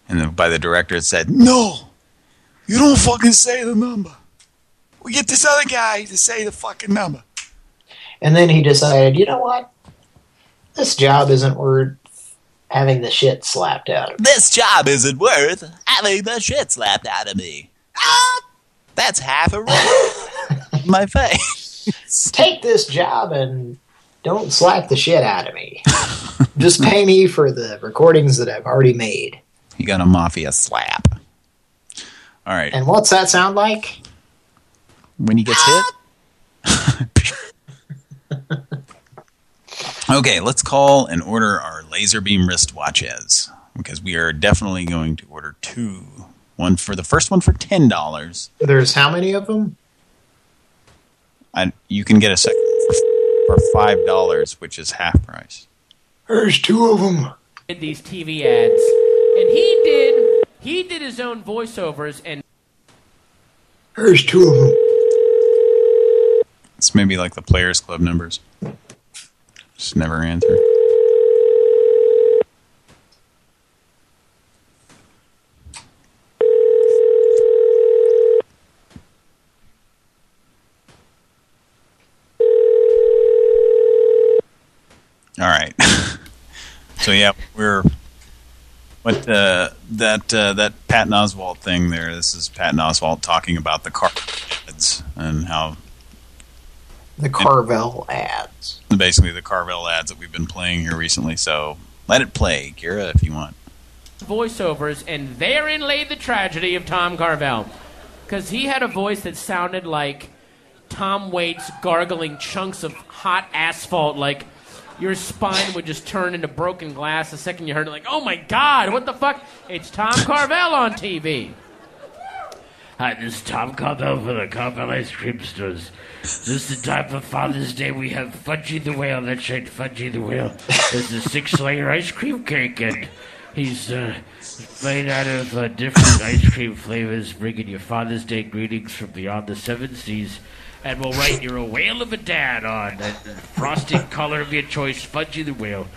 And then by the director it said, No! You don't fucking say the number. We get this other guy to say the fucking number. And then he decided, you know what? This job isn't worth having the shit slapped out of me. This job isn't worth having the shit slapped out of me. Ah, that's half a in my face. Take this job and don't slap the shit out of me. Just pay me for the recordings that I've already made. You got a mafia slap. All right. And what's that sound like? When he gets hit? okay, let's call and order our laser beam wristwatches because we are definitely going to order two. One for the first one for ten dollars. There's how many of them? And you can get a second for, for five dollars, which is half price. There's two of them. did these TV ads, and he did he did his own voiceovers and There's two of them. It's maybe like the Players Club numbers. Just never answer. All right. so yeah, we're what uh, that uh, that Patton Oswalt thing there. This is Patton Oswalt talking about the car ads and how The Carvel ads. basically the Carvel ads that we've been playing here recently. So let it play, Kira, if you want. voiceovers, and therein lay the tragedy of Tom Carvel. Because he had a voice that sounded like Tom Waits gargling chunks of hot asphalt, like your spine would just turn into broken glass the second you heard it. Like, oh my God, what the fuck? It's Tom Carvel on TV. Hi, this is Tom Carvel for the Carvel Ice Cream Stores. This is the time for Father's Day. We have Fudgy the Whale. That's right, Fudgy the Whale. There's a six-layer ice cream cake, and he's uh, made out of uh, different ice cream flavors, bringing you Father's Day greetings from beyond the seven seas. And we'll write you're a whale of a dad on the frosting color of your choice, Fudgy the Whale.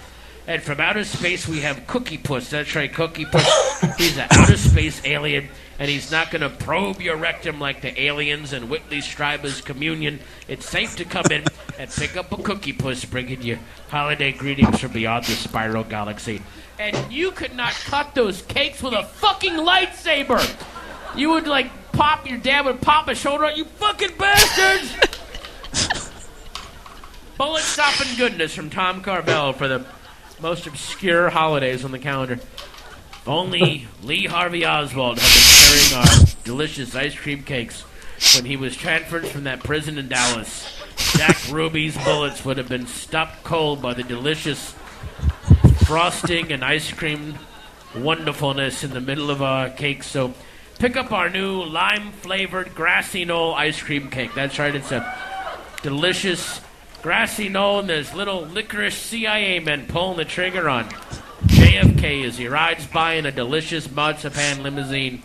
And from outer space, we have Cookie Puss. That's right, Cookie Puss. He's an outer space alien, and he's not going to probe your rectum like the aliens and Whitley Strieber's communion. It's safe to come in and pick up a Cookie Puss, bringing you holiday greetings from beyond the spiral galaxy. And you could not cut those cakes with a fucking lightsaber. You would like pop your dad would pop a shoulder out. You fucking bastards! Bullet stopping goodness from Tom Carvel for the most obscure holidays on the calendar. If only Lee Harvey Oswald had been carrying our delicious ice cream cakes when he was transferred from that prison in Dallas. Jack Ruby's bullets would have been stopped cold by the delicious frosting and ice cream wonderfulness in the middle of our cake. So pick up our new lime flavored grassy knoll ice cream cake. That's right, it's a delicious grassy knoll, and there's little licorice CIA men pulling the trigger on JFK as he rides by in a delicious marzipan limousine.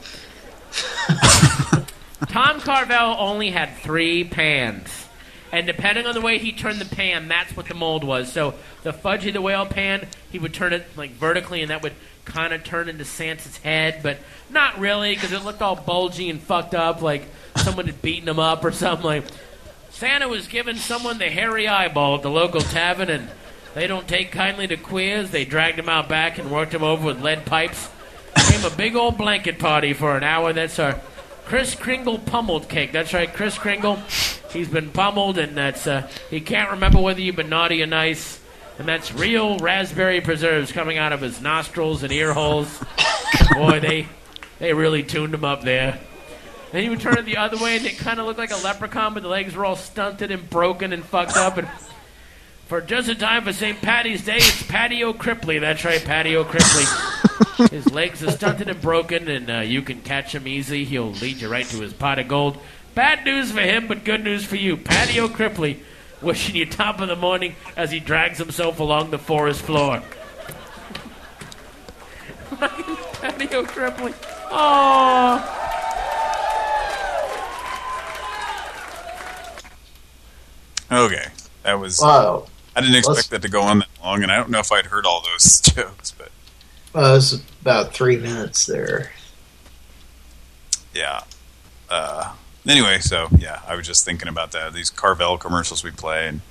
Tom Carvel only had three pans. And depending on the way he turned the pan, that's what the mold was. So the Fudgy the Whale pan, he would turn it like vertically, and that would kind of turned into Santa's head, but not really because it looked all bulgy and fucked up, like someone had beaten him up or something. Like Santa was giving someone the hairy eyeball at the local tavern, and they don't take kindly to queers. They dragged him out back and worked him over with lead pipes. Became a big old blanket party for an hour. That's our Kris Kringle pummeled cake. That's right, Kris Kringle. He's been pummeled, and that's uh, he can't remember whether you've been naughty or nice. And that's real raspberry preserves coming out of his nostrils and ear holes. Boy, they they really tuned him up there. Then he would turn it the other way, and it kind of looked like a leprechaun, but the legs were all stunted and broken and fucked up. And for just in time for St. Patty's Day, it's Patio Cripley. That's right, Patio Cripley. his legs are stunted and broken, and uh, you can catch him easy. He'll lead you right to his pot of gold. Bad news for him, but good news for you. Patio Cripley wishing you top of the morning as he drags himself along the forest floor. Patio Cripley. Oh. Okay, that was. Wow. I didn't expect Let's- that to go on that long, and I don't know if I'd heard all those jokes, but Well, it was about three minutes there. Yeah. Uh, anyway, so yeah, I was just thinking about that. These Carvel commercials we play and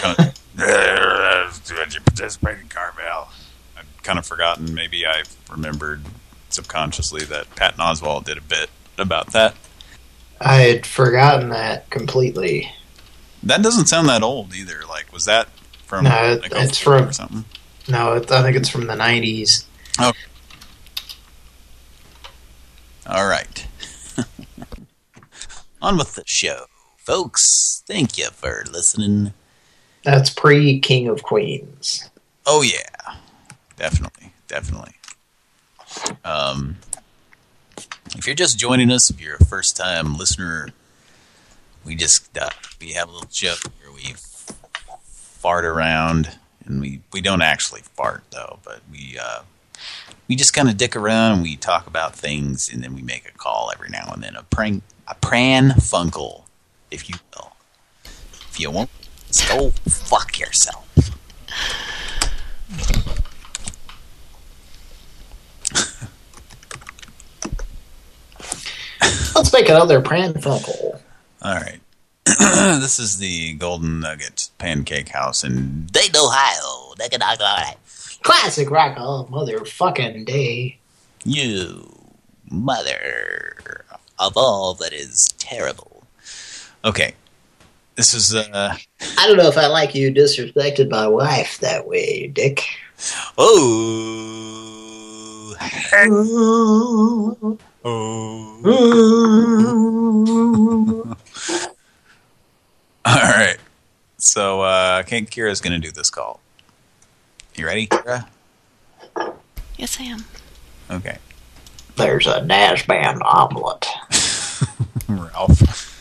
kind of, did you participate in Carvel? I've kind of forgotten. Maybe I remembered subconsciously that Patton Oswalt did a bit about that. I had forgotten that completely. That doesn't sound that old either. Like, was that from No, it- like it's oh from- or something? No, it, I think it's from the 90s. Oh. All right. On with the show, folks. Thank you for listening. That's pre-King of Queens. Oh yeah, definitely, definitely. Um, if you're just joining us, if you're a first-time listener, we just uh, we have a little joke where we fart around, and we we don't actually fart though, but we uh, we just kind of dick around and we talk about things, and then we make a call every now and then, a prank, a Pran Funkel, if you will. If you won't, go fuck yourself. Let's make another Pranfunkel. All right. this is the Golden Nugget Pancake House in Dayton, Ohio. Classic rock all motherfucking day. You mother of all that is terrible. Okay. This is uh I don't know if I like you disrespected my wife that way, Dick. Oh. Oh. oh. All right. So uh Kate Kira's going to do this call. You ready, Kira? Yes, I am. Okay. There's a Nash band omelet. Ralph.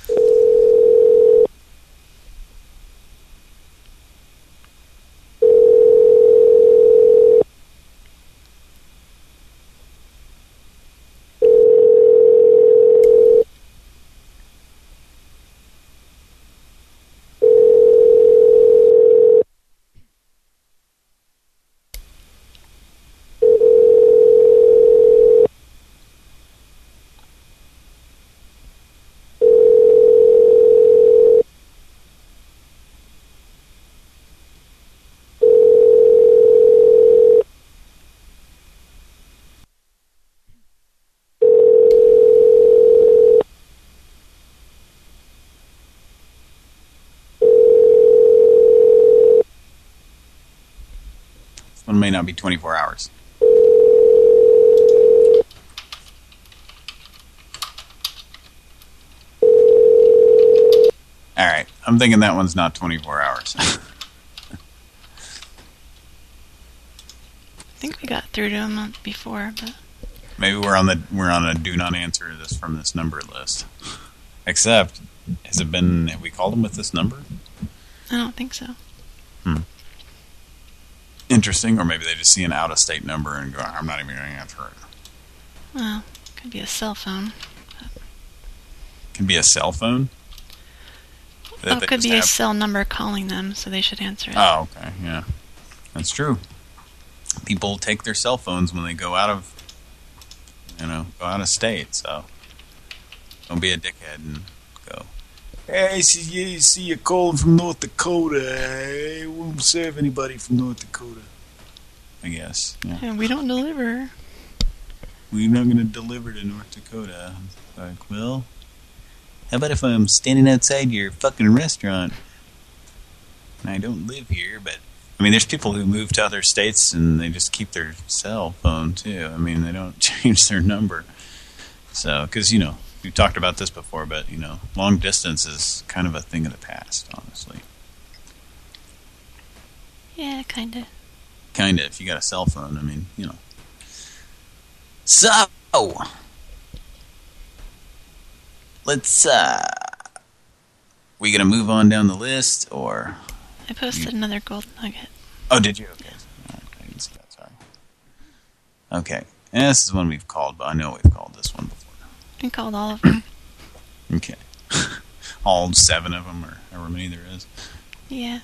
May not be 24 hours. All right. I'm thinking that one's not 24 hours. I think we got through to him before, but Maybe we're on the we're on a do not answer this from this number list. Except, has it been? Have we called them with this number? I don't think so. Interesting. Or maybe they just see an out of state number and go, "I'm not even going to answer it." Well, could be a cell phone. Can be a cell phone. Oh, it could be a cell number calling them, so they should answer it. Oh, okay, yeah, that's true. People take their cell phones when they go out of, you know, go out of state. So don't be a dickhead and go. Hey, see you, see you calling from North Dakota. Hey, we won't serve anybody from North Dakota. I guess. Yeah. Yeah, we don't deliver. We're not going to deliver to North Dakota. Like, well, how about if I'm standing outside your fucking restaurant? And I don't live here, but... I mean, there's people who move to other states and they just keep their cell phone, too. I mean, they don't change their number. So, because, you know, we've talked about this before, but, you know, long distance is kind of a thing of the past, honestly. Yeah, kinda. Kind of, if you got a cell phone, I mean, you know. So, let's, uh, we gonna move on down the list, or... I posted another gold nugget. Oh, did you? Okay. All right, I didn't see that, sorry. Okay. And this is one we've called, but I know we've called this one before. Called all of them. okay. all seven of them, or however many there is. Yeah.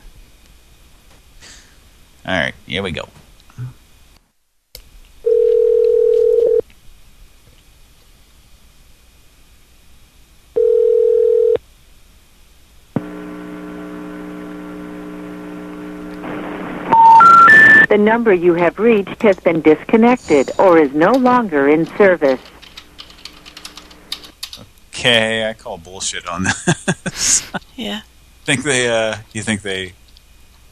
All right, here we go. The number you have reached has been disconnected or is no longer in service. Okay, I call bullshit on this. Yeah. think they uh you think they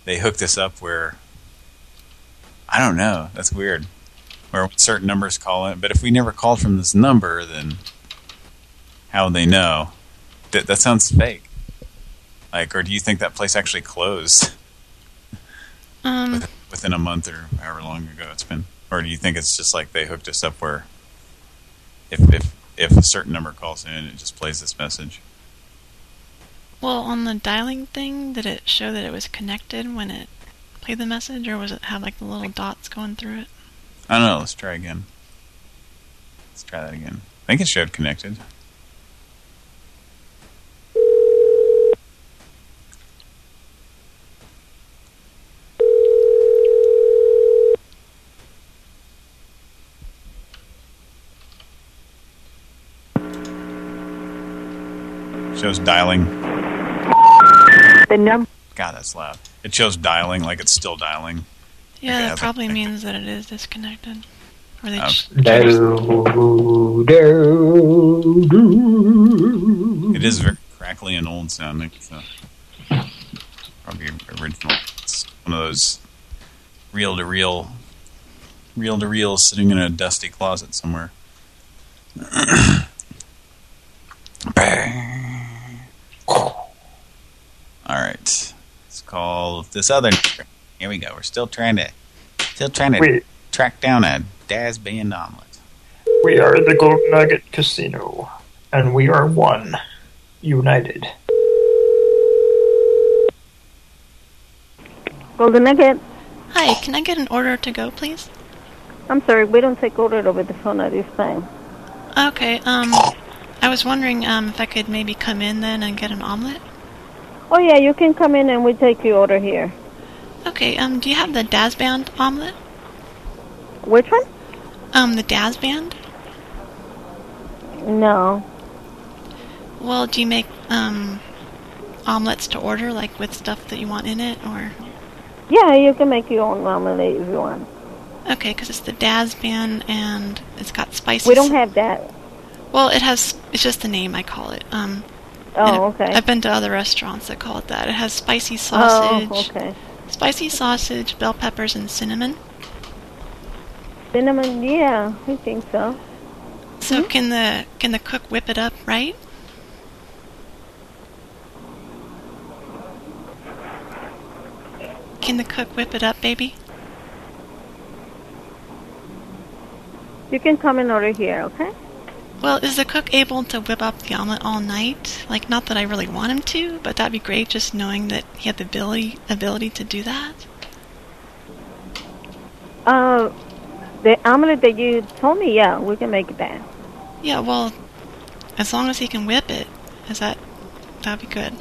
they hooked us up where I don't know, that's weird. Where certain numbers call it, but if we never called from this number then how would they know? That that sounds fake. Like or do you think that place actually closed Um, within a month or however long ago it's been? Or do you think it's just like they hooked us up where if if if a certain number calls in it just plays this message? well, on the dialing thing, did it show that it was connected when it played the message, or was it have like the little dots going through it? I don't know. Let's try again. Let's try that again. I think it showed connected. Shows dialing. The number. God, that's loud. It shows dialing like it's still dialing. Yeah, Okay, that I probably means that it is disconnected. Or they Oh. ch- Do, do, do. It is very crackly and old sounding, so probably original. It's one of those reel to reel, reel to reel sitting in a dusty closet somewhere. All right, let's call this other. Here we go. We're still trying to, still trying to Wait. track down a Dazz Band omelet. We are the Golden Nugget Casino, and we are one, united. Golden Nugget. Hi, can I get an order to go, please? I'm sorry, we don't take order over the phone at this time. Okay, um, I was wondering um, if I could maybe come in then and get an omelet. Oh yeah, you can come in and we take your order here. Okay, um, do you have the Dazz Band omelet? Which one? Um, the Dazz Band? No. Well, do you make, um, omelets to order, like with stuff that you want in it, or? Yeah, you can make your own omelet if you want. Okay, because it's the Dazz Band and it's got spices. We don't have that. Well, it has. It's just the name I call it. Um. Oh, okay. I've been to other restaurants that call it that. It has spicy oh, sausage. Oh, okay. Spicy sausage, bell peppers, and cinnamon. Cinnamon, yeah, I think so. So hmm? can the can the cook whip it up right? Can the cook whip it up, baby? You can come and order here, okay? Well, is the cook able to whip up the omelet all night? Like, not that I really want him to, but that'd be great. Just knowing that he had the ability ability to do that. Uh, the omelet that you told me, yeah, we can make that. Yeah, well, as long as he can whip it, is that that'd be good.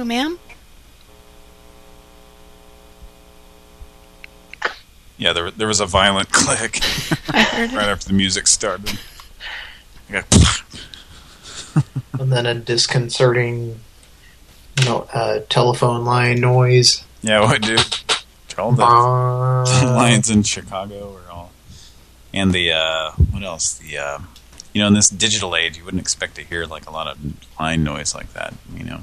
Hello, ma'am. Yeah, there there was a violent click right after the music started. And then a disconcerting, you know, uh, telephone line noise. Yeah, what do? All the Uh, lines in Chicago are all, and the uh, what else? The uh, you know, in this digital age, you wouldn't expect to hear like a lot of line noise like that. You know,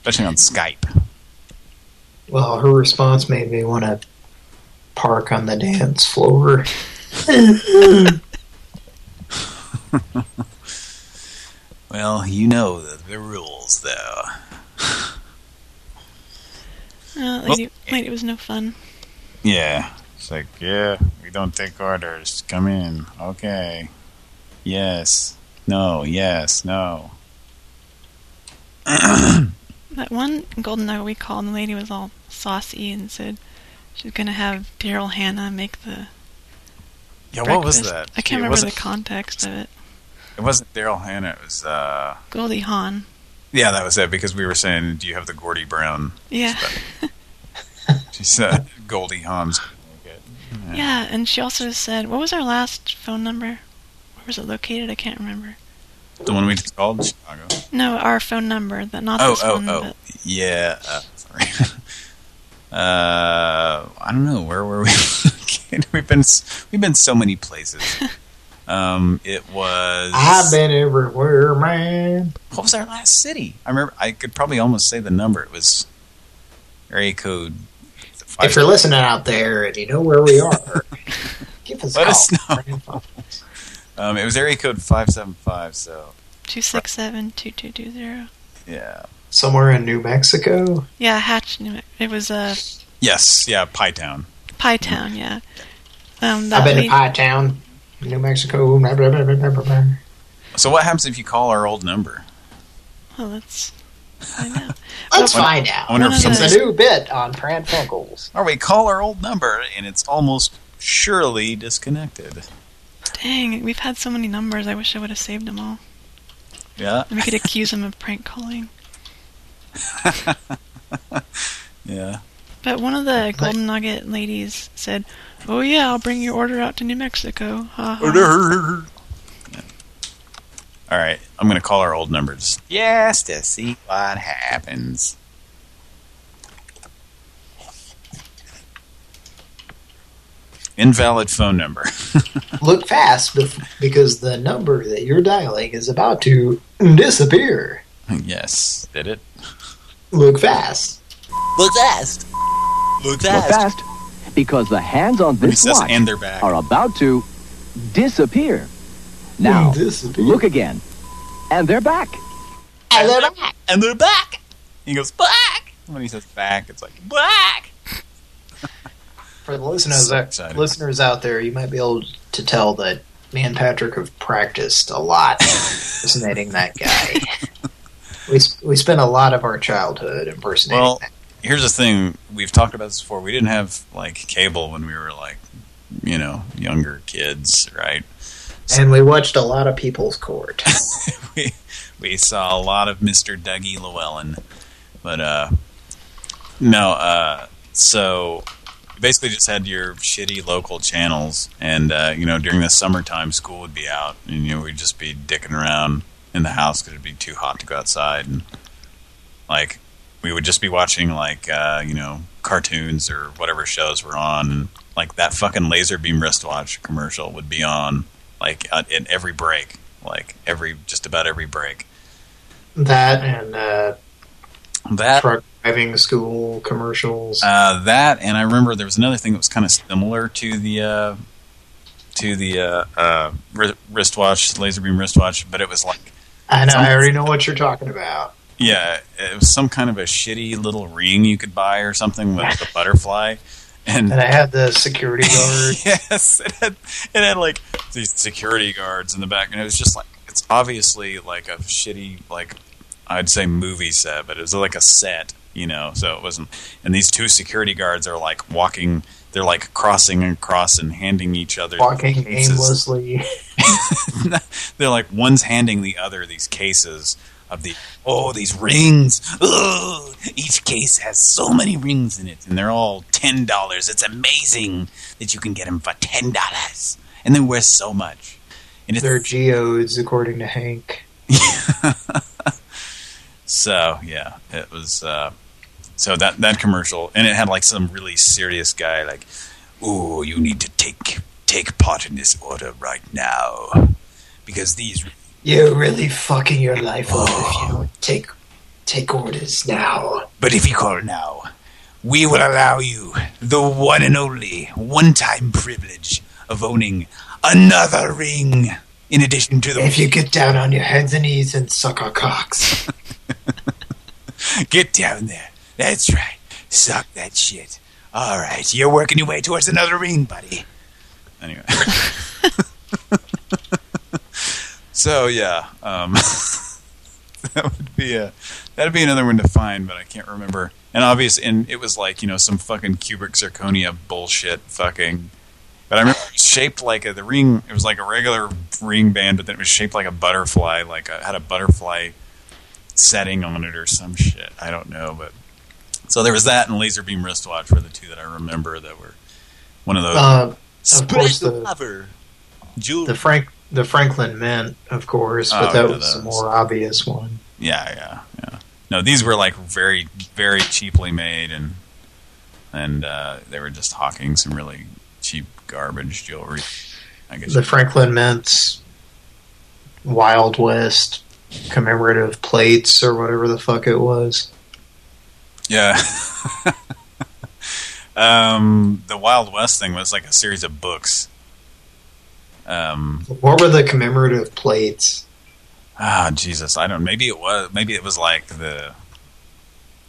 especially on Skype. Well, her response made me want to park on the dance floor. Well, you know the, the rules, though. Uh, lady, lady was no fun. Yeah, it's like yeah, we don't take orders. Come in, okay. Yes, no, yes, no. That one golden nugget we called, and the lady was all saucy and said she's gonna have Daryl Hannah make the. Yeah, what was that? I can't remember the context of it. It wasn't Daryl Hannah. It was uh, Goldie Hawn. Yeah, that was it because we were saying, do you have the Gordy Brown? Yeah. She said Goldie Hawn's. Yeah, and she also said, what was our last phone number? Where was it located? I can't remember. The one we just called Chicago. No, our phone number, The, not oh, this oh, one. oh, but- yeah. Uh, sorry. uh, I don't know where were we. we've been we've been so many places. Um, it was. I've been everywhere, man. What was our last city? I remember. I could probably almost say the number. It was area code. If you're listening out there and you know where we are, give us a Let call. us know. Um, it was area code five seven five. So 267-2220. yeah. Somewhere in New Mexico. Yeah, Hatch, New Me- It was uh, Yes. Yeah. Pie Town. Pie Town, yeah. Um, I've been to Pie Town, New Mexico. Blah, blah, blah. So what happens if you call our old number? Well, let's find out. Let's Well, find out. I wonder if it's a new bit on Pran Funkels. Or we call our old number and it's almost surely disconnected. Dang, we've had so many numbers. I wish I would have saved them all. Yeah. And we could accuse them of prank calling. Yeah. But one of the Golden Nugget ladies said, "Oh yeah, I'll bring your order out to New Mexico." Ha ha. All right, I'm going to call our old numbers just to see what happens. Invalid phone number. Look fast because the number that you're dialing is about to disappear. yes, did it? Look fast. Look fast. Look fast. Look fast. fast, because the hands on this Recess watch and they're back. are about to disappear. Now, look again. And they're back. And they're back. And they're back. He goes back. When he says back, it's like back. For the listeners, So out, listeners out there, you might be able to tell that me and Patrick have practiced a lot impersonating that guy. we we spent a lot of our childhood impersonating Well, that. here's the thing. We've talked about this before. We didn't have like cable when we were like, you know, younger kids, right? And we watched a lot of People's Court. we we saw a lot of Mr. Dougie Llewellyn, but uh, no. Uh, so basically, just had your shitty local channels, and uh, you know, during the summertime, school would be out, and you know, we'd just be dicking around in the house because it'd be too hot to go outside, and like we would just be watching like uh, you know cartoons or whatever shows were on, and like that fucking laser beam wristwatch commercial would be on like at every break, like every just about every break. that and uh, That truck driving school commercials. uh, that, and I remember there was another thing that was kind of similar to the uh, to the uh, uh, wristwatch, laser beam wristwatch, but it was like I know. I already know what you're talking about. Yeah, it was some kind of a shitty little ring you could buy or something with the butterfly. And, And I had the security guard. yes, it had, it had like these security guards in the back, and it was just like it's obviously like a shitty like I'd say movie set, but it was like a set, you know. So it wasn't. And these two security guards are like walking. They're like crossing and cross and handing each other walking cases. aimlessly. They're like one's handing the other these cases of the oh these rings. Oh, each case has so many rings in it, and they're all ten dollars. It's amazing that you can get them for ten dollars, and they're worth so much. And it's, They're geodes, according to Hank. so yeah, it was. Uh, so that that commercial, and it had like some really serious guy like, "Oh, you need to take take part in this order right now, because these You're really fucking your life up if you oh. don't take take orders now. But if you call now, we will allow you the one and only one-time privilege of owning another ring in addition to the... If you get down on your hands and knees and suck our cocks. Get down there. That's right. Suck that shit. All right, you're working your way towards another ring, buddy. Anyway. so, yeah. Um, that would be a... That'd be another one to find, but I can't remember. And obvious, and it was like, you know, some fucking cubic zirconia bullshit fucking... But I remember it was shaped like a, the ring, it was like a regular ring band, but then it was shaped like a butterfly, like a, had a butterfly setting on it or some shit. I don't know, but so there was that and laser beam wristwatch were the two that I remember that were one of those. Uh, of course, the, lover. the Frank the Franklin Mint, of course, but Oh, that yeah, was the more obvious one. Yeah, yeah, yeah. No, these were like very, very cheaply made, and and uh, they were just hawking some really cheap garbage jewelry. I guess. The Franklin Mint's Wild West commemorative plates or whatever the fuck it was. Yeah. um, the Wild West thing was like a series of books. Um, What were the commemorative plates? ah, Jesus, I don't. Maybe it was. Maybe it was like the.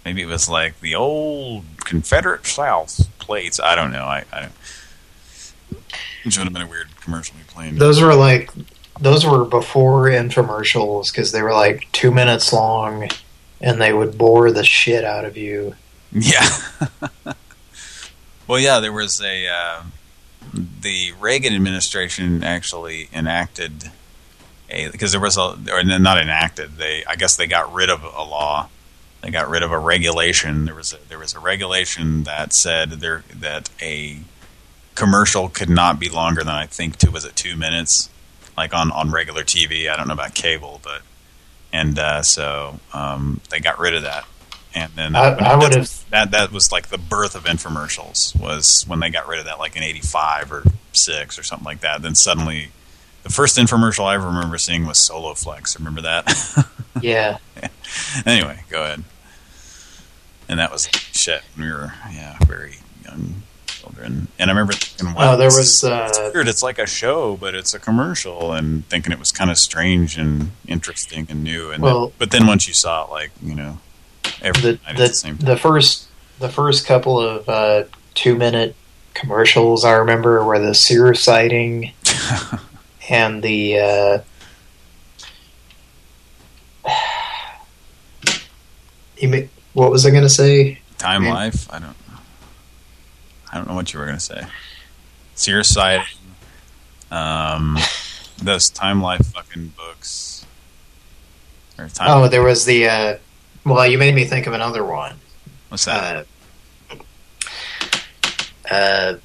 Maybe it was like the old Confederate South plates. I don't know. I. I which would have been a weird commercial we playing. Those were like those were before infomercials because they were like two minutes long, and they would bore the shit out of you. Yeah. well, yeah, there was a uh, the Reagan administration actually enacted a because there was a or not enacted. They I guess they got rid of a law. They got rid of a regulation. There was a, there was a regulation that said there that a commercial could not be longer than I think two was it two minutes, like on on regular TV. I don't know about cable, but and uh, so um, they got rid of that. And then I- I would that's- that that was like the birth of infomercials was when they got rid of that, like in '85 or six or something like that. Then suddenly, the first infomercial I remember seeing was Soloflex. Remember that? Yeah. anyway, go ahead. And that was shit. We were yeah very young children, and I remember thinking, wow, Oh, there was, uh, it's weird. It's like a show, but it's a commercial, and thinking it was kind of strange and interesting and new. And Well- then, but then once you saw it, like you know, every The the, the same. the first the first couple of uh, two minute commercials I remember were the Sears sighting and the uh, what was I going to say? Time Yeah. Life. I don't. I don't know what you were gonna say. Sears sighting. Um, those Time Life fucking books. Or time. Oh, there was the. Uh, well, you made me think of another one. What's that? Uh, uh,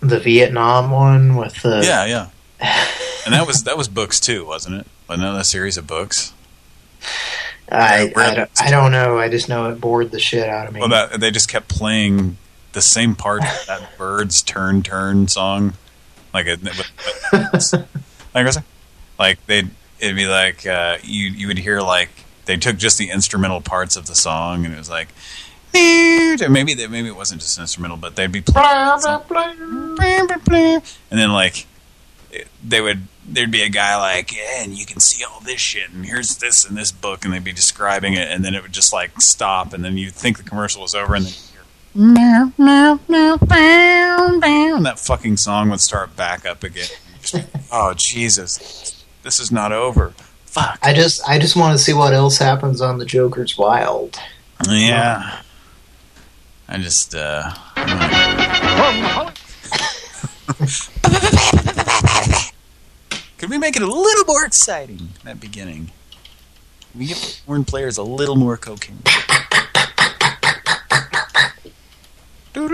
the Vietnam one with the. yeah, yeah. And that was that was books too, wasn't it? Wasn't that a series of books? I, Where- I, don't, I don't know. I just know it bored the shit out of me. Well, that they just kept playing the same part of that "Byrds Turn Turn" song, like it, like was like they'd it'd be like uh, you you would hear like they took just the instrumental parts of the song and it was like maybe they, maybe it wasn't just instrumental, but they'd be playing and then like they would there'd be a guy like yeah, and you can see all this shit and here's this in this book and they'd be describing it and then it would just like stop and then you'd think the commercial was over and then Meow, meow, meow, meow, meow. And that fucking song would start back up again. Oh Jesus, this is not over. Fuck. I just I just want to see what else happens on the Joker's Wild. Yeah. I just uh Could we make it a little more exciting that beginning? We give foreign players a little more cocaine. Can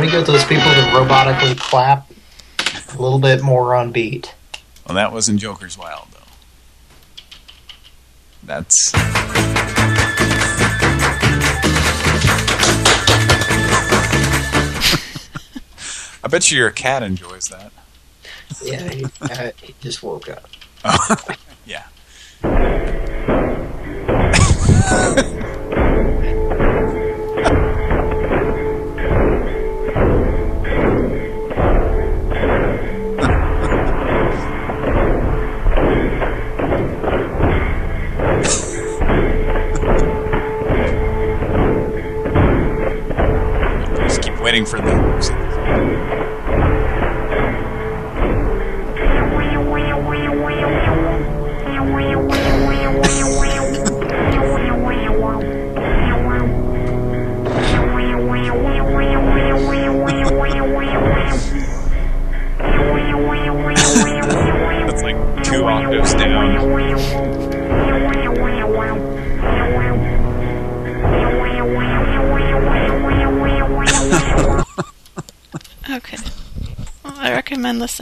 we get those people to robotically clap a little bit more on beat? Well, that wasn't Joker's Wild, though. That's... I bet you your cat enjoys that. Yeah, he, uh, he just woke up. yeah. Just keep waiting for the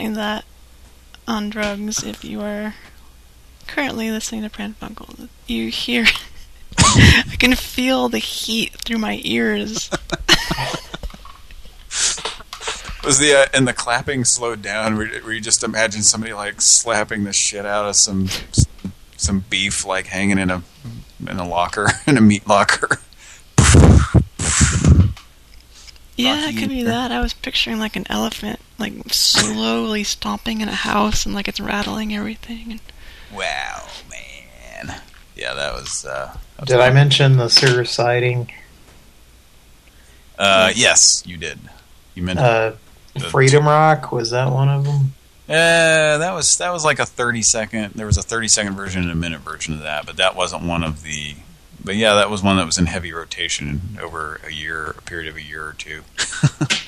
that on drugs if you are currently listening to Pran Funkel. You hear, I can feel the heat through my ears. Was the uh, and the clapping slowed down? Where you just imagine somebody like slapping the shit out of some some beef like hanging in a in a locker in a meat locker. Yeah, it could be that. I was picturing like an elephant, like slowly stomping in a house and like it's rattling everything. And Wow, man. Yeah, that was. Uh, that was Did I mention the sewer sighting? Uh, yes, you did. You mentioned. Uh, Freedom Rock was that one of them? Uh, that was that was like a 30 second. There was a 30 second version and a minute version of that, but that wasn't one of the. But yeah, that was one that was in heavy rotation over a year, a period of a year or two.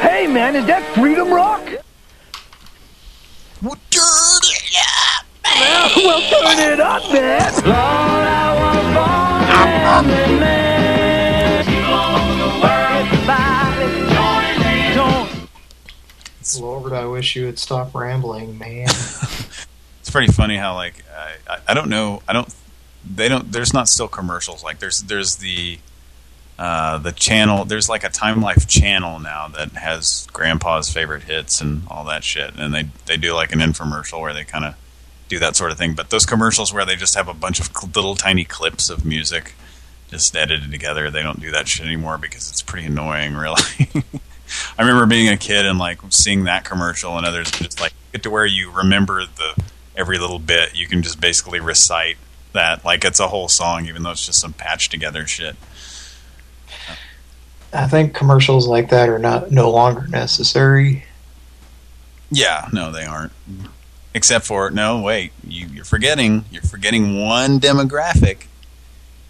Hey, man, is that Freedom Rock? Well, turn it up, Well, well, turn it up, man. Lord, I was born in the mess. Everybody, join me, Lord, I wish you would stop rambling, man. It's pretty funny how like I, I don't know I don't they don't there's not still commercials. Like there's there's the uh, the channel there's like a Time Life channel now that has Grandpa's favorite hits and all that shit. And they they do like an infomercial where they kind of do that sort of thing. But those commercials where they just have a bunch of little tiny clips of music just edited together they don't do that shit anymore because it's pretty annoying really. I remember being a kid and like seeing that commercial and others just like get to where you remember the every little bit. You can just basically recite that like it's a whole song, even though it's just some patched together shit. I think commercials like that are not no longer necessary. Yeah, no, they aren't. Except for no, wait, you, you're forgetting you're forgetting one demographic.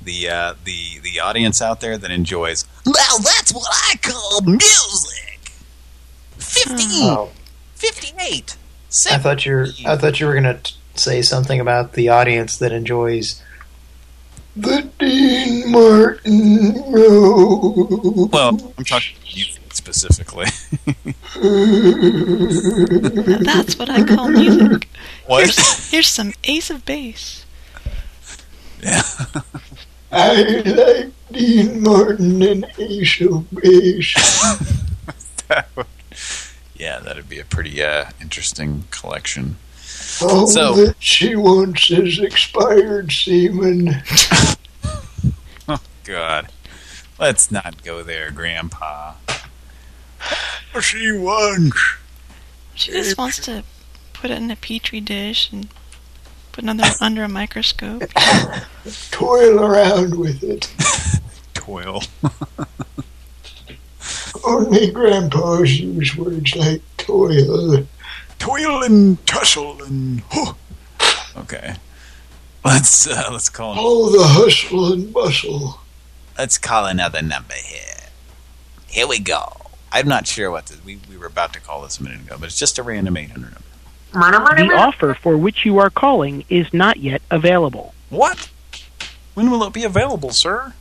The uh, the the audience out there that enjoys. Now that's what I call music. 15, Oh, 58. I thought you were, I thought you were gonna t- say something about the audience that enjoys the Dean Martin Road. Well, I'm talking youth specifically. that's what I call music. What? Here's, here's some ace of base. Yeah. I like Dean Martin and Ace of Base. That would- yeah, that'd be a pretty uh, interesting collection. All So- that she wants is expired semen. Oh, God. Let's not go there, Grandpa. She wants. She just wants to put it in a petri dish and put another under a microscope. Toil around with it. Toil. Only grandpas use words like toil. Toil and tussle and... Okay. Let's uh, let's call All the hustle and bustle. Let's call another number here. Here we go. I'm not sure what this, we we were about to call this a minute ago, but it's just a random 800 number. The offer for which you are calling is not yet available. What? When will it be available, sir?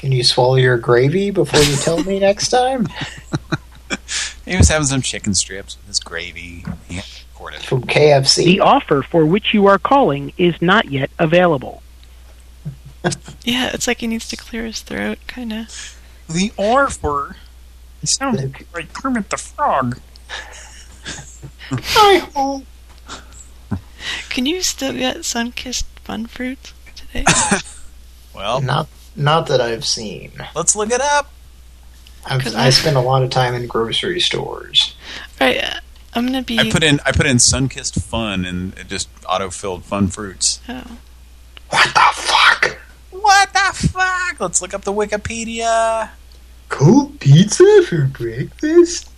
Can you swallow your gravy before you tell me next time? He was having some chicken strips with his gravy. He had to record it. From KFC. The offer for which you are calling is not yet available. Yeah, it's like he needs to clear his throat, kind of. The offer. It sounds like Kermit the Frog. Hi ho! Can you still get sun-kissed fun fruits today? Well, not not that I've seen. Let's look it up. I've, I spend a lot of time in grocery stores. Right, uh, I'm gonna be. I put in I put in sun-kissed fun and it just auto-filled fun fruits. Oh. What the fuck? What the fuck? Let's look up the Wikipedia. Cold pizza for breakfast?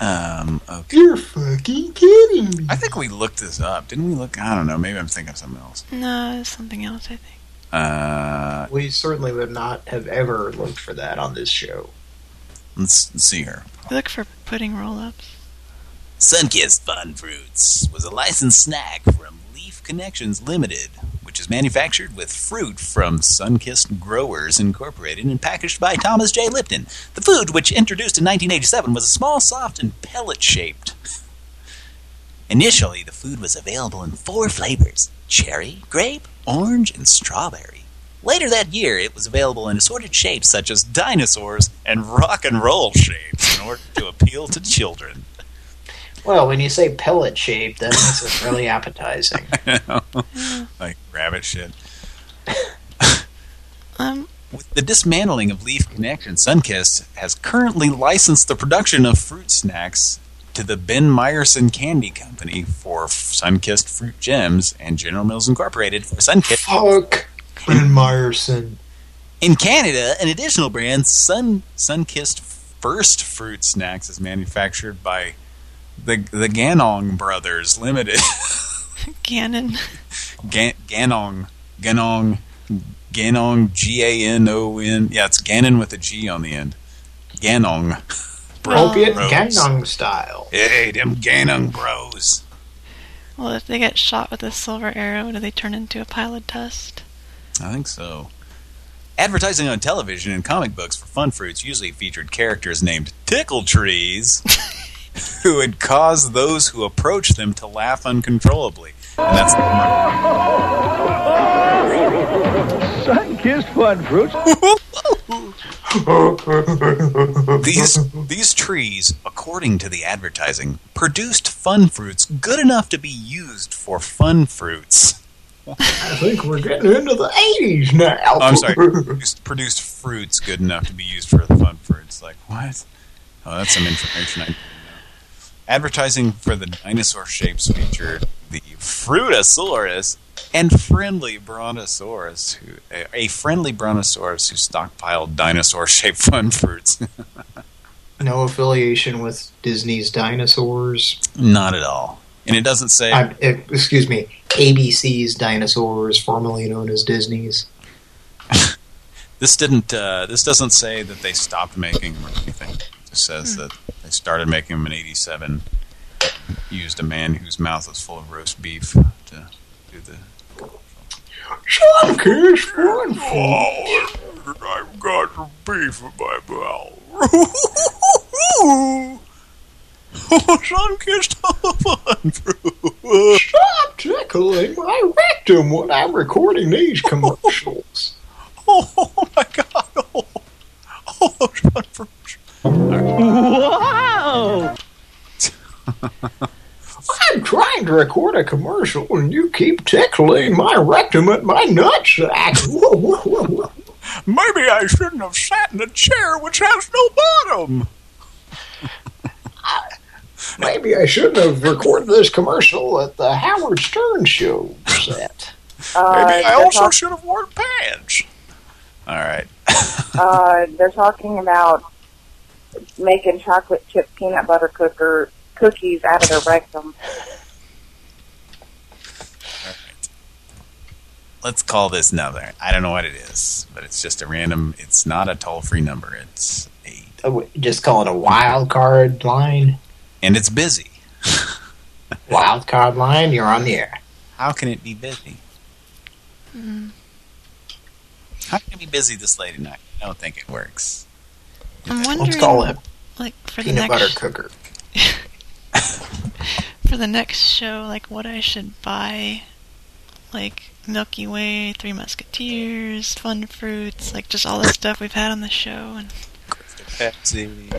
Um, okay. You're fucking kidding me. I think we looked this up. Didn't we look? I don't know. Maybe I'm thinking of something else. No, something else. I think. Uh, We certainly would not have ever looked for that on this show. let's, let's see here. We look for pudding roll-ups. Sunkist Fun Fruits was a licensed snack from Leaf Confections Limited, which is manufactured with fruit from Sunkist Growers Incorporated and packaged by Thomas J. Lipton. The food, which introduced in 1987, was a small, soft, and pellet-shaped. Initially, the food was available in four flavors, cherry, grape, orange, and strawberry. Later that year, it was available in assorted shapes such as dinosaurs and rock and roll shapes in order to appeal to children. Well, when you say pellet shape, that makes it really appetizing. like rabbit shit. Um, With the dismantling of Leaf Confection, Sunkist has currently licensed the production of fruit snacks to the Ben Myerson Candy Company for Sunkist Fruit Gems and General Mills Incorporated for Sunkist. Fuck Ben Myerson. In Canada, an additional brand, Sun Sunkist First Fruit Snacks, is manufactured by the the Ganong Brothers Limited. Gannon. Gan Ganong, Ganong, Ganong, G-A-N-O-N. Yeah, it's Gannon with a G on the end. Ganong. Opiate Bros. Gangnam style. Hey, them Ganong bros. Well, if they get shot with a silver arrow, do they turn into a pile of dust? I think so. Advertising on television and comic books for Fun Fruits usually featured characters named Tickle Trees who would cause those who approached them to laugh uncontrollably. And that's Fun fruits. these these trees, according to the advertising, produced fun fruits good enough to be used for fun fruits. I think we're getting into the 80s now. Oh, I'm sorry. produced, produced fruits good enough to be used for the fun fruits. Like what? Oh, that's some information I didn't know. Advertising for the dinosaur shapes featured the Fruitosaurus and friendly Brontosaurus, who a, a friendly Brontosaurus who stockpiled dinosaur-shaped fun fruits. No affiliation with Disney's dinosaurs. Not at all. And it doesn't say. I, eh, excuse me, ABC's dinosaurs, formerly known as Disney's. This didn't. Uh, this doesn't say that they stopped making them or anything. It just says that they started making them in '87. Used a man whose mouth was full of roast beef to do the. Sun-kissed fun Oh, I've got some beef in my mouth. Sun-kissed fun fruit. Stop tickling my rectum when I'm recording these commercials. Oh, oh my god! Oh, oh fun fruit. Wow! I'm trying to record a commercial and you keep tickling my rectum at my nutsack. Whoa, whoa, whoa, whoa. Maybe I shouldn't have sat in a chair which has no bottom. Maybe I shouldn't have recorded this commercial at the Howard Stern show set. Uh, Maybe I also talk- should have worn pants. All right. uh, they're talking about making chocolate chip peanut butter cooker cookies out of their rectum. Let's call this another. I don't know what it is, but it's just a random. It's not a toll-free number. It's a Oh, Just call it a wild card line. and it's busy. Wild card line, you're on the air. How can it be busy? Mm. How can it be busy this late at night? I don't think it works. I'm wondering, Let's call it like for the peanut butter cooker. for the next show, like what I should buy, like Milky Way, Three Musketeers, Fun Fruits, like just all the stuff we've had on the show, and Pepsi.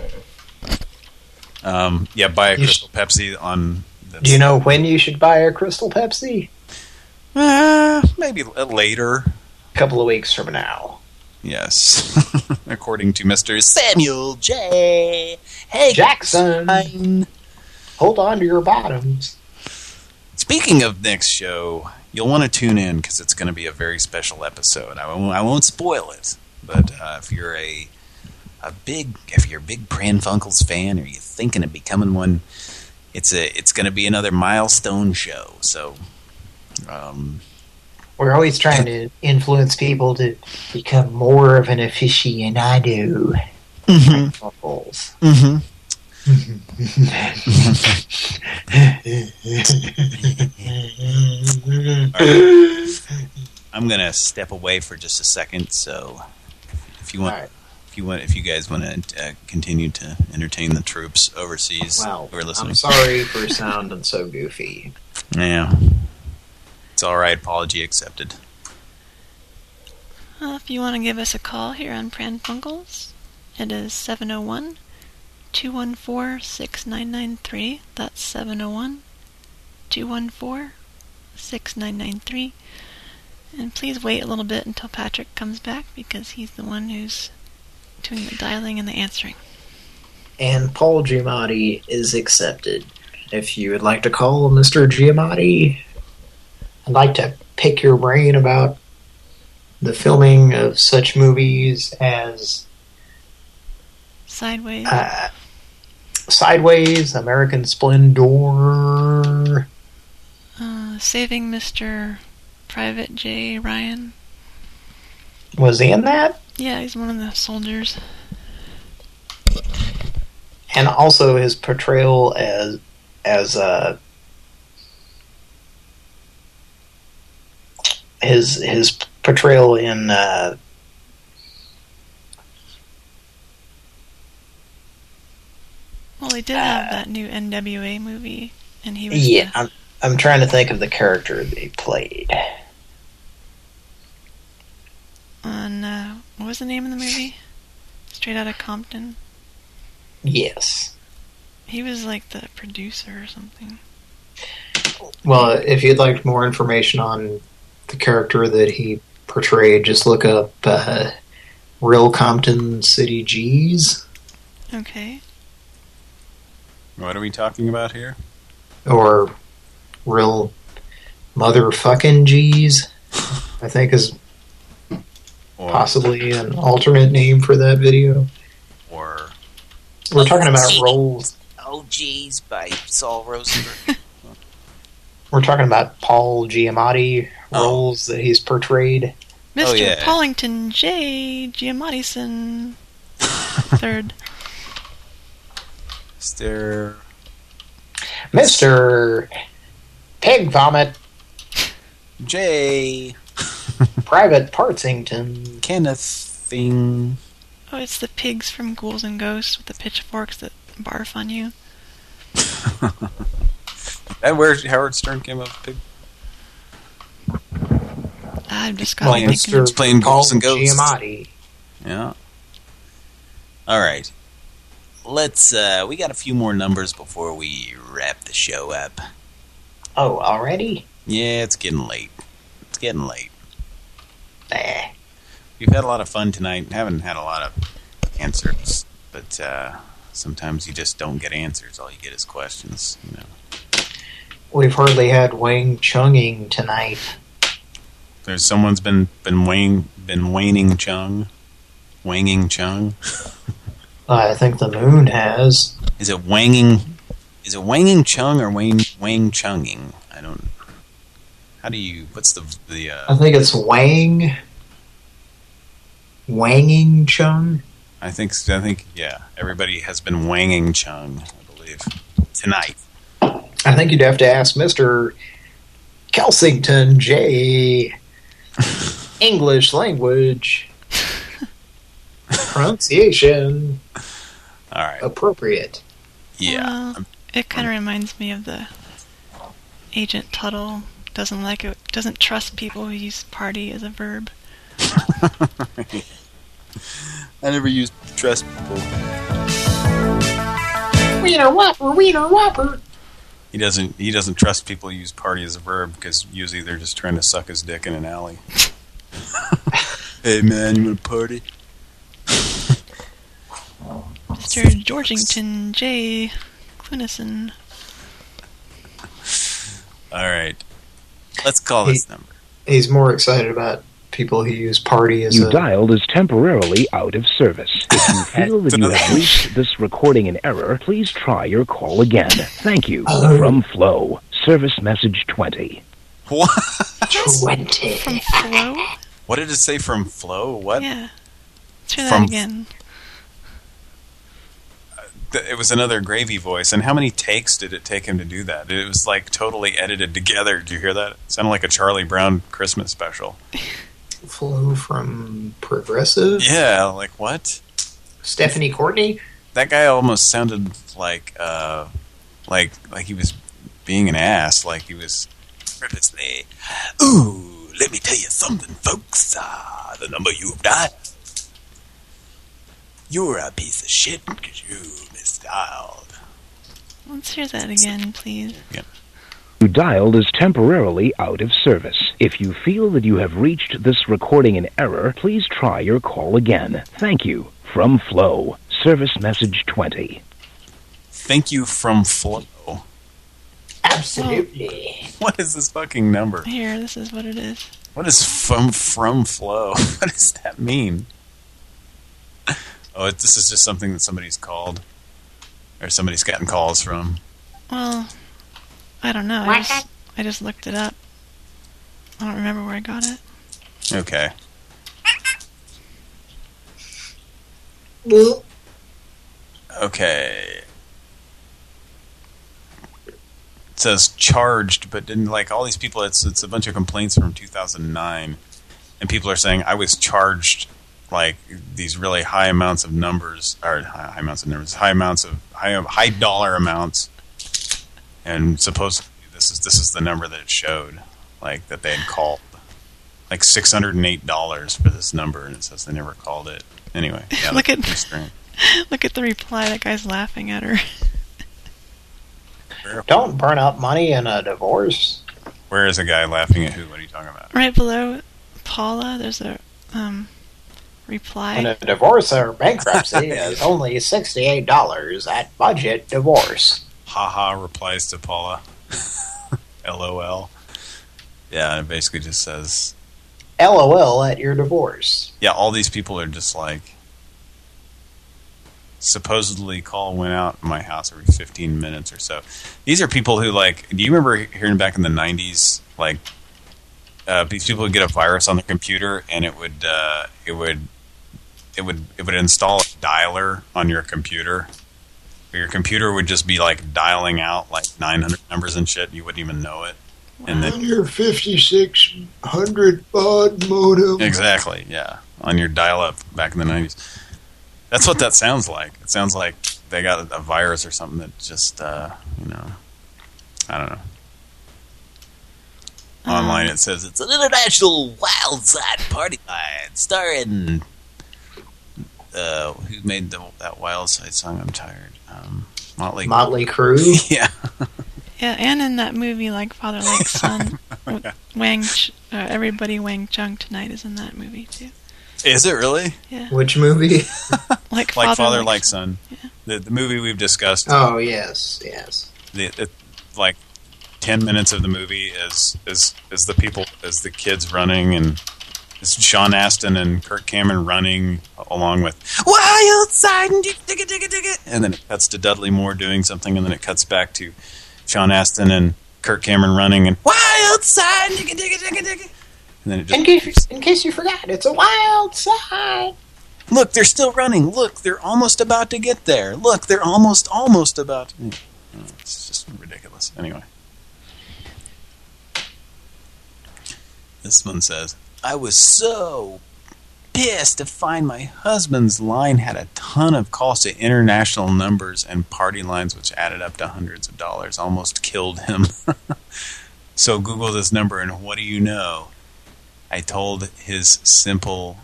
Um, yeah, buy a Crystal Pepsi on. Do you know when you should buy a Crystal Pepsi? Uh, maybe later. A couple of weeks from now. Yes, according to Mr. Samuel J. Hey, Jackson. Hold on to your bottoms. Speaking of next show, you'll want to tune in because it's going to be a very special episode. I won't, I won't spoil it, but uh, if you're a a big, if you're a big Pran Funkels fan or you're thinking of becoming one, it's a it's going to be another milestone show. So, um, We're always trying to influence people to become more of an aficionado. Mm-hmm. Funkels. Mm-hmm. I'm gonna step away for just a second. So, if you want, if you want, if you guys want to uh, continue to entertain the troops overseas Wow. who are listening, I'm sorry for sounding so goofy. Yeah, it's all right. Apology accepted. Uh, if you want to give us a call here on Pran Funkels, it is 701 214 6993. That's 701 214 6993. And please wait a little bit until Patrick comes back because he's the one who's doing the dialing and the answering. And Paul Giamatti is accepted. If you would like to call Mr. Giamatti, I'd like to pick your brain about the filming of such movies as Sideways. uh, Sideways, American Splendor. Uh, saving Mr. Private J. Ryan. Was he in that? Yeah, he's one of the soldiers. And also his portrayal as as uh, his his portrayal in uh, Well, he did have that new NWA movie, and he was yeah. I'm I'm trying to think of the character that he played. on uh, what was the name of the movie? Straight Outta Compton. Yes. He was like the producer or something. Well, if you'd like more information on the character that he portrayed, just look up uh, Real Compton City G's Okay. What are we talking about here? or Real Motherfucking G's. I think is possibly an alternate name for that video. Or We're talking about roles. Oh, geez, by Saul Rosenberg. We're talking about Paul Giamatti oh. roles that he's portrayed. Mr. Oh, yeah. Paulington J. Giamatison. Third. Mr. Mr. Pig Vomit. J. Private Partsington. Kenneth thing. Oh, it's the pigs from Ghouls and Ghosts with the pitchforks that barf on you. That where Howard Stern came up with pig. I'm just got Well, thinking. Mr. Playing Ghouls and Ghosts. Giamatti. Yeah. All right. Let's. uh We got a few more numbers before we wrap the show up. Oh, already? Yeah, it's getting late. It's getting late. Nah. We've had a lot of fun tonight. Haven't had a lot of answers, but uh sometimes you just don't get answers. All you get is questions. You know. We've hardly had Wang Chunging tonight. There's someone's been been wane been waning chung, wanging chung. I think the moon has. Is it wanging? Is it wanging chung or wang wang chunging? I don't. How do you? What's the the? Uh, I think it's Wang. Wanging Chung. I think I think yeah. Everybody has been wanging chung. I believe tonight. I think you'd have to ask Mr. Kelsington J. English language. Pronunciation All right. appropriate. Yeah. Well, it kind of reminds me of the Agent Tuttle doesn't like it, doesn't trust people who use party as a verb. I never used trust people. Wiener Whopper, Wiener Whopper. He doesn't. He doesn't trust people who use party as a verb because usually they're just trying to suck his dick in an alley. hey man, you want to party? Mr. Georgington J. Clunison. All right. Let's call this number. He's more excited about people who use party as You a... dialed is temporarily out of service. If you feel that you have reached this recording in error, please try your call again. Thank you. From Flow. Service message 20. What? 20. From Flo? What did it say from Flow? What? Yeah. Try that From- again. It was another gravy voice. And how many takes did it take him to do that? It was like totally edited together. Do you hear that? It sounded like a Charlie Brown Christmas special. Flo from Progressive? Yeah, like what? Stephanie Courtney? That guy almost sounded like, uh, like, like he was being an ass. Like he was purposely. Ooh, let me tell you something, folks. Uh, the number you've dialed. You're a piece of shit because you misdialed. Let's hear that again, please. You dialed is temporarily out of service. If you feel that you have reached this recording in error, please try your call again. Thank you. From Flow. Service message 20. Thank you from Flow. Absolutely. What is this fucking number? Here, this is what it is. What is from from Flo? What does that mean? Oh, it, this is just something that somebody's called, or somebody's gotten calls from. Well, I don't know. I just, I just looked it up. I don't remember where I got it. Okay. Okay. It says charged, but didn't like all these people. It's it's a bunch of complaints from 2009, and people are saying I was charged like these really high amounts of numbers or high, high amounts of numbers, high amounts of high high dollar amounts, and supposedly this is this is the number that it showed, like that they had called, like six hundred and eight dollars for this number, and it says they never called it. Anyway, yeah, Look at- Look at the reply. That guy's laughing at her. Don't burn up money in a divorce. Where is a guy laughing at who? What are you talking about? Right below Paula, there's a um reply. In a divorce or bankruptcy is only $68 at budget divorce. Haha replies to Paula. LOL. Yeah, and it basically just says, LOL at your divorce. yeah, all these people are just like, supposedly call went out in my house every 15 minutes or so. These are people who like, do you remember hearing back in the 90s, like, uh, these people would get a virus on their computer and it would, uh, it would, it would, it would install a dialer on your computer. Your computer would just be like dialing out like 900 numbers and shit. You wouldn't even know it. And then On your 5600 baud modem. Exactly, yeah. On your dial-up back in the 90s. That's what that sounds like. It sounds like they got a virus or something that just, uh, you know, I don't know. Online it says it's It's an international wild side party line starring uh, who made the, that Wild Side song? I'm tired. Um, Motley. Motley Crue. yeah. Yeah, and in that movie, like Father Like Son, w- Wang, Ch uh, everybody Wang Chung tonight is in that movie too. Is it really? Yeah. Which movie? Like Like Father, Father, Like Like Son. The, the movie we've discussed. Oh, yes, yes. the, it, like ten minutes of the movie is is is the people is the kids running and it's Sean Astin and Kirk Cameron running along with Wild Side and dig it dig it dig it and then it cuts to Dudley Moore doing something and then it cuts back to Sean Astin and Kirk Cameron running and Wild Side dig it dig it dig it dig it. And then it In case, in case you forgot, it's a wild side. look they're still running. Look they're almost about to get there. Look they're almost almost about to... Oh, it's just ridiculous. Anyway. This one says, I was so pissed to find my husband's line had a ton of calls to international numbers and party lines, which added up to hundreds of dollars. Almost killed him. so Google this number, and what do you know? I told his simple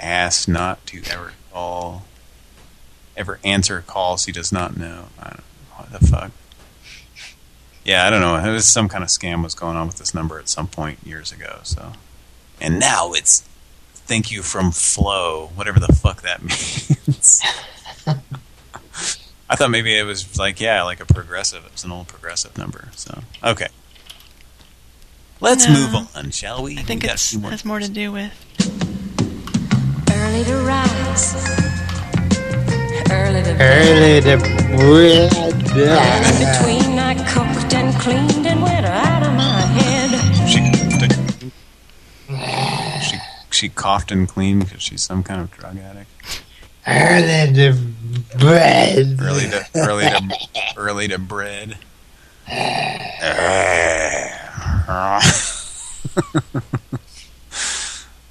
ass not to ever call, ever answer calls he does not know. I don't know. What the fuck? Yeah, I don't know. It was some kind of scam was going on with this number at some point years ago. So, and now it's thank you from Flo, whatever the fuck that means. I thought maybe it was like yeah, like a progressive. It was an old progressive number. So okay, let's No. move on, shall we? I think We it few more. has more to do with Early to rise. Early to Early to In between, I cooked and cleaned and went out of my She she coughed and cleaned because she's some kind of drug addict. Early to bread. Early to early to early to bread.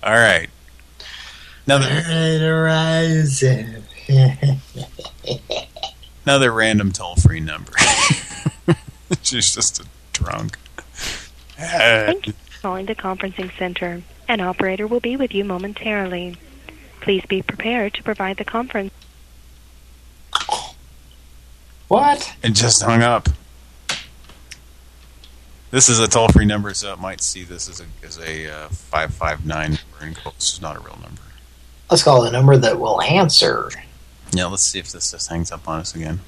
All right. Another Early to rise. another random toll-free number. She's just a drunk. Thank you for calling the conferencing center. An operator will be with you momentarily. Please be prepared to provide the conference. What? It just hung up. This is a toll-free number, so it might see this as a as a uh, five five nine number, and it's not a real number. Let's call a number that will answer. Yeah, let's see if this just hangs up on us again.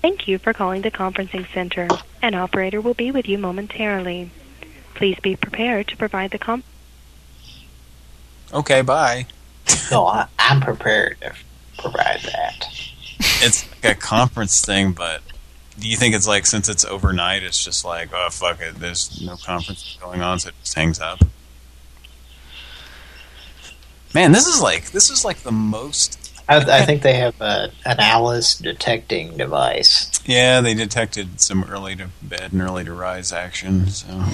Thank you for calling the conferencing center. An operator will be with you momentarily. Please be prepared to provide the comp. Okay, bye. No, I, I'm prepared to provide that. It's like a conference thing, but do you think it's like since it's overnight, it's just like, oh fuck it, there's no conference going on, so it just hangs up. Man, this is like this is like the most. I, I think they have a, an Alice detecting device. Yeah, they detected some early to bed and early to rise action. So Going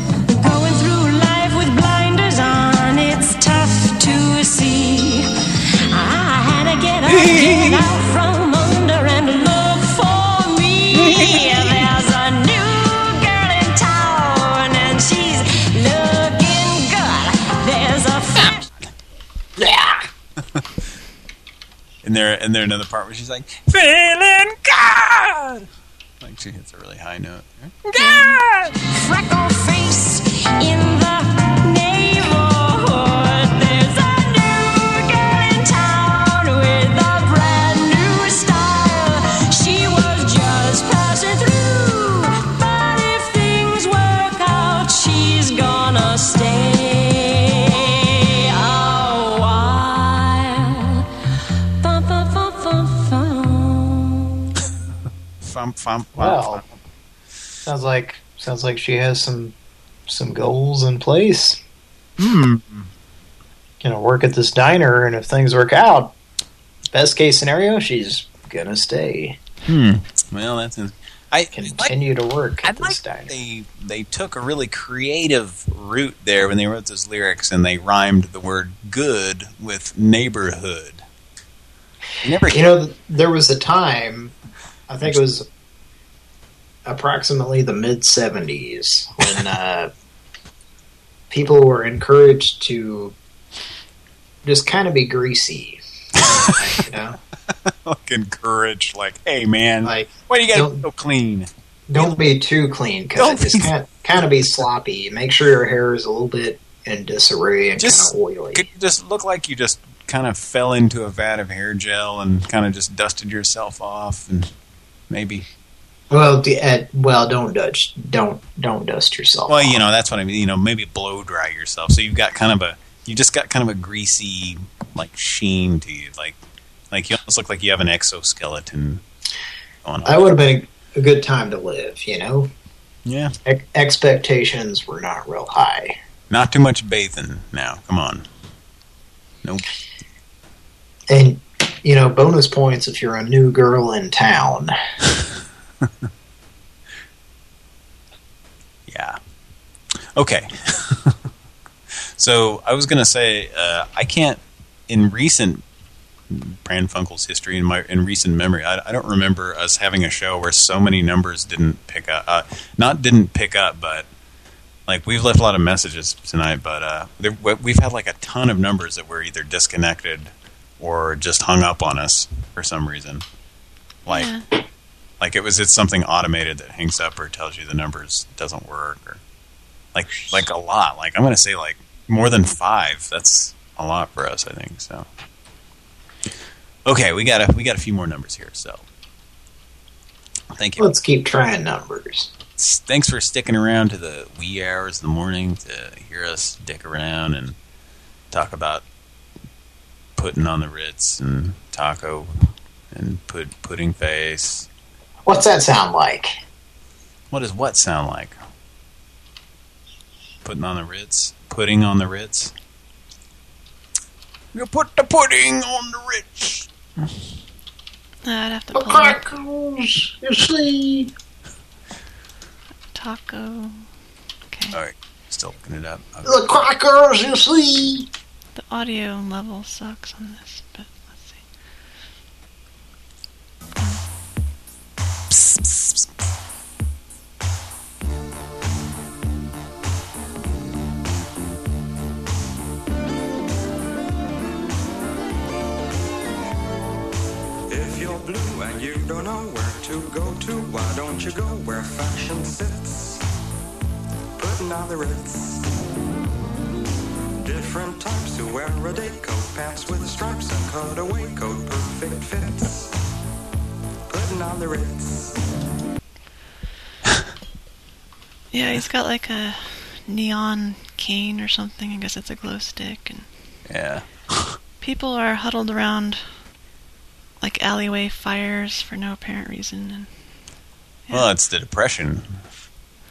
through life with blinders on, it's tough to see. I had to get up, get out from and there and there another part where she's like feeling good. Like she hits a really high note. God, freckle face in the Fum, sounds like sounds like she has some some goals in place. Hmm. Gonna work at this diner, and if things work out, best case scenario, she's gonna stay. Hmm. Well, that's. I continue to work at this diner. They they took a really creative route there when they wrote those lyrics, and they rhymed the word "good" with neighborhood. You never You know, there was a time, I think it was approximately the mid 70s, when uh, people were encouraged to just kind of be greasy. you know? like encouraged, like, "Hey, man, like, why do you got don't- to go clean?" Don't be too clean Don't. Just kind of, kind of be sloppy. Make sure your hair is a little bit in disarray and Just kind of oily. Could you just look like you just kind of fell into a vat of hair gel and kind of just dusted yourself off, and maybe. Well, uh, well, don't dust, don't don't dust yourself. Well, you know, that's what I mean. You know, maybe blow dry yourself, so you've got kind of a, you just got kind of a greasy, like sheen to you, like, like you almost look like you have an exoskeleton on. That would have been a good time to live, you know. Yeah. Ex expectations were not real high. Not too much bathing now. Come on. Nope. And, you know, bonus points if you're a new girl in town. Yeah. Okay. so I was going to say, uh, I can't, in recent Pran Funkel's history, in my in recent memory, I, I don't remember us having a show where so many numbers didn't pick up. Uh, not didn't pick up, but like we've left a lot of messages tonight, but uh, we've had like a ton of numbers that were either disconnected or just hung up on us for some reason. Like, like it was it's something automated that hangs up or tells you the numbers doesn't work or like like a lot. Like I'm gonna say like more than five. That's a lot for us, I think. So okay, we got a we got a few more numbers here. So thank you. Let's keep trying numbers. Thanks for sticking around to the wee hours of the morning to hear us dick around and talk about putting on the Ritz and taco and put pudding face. What's that sound like? What does what sound like? Putting on the Ritz? Putting on the Ritz? You put the pudding on the Ritz. I'd have to The pull up crackers, you see. taco. Okay. All right, still looking it up. The crackers, you see. The audio level sucks on this, Different types who wear a day coat, pants with stripes and cutaway coat, perfect fits. Putting on the ritz. yeah, he's got like a neon cane or something. I guess it's a glow stick, and Yeah. people are huddled around like alleyway fires for no apparent reason. And Well, it's the depression.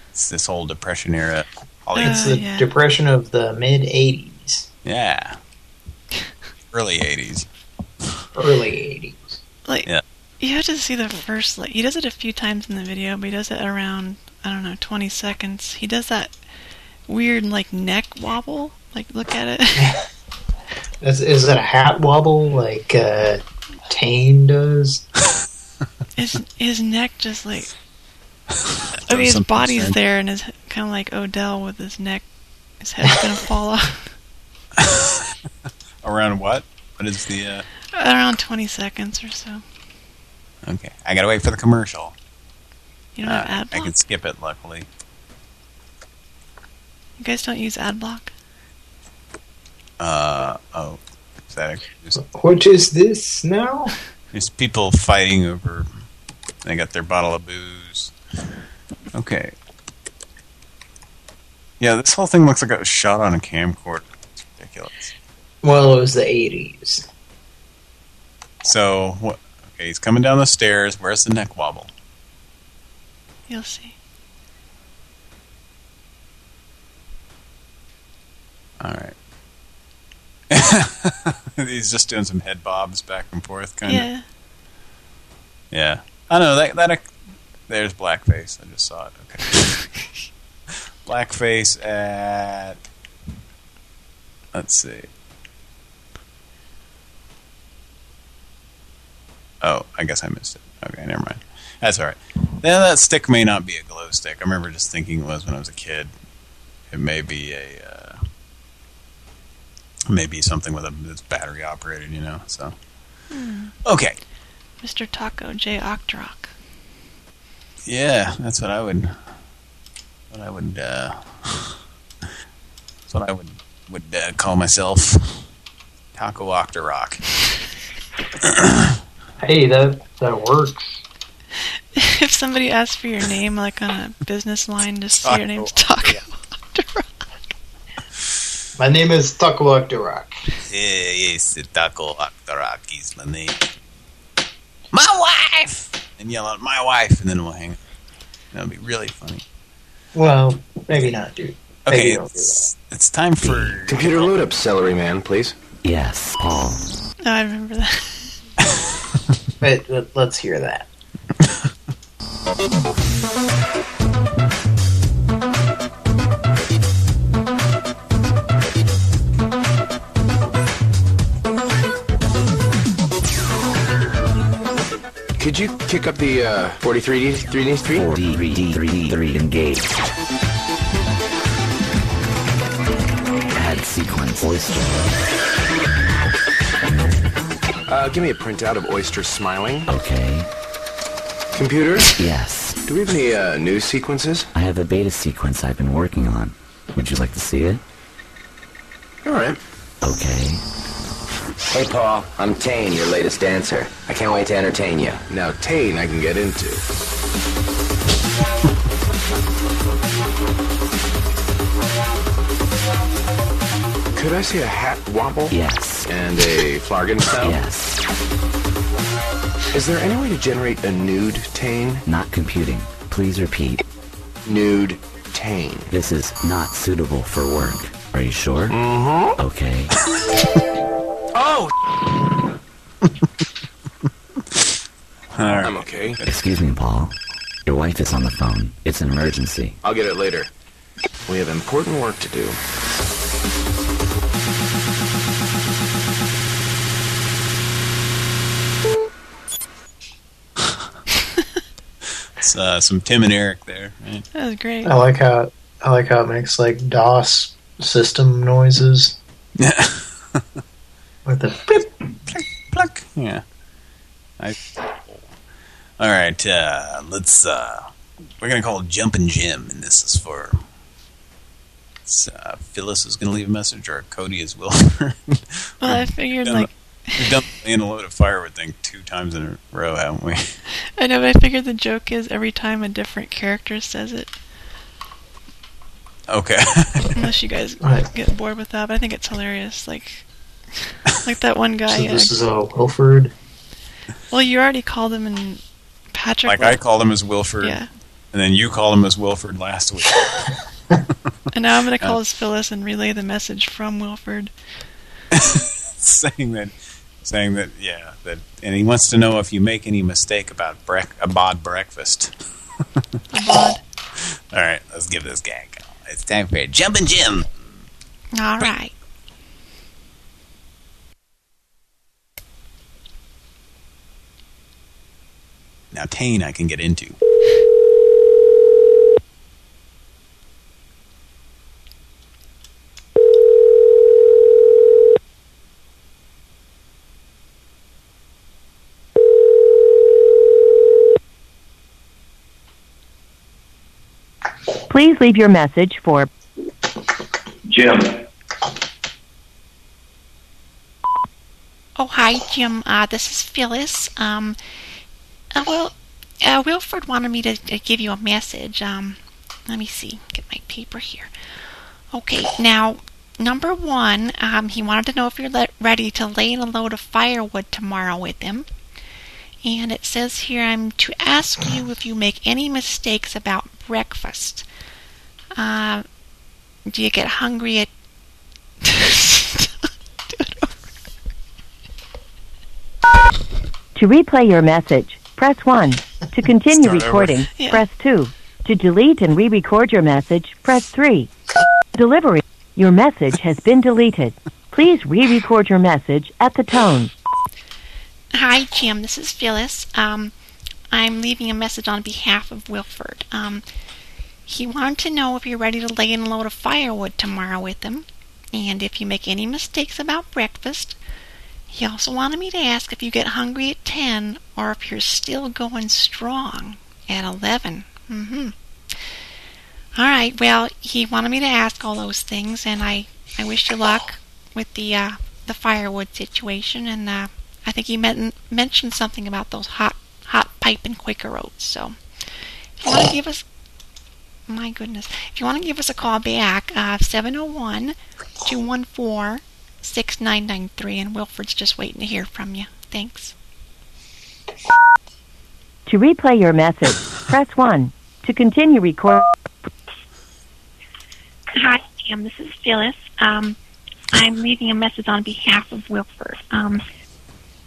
It's this whole depression era. Hollywood. It's uh, the yeah. depression of the mid '80s, yeah. Early 80s. early '80s. like Yeah. You have to see the first. Like he does it a few times in the video, but he does it around I don't know 20 seconds. He does that weird like neck wobble. Like look at it. Is, is it a hat wobble like uh, Tayne does? his his neck just like I mean, his body's in. there and his kind of like Odell with his neck. His head's gonna fall off Around what? What is the... Uh... around 20 seconds or so. Okay, I gotta wait for the commercial. You don't have Uh, ad I can skip it, luckily. You guys don't use AdBlock? Uh, oh. Is that a, What is this now? There's people fighting over... They got their bottle of booze. Okay. Yeah, this whole thing looks like it was shot on a camcorder. It's ridiculous. Well, it was the '80s. So, what? Okay, he's coming down the stairs. Where's the neck wobble? You'll see. All right. he's just doing some head bobs back and forth, kind of. Yeah. Yeah. I know that that. There's blackface. I just saw it. Okay. blackface at. Let's see. Oh, I guess I missed it. Okay, never mind. That's all right. Now that stick may not be a glow stick. I remember just thinking it was when I was a kid. It may be a. Uh, maybe something with a that's battery operated, you know. So Hmm. okay. Mr. Taco J. Octorok. Yeah, that's what I would. What I would. Uh, that's what I would would uh, call myself. Taco Octorok. Hey, that that works. if somebody asks for your name, like on a business line, just say your name's Taco. My name is Taco Octorok. Yeah, yes, the Taco Octorok is my name. My wife! And yell out, my wife, and then we'll hang up. That'll be really funny. Well, maybe not, dude. Maybe Okay, don't do it's, it's time for... Computer load up, celery man, please. Yes, Paul. No, I remember that. Wait, let- let's hear that. Could you kick up the uh, 43D 3D 3? 4D, 3D, 3D, engaged. Add sequence oyster. Uh, give me a printout of Oyster smiling. Okay. Computer? Yes. Do we have any uh, news sequences? I have a beta sequence I've been working on. Would you like to see it? All right. Okay. Hey, Paul. I'm Tayne, your latest dancer. I can't wait to entertain you. Now, Tayne, I can get into. Could I see a hat wobble? Yes. And a flargon sound? Yes. Is there any way to generate a nude Tayne? Not computing. Please repeat. Nude Tayne. This is not suitable for work. Are you sure? Mm-hmm. Okay. Oh! I'm okay. Excuse me, Paul. Your wife is on the phone. It's an emergency. I'll get it later. We have important work to do. It's uh, some Tim and Eric there. Right? That was great. I like how I like how it makes like DOS system noises. Yeah. With the Pluck. Yeah. I. All right. Uh, let's. Uh, we're gonna call Jumpin' Jim, and this is for. Uh, Phyllis is gonna leave a message, or Cody is will. Well, I figured like we've done the in a load of firewood thing two times in a row, haven't we? I know, but I figured the joke is every time a different character says it. Okay. Unless you guys Right. get bored with that, but I think it's hilarious. Like, like that one guy. so this is uh, Wilford. well, you already called him and Patrick. like I called him as Wilford, Yeah. and then you called him as Wilford last week. And now I'm gonna call Uh, as Phyllis and relay the message from Wilford. saying that, saying that, yeah, that, and he wants to know if you make any mistake about brec about breakfast. Abod. All right, let's give this guy a go. It's time for Jumpin' Jim. All right. Now, Tayne, I can get into. Please leave your message for Jim. Oh, hi, Jim. Uh, this is Phyllis. Um, uh, well, uh, Wilford wanted me to, to give you a message. Um, let me see. Get my paper here. Okay, now, number one, um, he wanted to know if you're le- ready to lay in a load of firewood tomorrow with him. And it says here, I'm to ask you if you make any mistakes about breakfast. Uh, do you get hungry at To replay your message, press 1. To continue Start recording, Yeah. press 2. To delete and re-record your message, press 3. Delivery. Your message has been deleted. Please re-record your message at the tone. Hi, Jim. This is Phyllis. Um, I'm leaving a message on behalf of Wilford. Um, he wanted to know if you're ready to lay in a load of firewood tomorrow with him, and if you make any mistakes about breakfast. He also wanted me to ask if you get hungry at 10 or if you're still going strong at 11. Mm-hmm. All right. Well, he wanted me to ask all those things, and I, I wish you luck with the uh, the firewood situation. And uh, I think he men- mentioned something about those hot hot pipe and Quaker oats. So, if you want to give us, my goodness, if you want to give us a call back, uh, 701 214 6993, and Wilford's just waiting to hear from you. Thanks. To replay your message, press 1. To continue recording, Hi, Jim. This is Phyllis. Um, I'm leaving a message on behalf of Wilford. Um,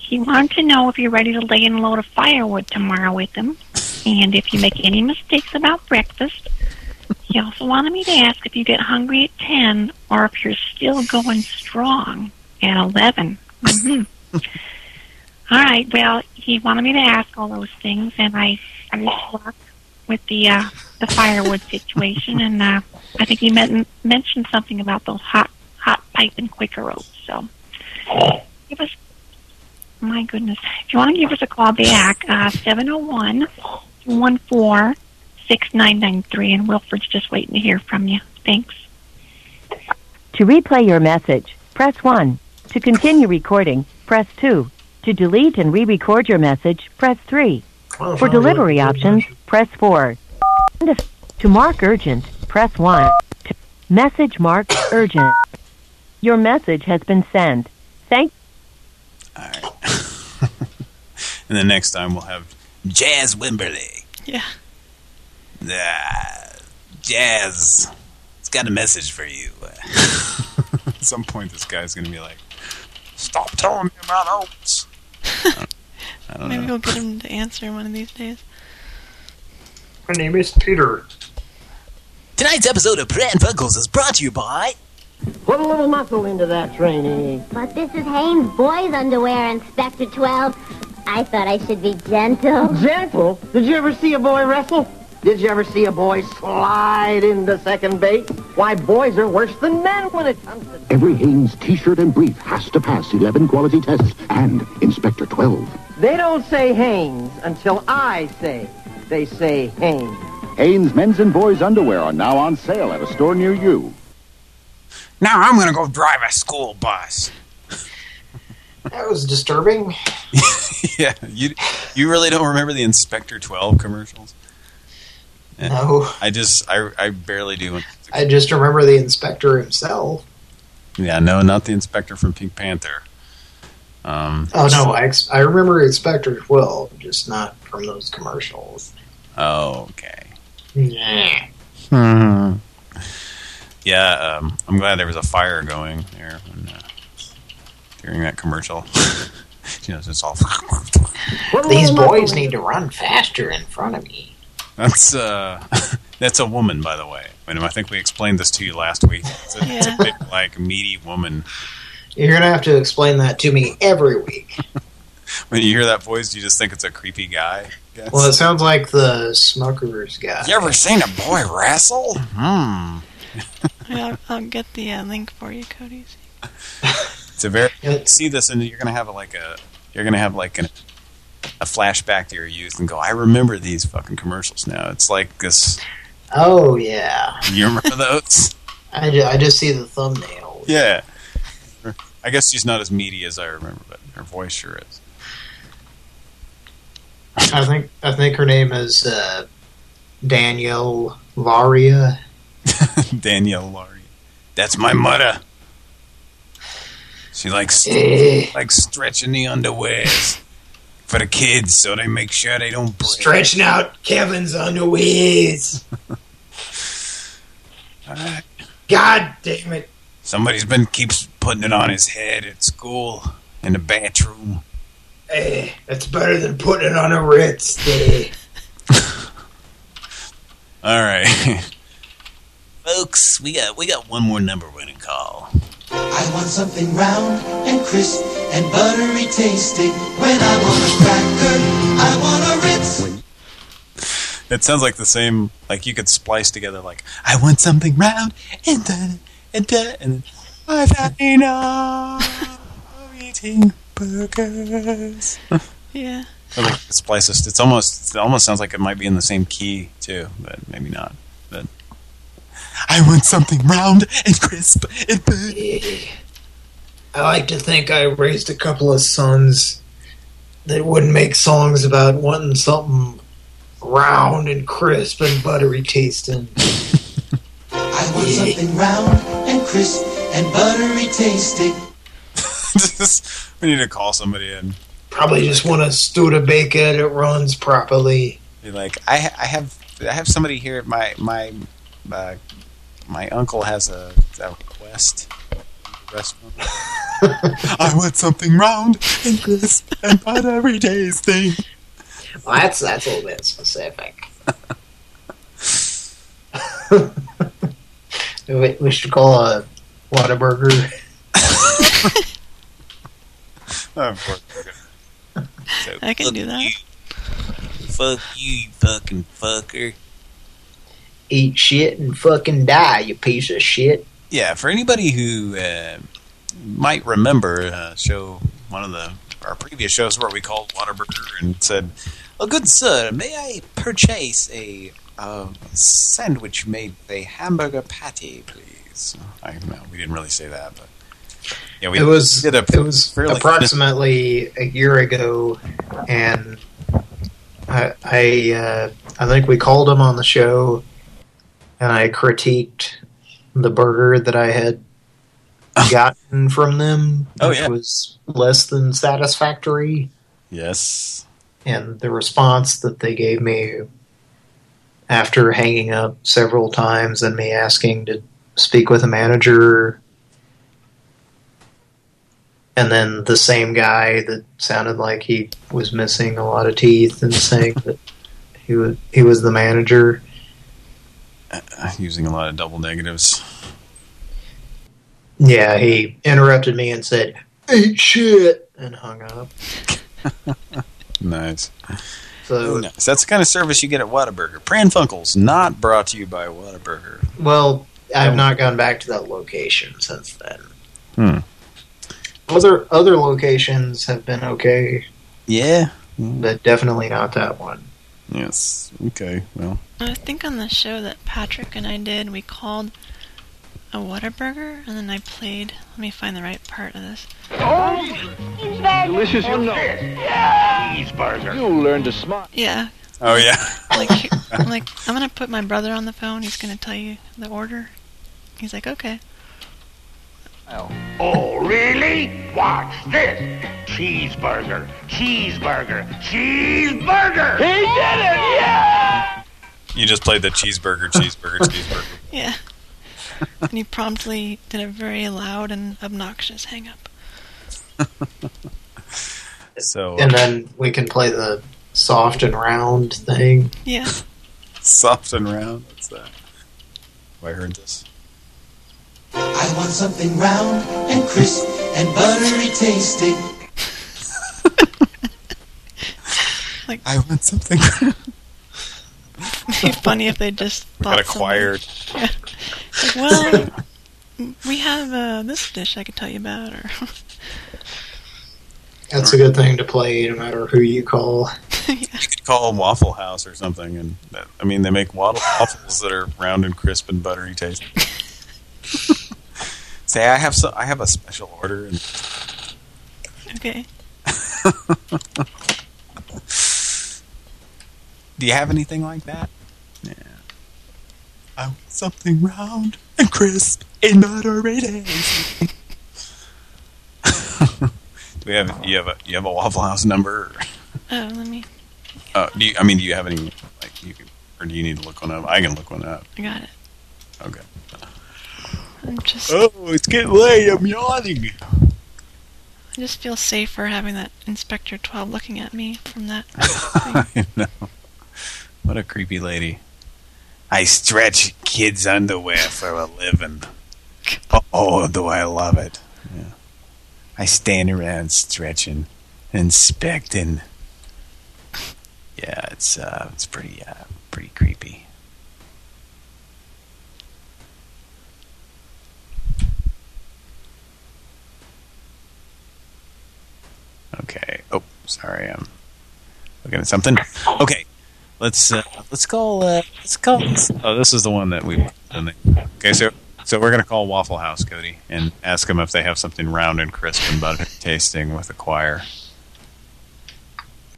he wanted to know if you're ready to lay in a load of firewood tomorrow with him, and if you make any mistakes about breakfast. He also wanted me to ask if you get hungry at 10 or if you're still going strong at 11. hmm All right. Well, he wanted me to ask all those things, and I, I luck with the uh, the firewood situation, and uh, I think he men- mentioned something about those hot hot pipe and Quaker oats. So, give us, my goodness, if you want to give us a call back, uh, seven zero one one four six nine nine three, and Wilfred's just waiting to hear from you. Thanks. To replay your message, press 1. To continue recording, press 2. To delete and re-record your message, press 3. For delivery options, press 4. To mark urgent, press 1. To message marked urgent. Your message has been sent. Thank And then next time we'll have Jazz Wimberly. Yeah. Ah, Jazz, it's got a message for you. At some point, this guy's going to be like, Stop telling me about oats. Maybe know. we'll get him to answer one of these days. My name is Peter. Tonight's episode of Pran Funkels is brought to you by. Put a little muscle into that trainee. But this is Hanes Boys Underwear, Inspector 12. I thought I should be gentle. Gentle? Did you ever see a boy wrestle? Did you ever see a boy slide into second base? Why, boys are worse than men when it comes to... Every Hanes t-shirt and brief has to pass 11 quality tests and Inspector 12. They don't say Hanes until I say they say Hanes. Hanes men's and boys underwear are now on sale at a store near you. Now I'm gonna go drive a school bus. That was disturbing. yeah, you you really don't remember the Inspector 12 commercials? Yeah. No. I just I I barely do. I just remember the inspector himself. Yeah, no, not the Inspector from Pink Panther. Um, Oh no, I I remember Inspector 12, just not from those commercials. Oh, okay. Yeah. Hmm. Yeah, um, I'm glad there was a fire going there when, uh, during that commercial. you know, it's all. These boys need to run faster in front of me. That's uh, that's a woman, by the way. And I think we explained this to you last week. It's a, it's a Yeah. big, like meaty woman. You're gonna have to explain that to me every week. When you hear that voice, do you just think it's a creepy guy? Guess? Well, it sounds like the smokers guy. You ever seen a boy wrestle? Hmm. Yeah, I'll, I'll get the uh, link for you, Cody. It's a very see this, and you're gonna have a, like a you're gonna have like an, a flashback to your youth and go, I remember these fucking commercials now. It's like this. Oh yeah, You remember those? I, ju- I just see the thumbnail. yeah. I guess she's not as meaty as I remember, but her voice sure is. I think I think her name is uh, Danielle Varia. Danielle Laurie. That's my mother. She likes Eh. like stretching the underwears for the kids so they make sure they don't break. Stretching out Kevin's underwears. Alright. God damn it! Somebody's been keeps putting it on his head at school in the bathroom. Eh, that's better than putting it on a Ritz. Eh. All right. Folks, we got we got one more number we're gonna call. I want something round and crisp and buttery tasting. When I want a cracker, I want a Ritz. It sounds like the same, like you could splice together like, I want something round and da, and da, and then I've had enough of eating burgers. Yeah. Or like splice this. It's almost, it almost sounds like it might be in the same key too, but maybe not. But I want something round and crisp and burgers. I like to think I raised a couple of sons that wouldn't make songs about wanting something round and crisp and buttery tasting. I want something round and crisp and buttery tasting. we need to call somebody in. Probably just want a Studebaker that runs properly. Be like, I I have I have somebody here. My my uh, my uncle has a, a request. Restaurant. I want something round and crisp and buttery tasting. Well, that's that's a little bit specific. we, we should call a Whataburger. Oh, poor guy. So, I can do that. Fuck you, you fucking fucker. Eat shit and fucking die, you piece of shit. yeah, for anybody who uh, might remember uh, show one of the our previous shows where we called Whataburger and said, "Oh, good sir, may I purchase a uh, sandwich made with a hamburger patty, please?" I no, we didn't really say that, but yeah, we it was did a it was fairly approximately a year ago, and I I, uh, I think we called him on the show, and I critiqued the burger that I had gotten from them, Oh, which yeah. was less than satisfactory. Yes. And the response that they gave me after hanging up several times and me asking to speak with a manager And then the same guy that sounded like he was missing a lot of teeth and saying that he was he was the manager. Uh, using a lot of double negatives. Yeah, he interrupted me and said, "Eat shit," and hung up. Nice. So nice. That's the kind of service you get at Whataburger. Pran Funkels, not brought to you by Whataburger. Well, I've not gone back to that location since then. Hmm. Other other locations have been okay, Yeah. but definitely not that one. Yes. Okay. Well. I think on the show that Patrick and I did, we called a Whataburger, and then I played. Let me find the right part of this. Oh, Delicious, you know. Cheeseburger. You'll learn to smile. Yeah. Oh yeah. Like, I'm like, I'm gonna put my brother on the phone. He's gonna tell you the order. He's like, okay. Oh. oh, really? Watch this. Cheeseburger, cheeseburger, cheeseburger. He did it, yeah! You just played the cheeseburger, cheeseburger, cheeseburger. Yeah. and he promptly did a very loud and obnoxious hang up. So And then we can play the soft and round thing. Yeah. soft and round. What's that? Have I heard this? I want something round and crisp and buttery tasting. Like I want something. It'd be funny if they just got thought acquired. Yeah. Like, well, we have uh, this dish I could tell you about, or That's a good thing to play no matter who you call. You could call Waffle House or something, and that, I mean they make waddle waffles that are round and crisp and buttery tasting. Say I have so I have a special order. And okay. Do you have anything like that? Yeah. I want something round and crisp and buttery tasting. Do we have you have a you have a Waffle House number? Oh, let me. Uh, do you, I mean, do you have any like you can, or do you need to look one up? I can look one up. I got it. Okay. I'm just. Oh, it's getting late. I'm yawning. I just feel safer having that Inspector 12 looking at me from that. I know. What a creepy lady. I stretch kids' underwear for a living. Oh, do I love it. Yeah. I stand around stretching, inspecting. Yeah, it's uh, it's pretty uh, pretty creepy. Okay. Oh, sorry. I'm looking at something. Okay. Let's uh, let's call uh, let's call this. Oh, this is the one that we. Okay, so so we're gonna call Waffle House, Cody, and ask them if they have something round and crisp and butter tasting with a choir.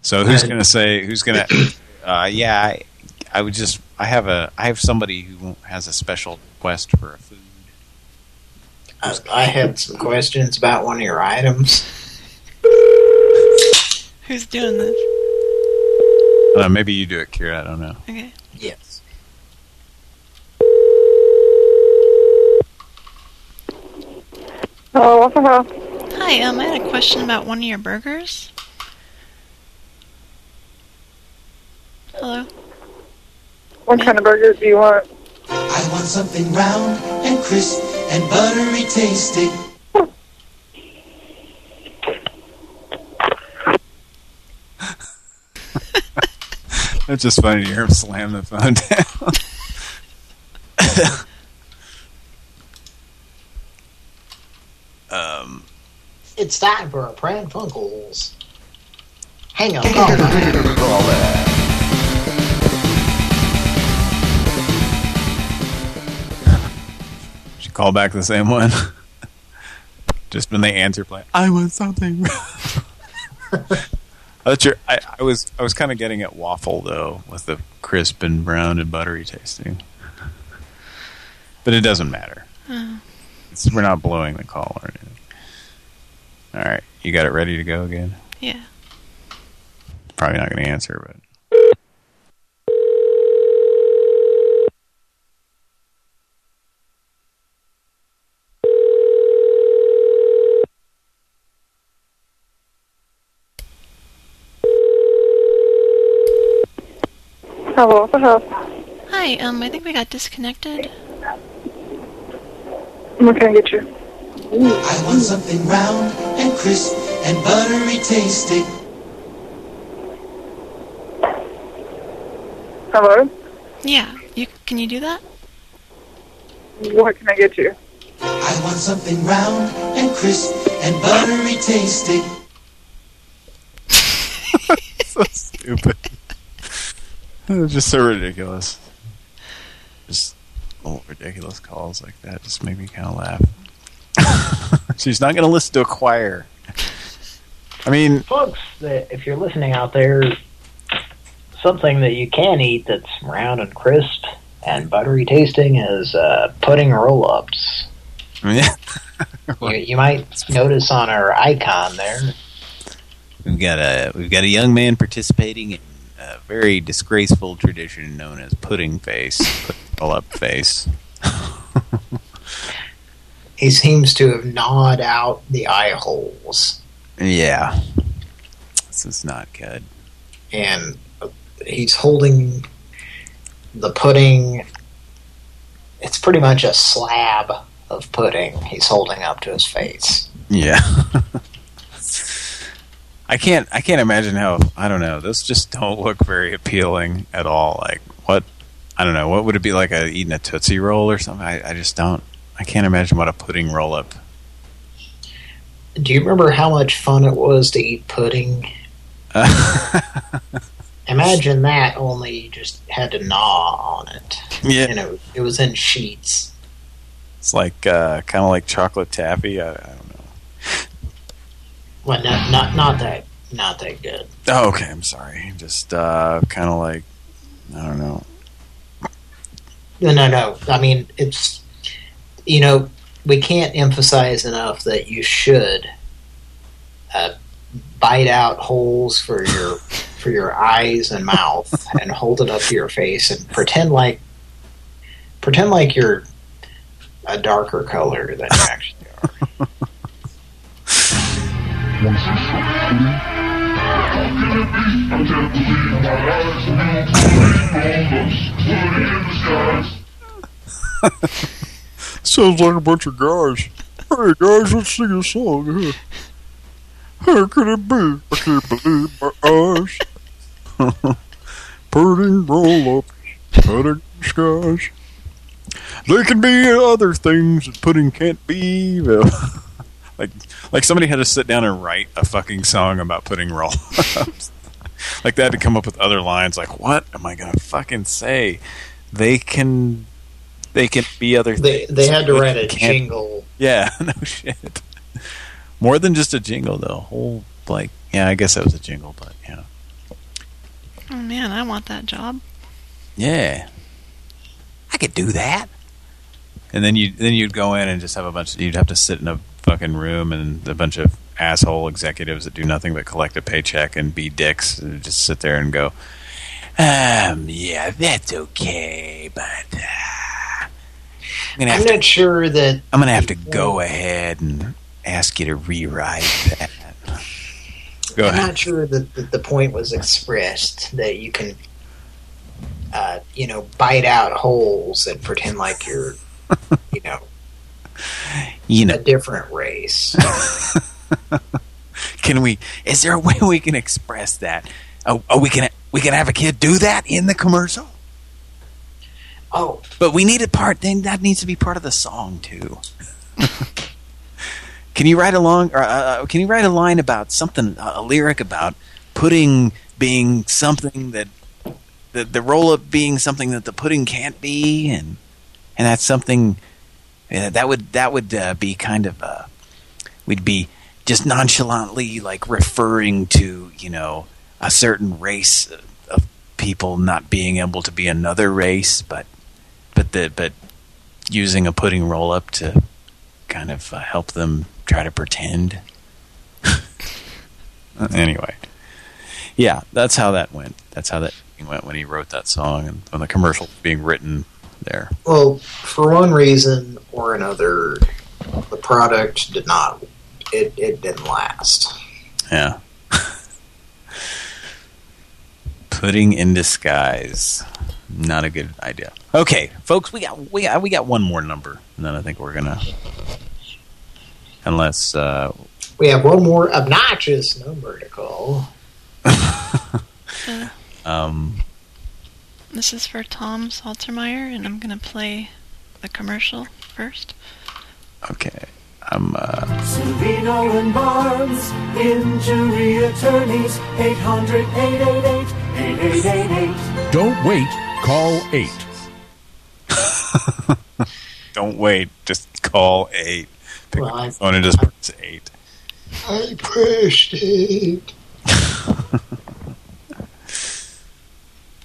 So who's gonna say? Who's gonna? Uh, yeah, I, I would just. I have a. I have somebody who has a special request for a food. I, I had some questions about one of your items. Who's doing this? Uh, maybe you do it, Kira. I don't know. Okay. Yes. Hello, Waffle House. Hi, um, I had a question about one of your burgers. Hello. What kind of burgers do you want? I want something round and crisp and buttery tasting. It's just funny to hear him slam the phone down. um, It's time for a Pran Funkels. Hang on, call should call back the same one. just when they answer, play. I want something. That's your. I, I was. I was kind of getting at waffle though, with the crisp and brown and buttery tasting. But it doesn't matter. Oh. We're not blowing the call or anything. All right, you got it ready to go again. Yeah. Probably not going to answer, but. Hello, hello. Hi, um, I think we got disconnected. What can I get you? I want something round and crisp and buttery tasting. Hello? Yeah, you can you do that? What can I get you? I want something round and crisp and buttery tasting. so stupid. It's just so ridiculous. Just little ridiculous calls like that just make me kind of laugh. She's not going to listen to a choir. I mean, folks, that if you're listening out there, something that you can eat that's round and crisp and buttery tasting is uh, pudding roll-ups. Yeah. you, you might notice on our icon there. We've got a we've got a young man participating in a very disgraceful tradition known as pudding face, pudding up face. He seems to have gnawed out the eye holes. Yeah, this is not good. And uh, he's holding the pudding. It's pretty much a slab of pudding he's holding up to his face. Yeah. I can't I can't imagine how I don't know, those just don't look very appealing at all. Like what I don't know, what would it be like a eating a Tootsie Roll or something? I, I just don't I can't imagine what a pudding roll up. Do you remember how much fun it was to eat pudding? Imagine that, only you just had to gnaw on it. Yeah. And it, it was in sheets. It's like uh kind of like chocolate taffy. I, I don't know. Well, not, not, not that, not that good. Oh, okay, I'm sorry. Just uh kind of like I don't know. No, no, no. I mean, it's, you know, we can't emphasize enough that you should uh, bite out holes for your for your eyes and mouth and hold it up to your face and pretend like pretend like you're a darker color than you actually are. Sounds like a bunch of guys. Hey guys, let's sing a song. How could it be? I can't believe my eyes. Pudding roll-ups, pudding skies. There can be other things that pudding can't be. though. like like somebody had to sit down and write a fucking song about pudding roll ups. like they had to come up with other lines like what am I gonna fucking say? They can they can be other They things. they had to but write a can't- jingle. Yeah, no shit. More than just a jingle though. Whole like yeah, I guess that was a jingle, but yeah. Oh man, I want that job. Yeah. I could do that. And then you then you'd go in and just have a bunch you'd have to sit in a fucking room and a bunch of asshole executives that do nothing but collect a paycheck and be dicks and just sit there and go, um, yeah, that's okay, but uh, I'm I'm to not sure that I'm gonna have to go ahead and ask you to rewrite that. Go I'm ahead. not sure that, that the point was expressed that you can, uh, you know, bite out holes and pretend like you're, you know, You know, a different race. can we? Is there a way we can express that? Oh, oh, we can we can have a kid do that in the commercial. Oh, but we need a part. Then that needs to be part of the song too. can you write along? Or uh, uh, can you write a line about something? A, a lyric about pudding being something that the the roll up being something that the pudding can't be, and and that's something that would that would uh, be kind of uh, we'd be just nonchalantly like referring to you know a certain race of people not being able to be another race, but but the but using a pudding roll up to kind of uh, help them try to pretend. Uh, anyway, yeah, that's how that went. That's how that went when he wrote that song and when the commercial was being written there. well, for one reason or another, the product did not. It it didn't last. Yeah. Pudding in disguise. Not a good idea. Okay, folks, we got we got we got one more number, and then I think we're gonna, unless uh, We have one more obnoxious number to call. um, This is for Tom Saltermeyer, and I'm gonna play the commercial first. okay, I'm uh, Cellino and Barnes, injury attorneys, 800 888 8888. Don't wait. Call 8. don't wait, just call eight. Pick Well, up I- the phone and just press eight. I pressed it.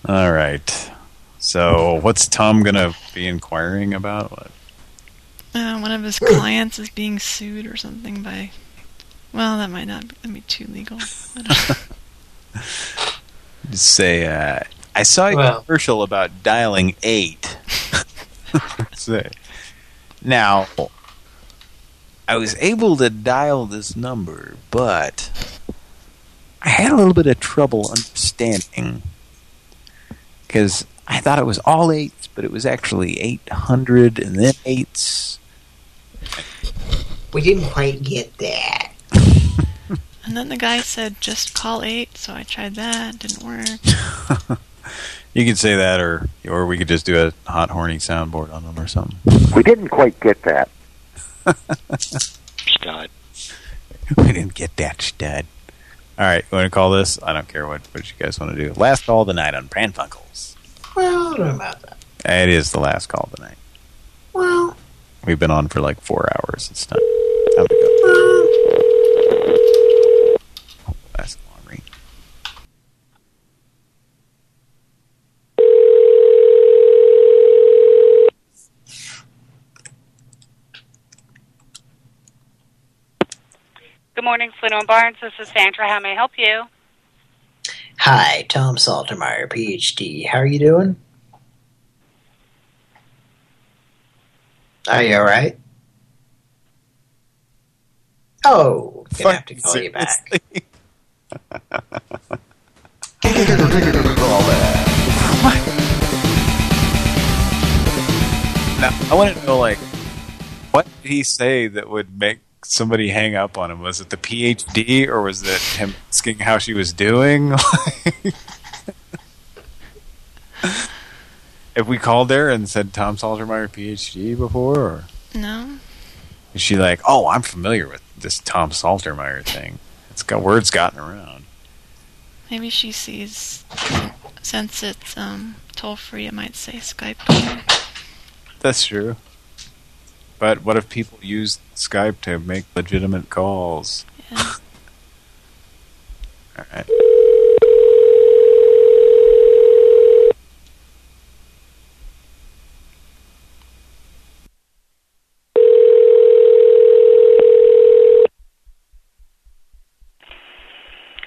All right. So, what's Tom gonna be inquiring about? What? Uh, one of his clients is being sued or something by. Well, that might not be, be too legal. I don't. Just say, uh, I saw a Well- commercial about dialing eight. say, now, I was able to dial this number, but I had a little bit of trouble understanding because I thought it was all eights, but it was actually 800 and then eights. We didn't quite get that. And then the guy said, just call 8, so I tried that. Didn't work. You could say that, or or we could just do a hot, horny soundboard on them or something. We didn't quite get that. Stud. We didn't get that stud. All right, you want to call this? I don't care what, what you guys want to do. Last call of the night on Pran Funkels. Well, I don't know about that. It is the last call of the night. Well, We've been on for like four hours. It's time, time to go. Oh, that's a long ring. Good morning, Cellino and Barnes. This is Sandra. How may I help you? hi, Tom Saltermeyer, PhD. How are you doing? Are you all right? Oh, gonna have to call you back. Now, I want to know, like, what did he say that would make somebody hang up on him? Was it the PhD, or was it him asking how she was doing? if we called there and said Tom Saltermeyer PhD before, or No? is she like, oh, I'm familiar with this Tom Saltermeyer thing? It's got words gotten around. Maybe she sees, since it's um, toll free, it might say Skype. That's true. But what if people use Skype to make legitimate calls? Yeah. All right.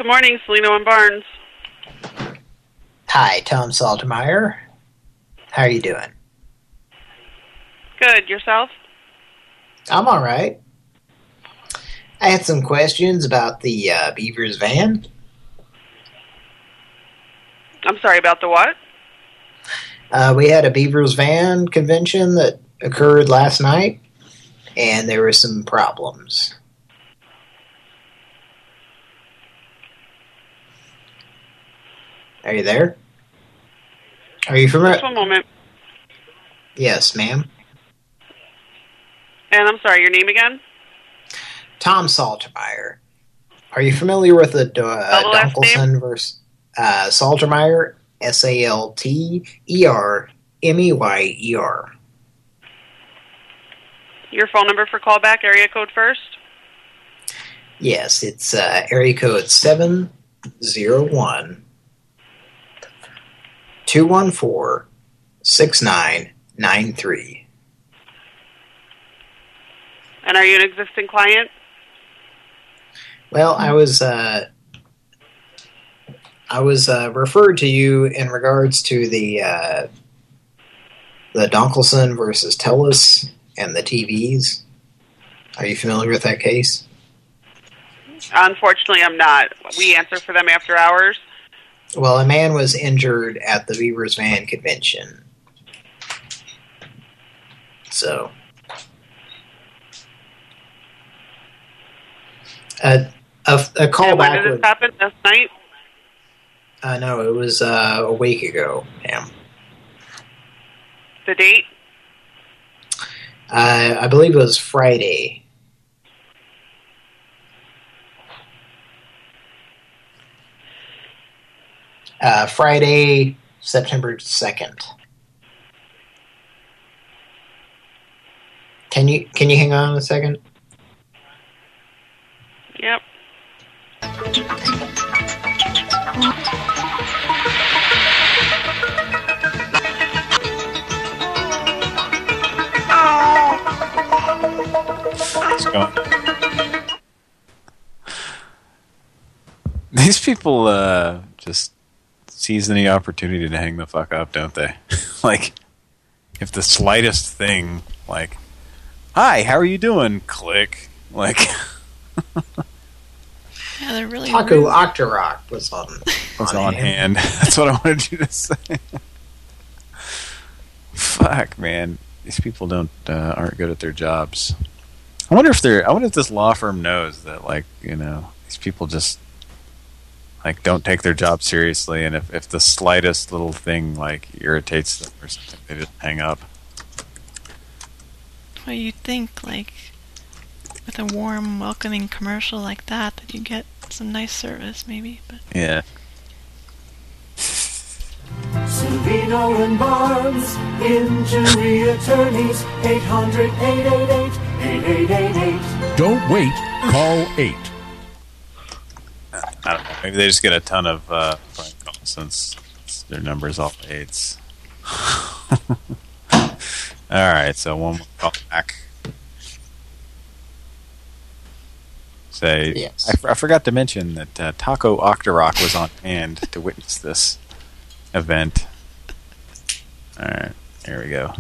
Morning, Cellino and Barnes. Hi, Tom Saltermeyer. How are you doing? Good. Yourself? I'm all right. I had some questions about the uh, Beavers van. I'm sorry about the what? Uh, we had a Beavers van convention that occurred last night, and there were some problems. Are you there? Are you familiar? Just one moment. Yes, ma'am. And I'm sorry, your name again? Tom Saltermeyer. Are you familiar with the uh, Donkelson versus uh, Saltermeyer? S A L T E R M E Y E R. Your phone number for callback, area code first? Yes, it's uh, area code seven zero one two one four six nine nine three. And are you an existing client? Well, I was uh, I was uh, referred to you in regards to the uh, the Donkelson versus Telus and the TVs. Are you familiar with that case? Unfortunately, I'm not. We answer for them after hours. Well, a man was injured at the Beavers Van convention. So, a a, a and when callback did this happen? Last night? Uh, no, it was uh, a week ago. Pam. The date? Uh, I believe it was Friday. Uh, Friday, September 2nd. Can you can you hang on a second? Yep. Let's go. These people uh, just seize any opportunity to hang the fuck up, don't they? like, if the slightest thing, like, "Hi, how are you doing?" Click. Like, Yeah, they're really Taco rude. Octorok was on was on hand. That's what I wanted you to say. Fuck, man. These people don't uh, aren't good at their jobs. I wonder if they're. I wonder if this law firm knows that, like, you know, these people just like don't take their job seriously, and if if the slightest little thing like irritates them or something, they just hang up. Well, you'd think, like, with a warm, welcoming commercial like that, that you get some nice service, maybe. But Yeah. Cellino and Barnes, injury attorneys, 800 888 8888. Don't wait. Call 8. I don't know. Maybe they just get a ton of uh, calls since their number's all eights. all right, so one more call back. Say, Yes. I, forgot to mention that uh, Taco Octorok was on hand to witness this event. All right, here we go.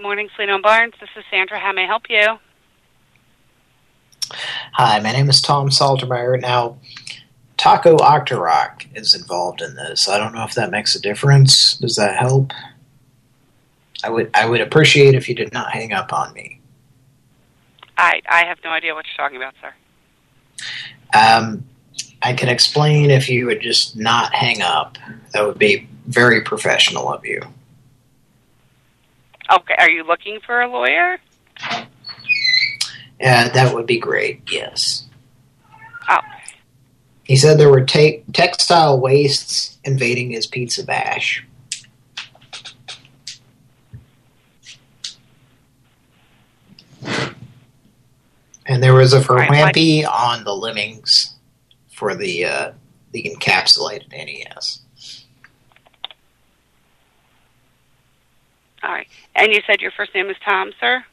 Good morning, Cellino and Barnes. This is Sandra. How may I help you? Hi, my name is Tom Saltermeyer. Now, Taco Octorok is involved in this. I don't know if that makes a difference. Does that help? I would I would appreciate if you did not hang up on me. I I have no idea what you're talking about, sir. Um, I can explain if you would just not hang up. That would be very professional of you. Okay, are you looking for a lawyer? Uh, that would be great, yes. Oh. He said there were te textile wastes invading his pizza bash. And there was a Right, on the Lemmings for the uh, the encapsulated NES. All right. And you said your first name is Tom, sir?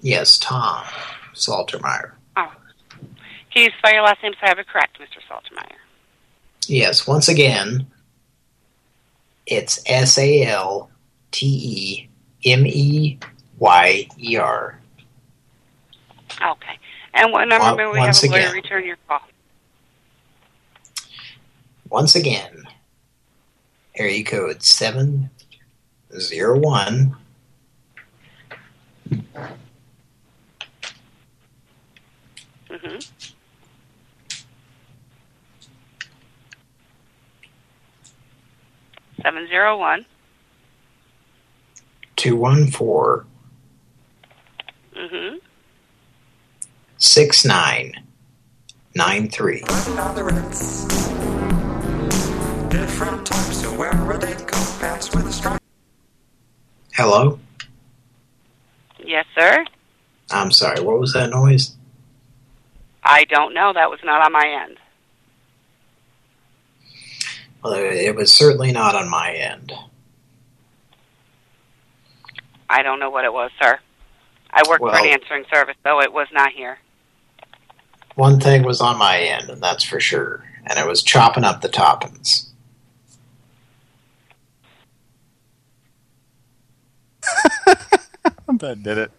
Yes, Tom Saltermeyer. Oh. Can you spell your last name so I have it correct, Mr. Saltermeyer? Yes, once again, it's S A L T E M E Y E R. Okay. And what number may we have a lawyer again. return your call? Once again, area code seven zero one Mm-hmm. Seven zero one. two one four Mm-hmm. six nine nine three. Different types of wear a dingo pants with a stripe. Hello? Yes, sir. I'm sorry, what was that noise? I don't know. That was not on my end. Well, it was certainly not on my end. I don't know what it was, sir. I work for an answering service, though it was not here. One thing was on my end, and that's for sure. And it was chopping up the toppings. That did it.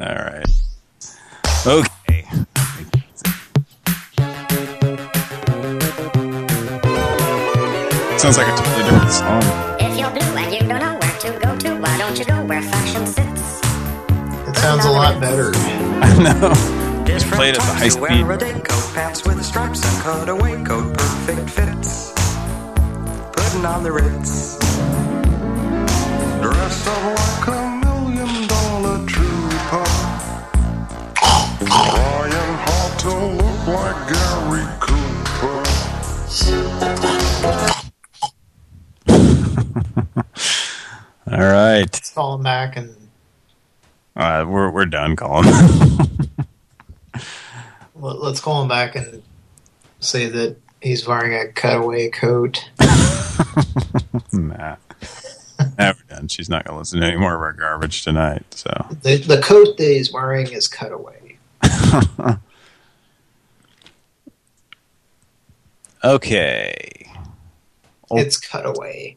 All right. Okay. Sounds like a totally different song. If you're blue and you don't know where to go to, why don't you go where fashion sits? It sounds a lot better. I know. Just played at the high speed. Wear a day coat, pants with the stripes and cutaway coat, perfect fits. Putting on the Ritz. Dressed up like a million dollar trooper. Trying hard to look like Gary Cooper. All right. Let's call him back and Uh, we're we're done, Colin. let- let's call him back and say that he's wearing a cutaway coat. nah. Nah, we're done. She's not going to listen to any more of our garbage tonight. So The the coat that he's wearing is cutaway. okay. Oh. It's cutaway.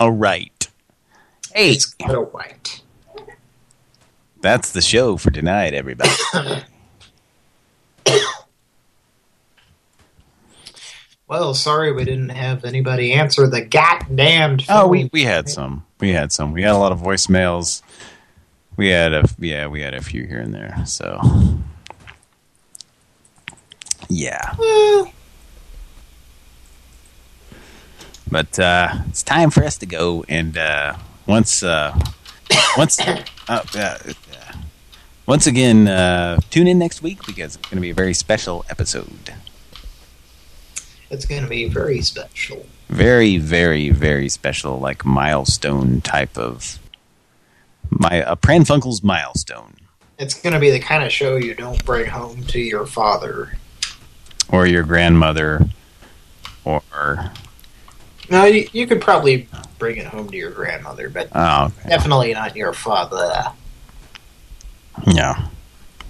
All right. Hey, It's cutaway. that's the show for tonight, everybody. Well, sorry we didn't have anybody answer the goddamned phone. Oh, we we had some. We had some. We had a lot of voicemails. We had a yeah, we had a few here and there. So yeah. But uh, it's time for us to go, and uh, once uh, once uh, uh, once again, uh, tune in next week because it's going to be a very special episode. It's going to be very special. very, very, very special, like milestone type of my a Pran Funkel's milestone, It's going to be the kind of show you don't bring home to your father. or your grandmother, or No, you, you could probably bring it home to your grandmother, but oh, okay. definitely not your father. Yeah,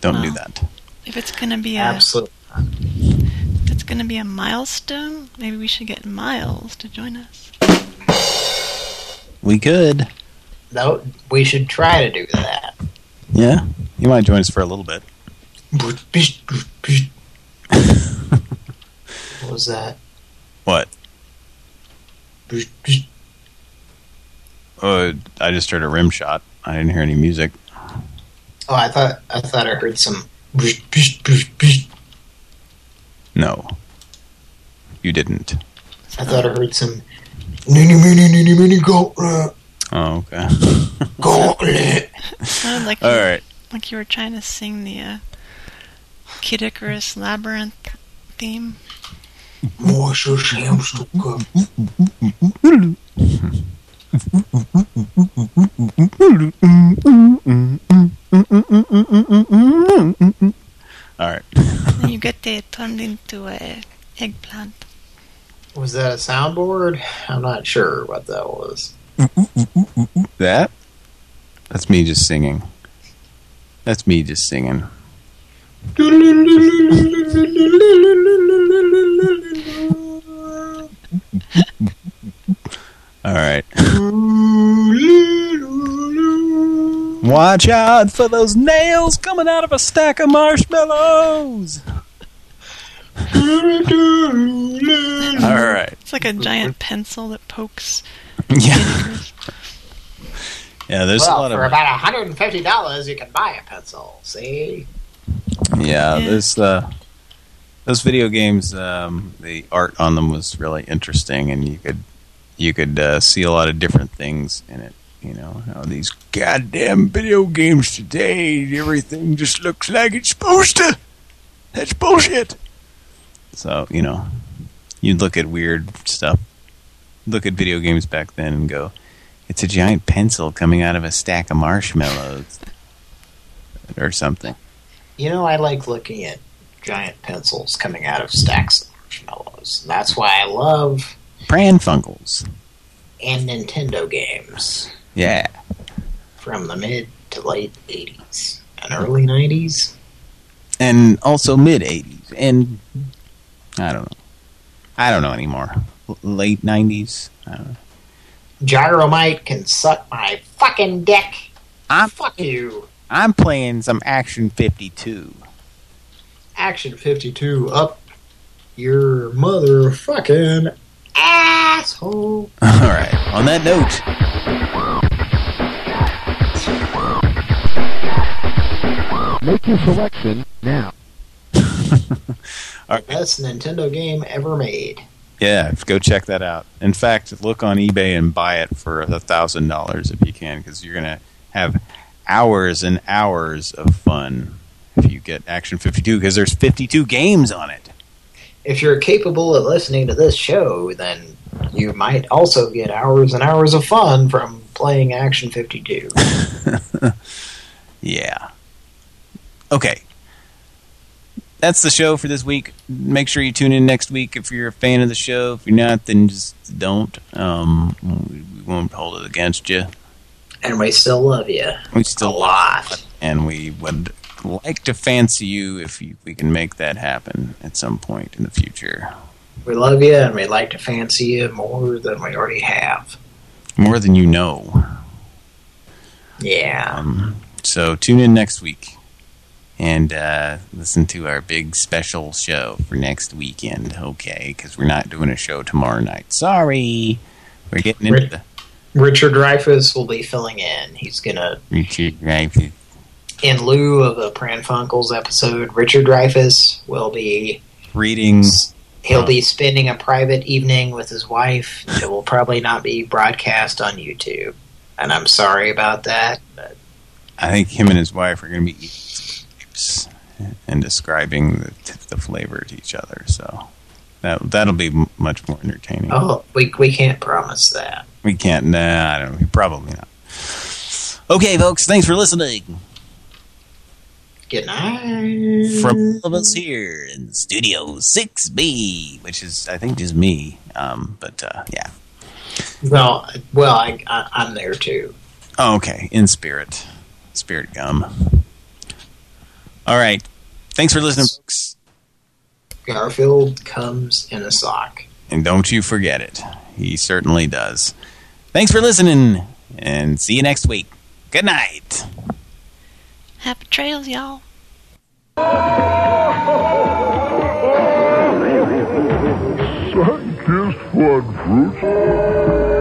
don't do Oh. that. If it's gonna be a Absolutely. if it's gonna be a milestone, maybe we should get Miles to join us. We could, No, we should try to do that. yeah. You might join us for a little bit. What was that? What? Uh, I just heard a rim shot. I didn't hear any music. Oh, I thought I thought I heard some. No, you didn't. I thought I heard some. Nini mini nini mini gauntlet. Oh, okay. Gauntlet. Sounded like All you, right. like you were trying to sing the uh, Kid Labyrinth theme. Moisture hamster cup. All right. you get it turned into a eggplant. Was that a soundboard? I'm not sure what that was. That? That's me just singing. That's me just singing. All right. Watch out for those nails coming out of a stack of marshmallows. All right. It's like a giant pencil that pokes. Yeah. Yeah, there's well, a lot for of about $150, you can buy a pencil. See? Yeah, Yeah. this uh, those video games, um, the art on them was really interesting, and you could you could uh, see a lot of different things in it. You know, how these goddamn video games today, everything just looks like it's supposed to. That's bullshit. So you know, you'd look at weird stuff, look at video games back then, and go, "It's a giant pencil coming out of a stack of marshmallows." Or something. You know, I like looking at giant pencils coming out of stacks of marshmallows. And that's why I love Pran Funkels. and Nintendo games Yeah. from the mid to late 80s and early 90s. And also mid-80s. And I don't know. I don't know anymore. L- Late 90s. I don't know. Gyromite can suck my fucking dick. I'm, Fuck you. I'm playing some Action 52. Action 52 up your motherfucking asshole. All right. On that note, Make your selection now. Best Nintendo game ever made. yeah, go check that out. In fact, look on eBay and buy it for a thousand dollars if you can, because you're gonna have hours and hours of fun if you get Action 52, because there's 52 games on it. If you're capable of listening to this show, then you might also get hours and hours of fun from playing Action 52. Yeah. Okay. That's the show for this week. Make sure you tune in next week if you're a fan of the show. If you're not, then just don't. Um, we won't hold it against you. And we still love you. We still a lot. And we would like to fancy you if you, we can make that happen at some point in the future. We love you and we'd like to fancy you more than we already have. More than you know. Yeah. Um, so tune in next week and uh, listen to our big special show for next weekend, okay? Because we're not doing a show tomorrow night. Sorry. We're getting into the Richard Dreyfuss will be filling in. He's going to, Richard Dreyfuss. In lieu of a Pran Funkels episode, Richard Dreyfuss will be reading. He'll be spending a private evening with his wife. It will probably not be broadcast on YouTube. And I'm sorry about that. But I think him and his wife are going to be eating and describing the, the flavor to each other. So that that'll be m- much more entertaining. oh, we we can't promise that. We can't. Nah, I don't. Probably not. Okay, folks. Thanks for listening. Good night. From all of us here in Studio 6B, which is, I think, just me. Um, but, uh, yeah. Well, well, I, I I'm there too. Oh, okay. In spirit. Spirit gum. All right. Thanks for listening, folks. Garfield comes in a sock. And don't you forget it. He certainly does. Thanks for listening, and see you next week. Good night. Happy trails, y'all. Sunkist fun fruits.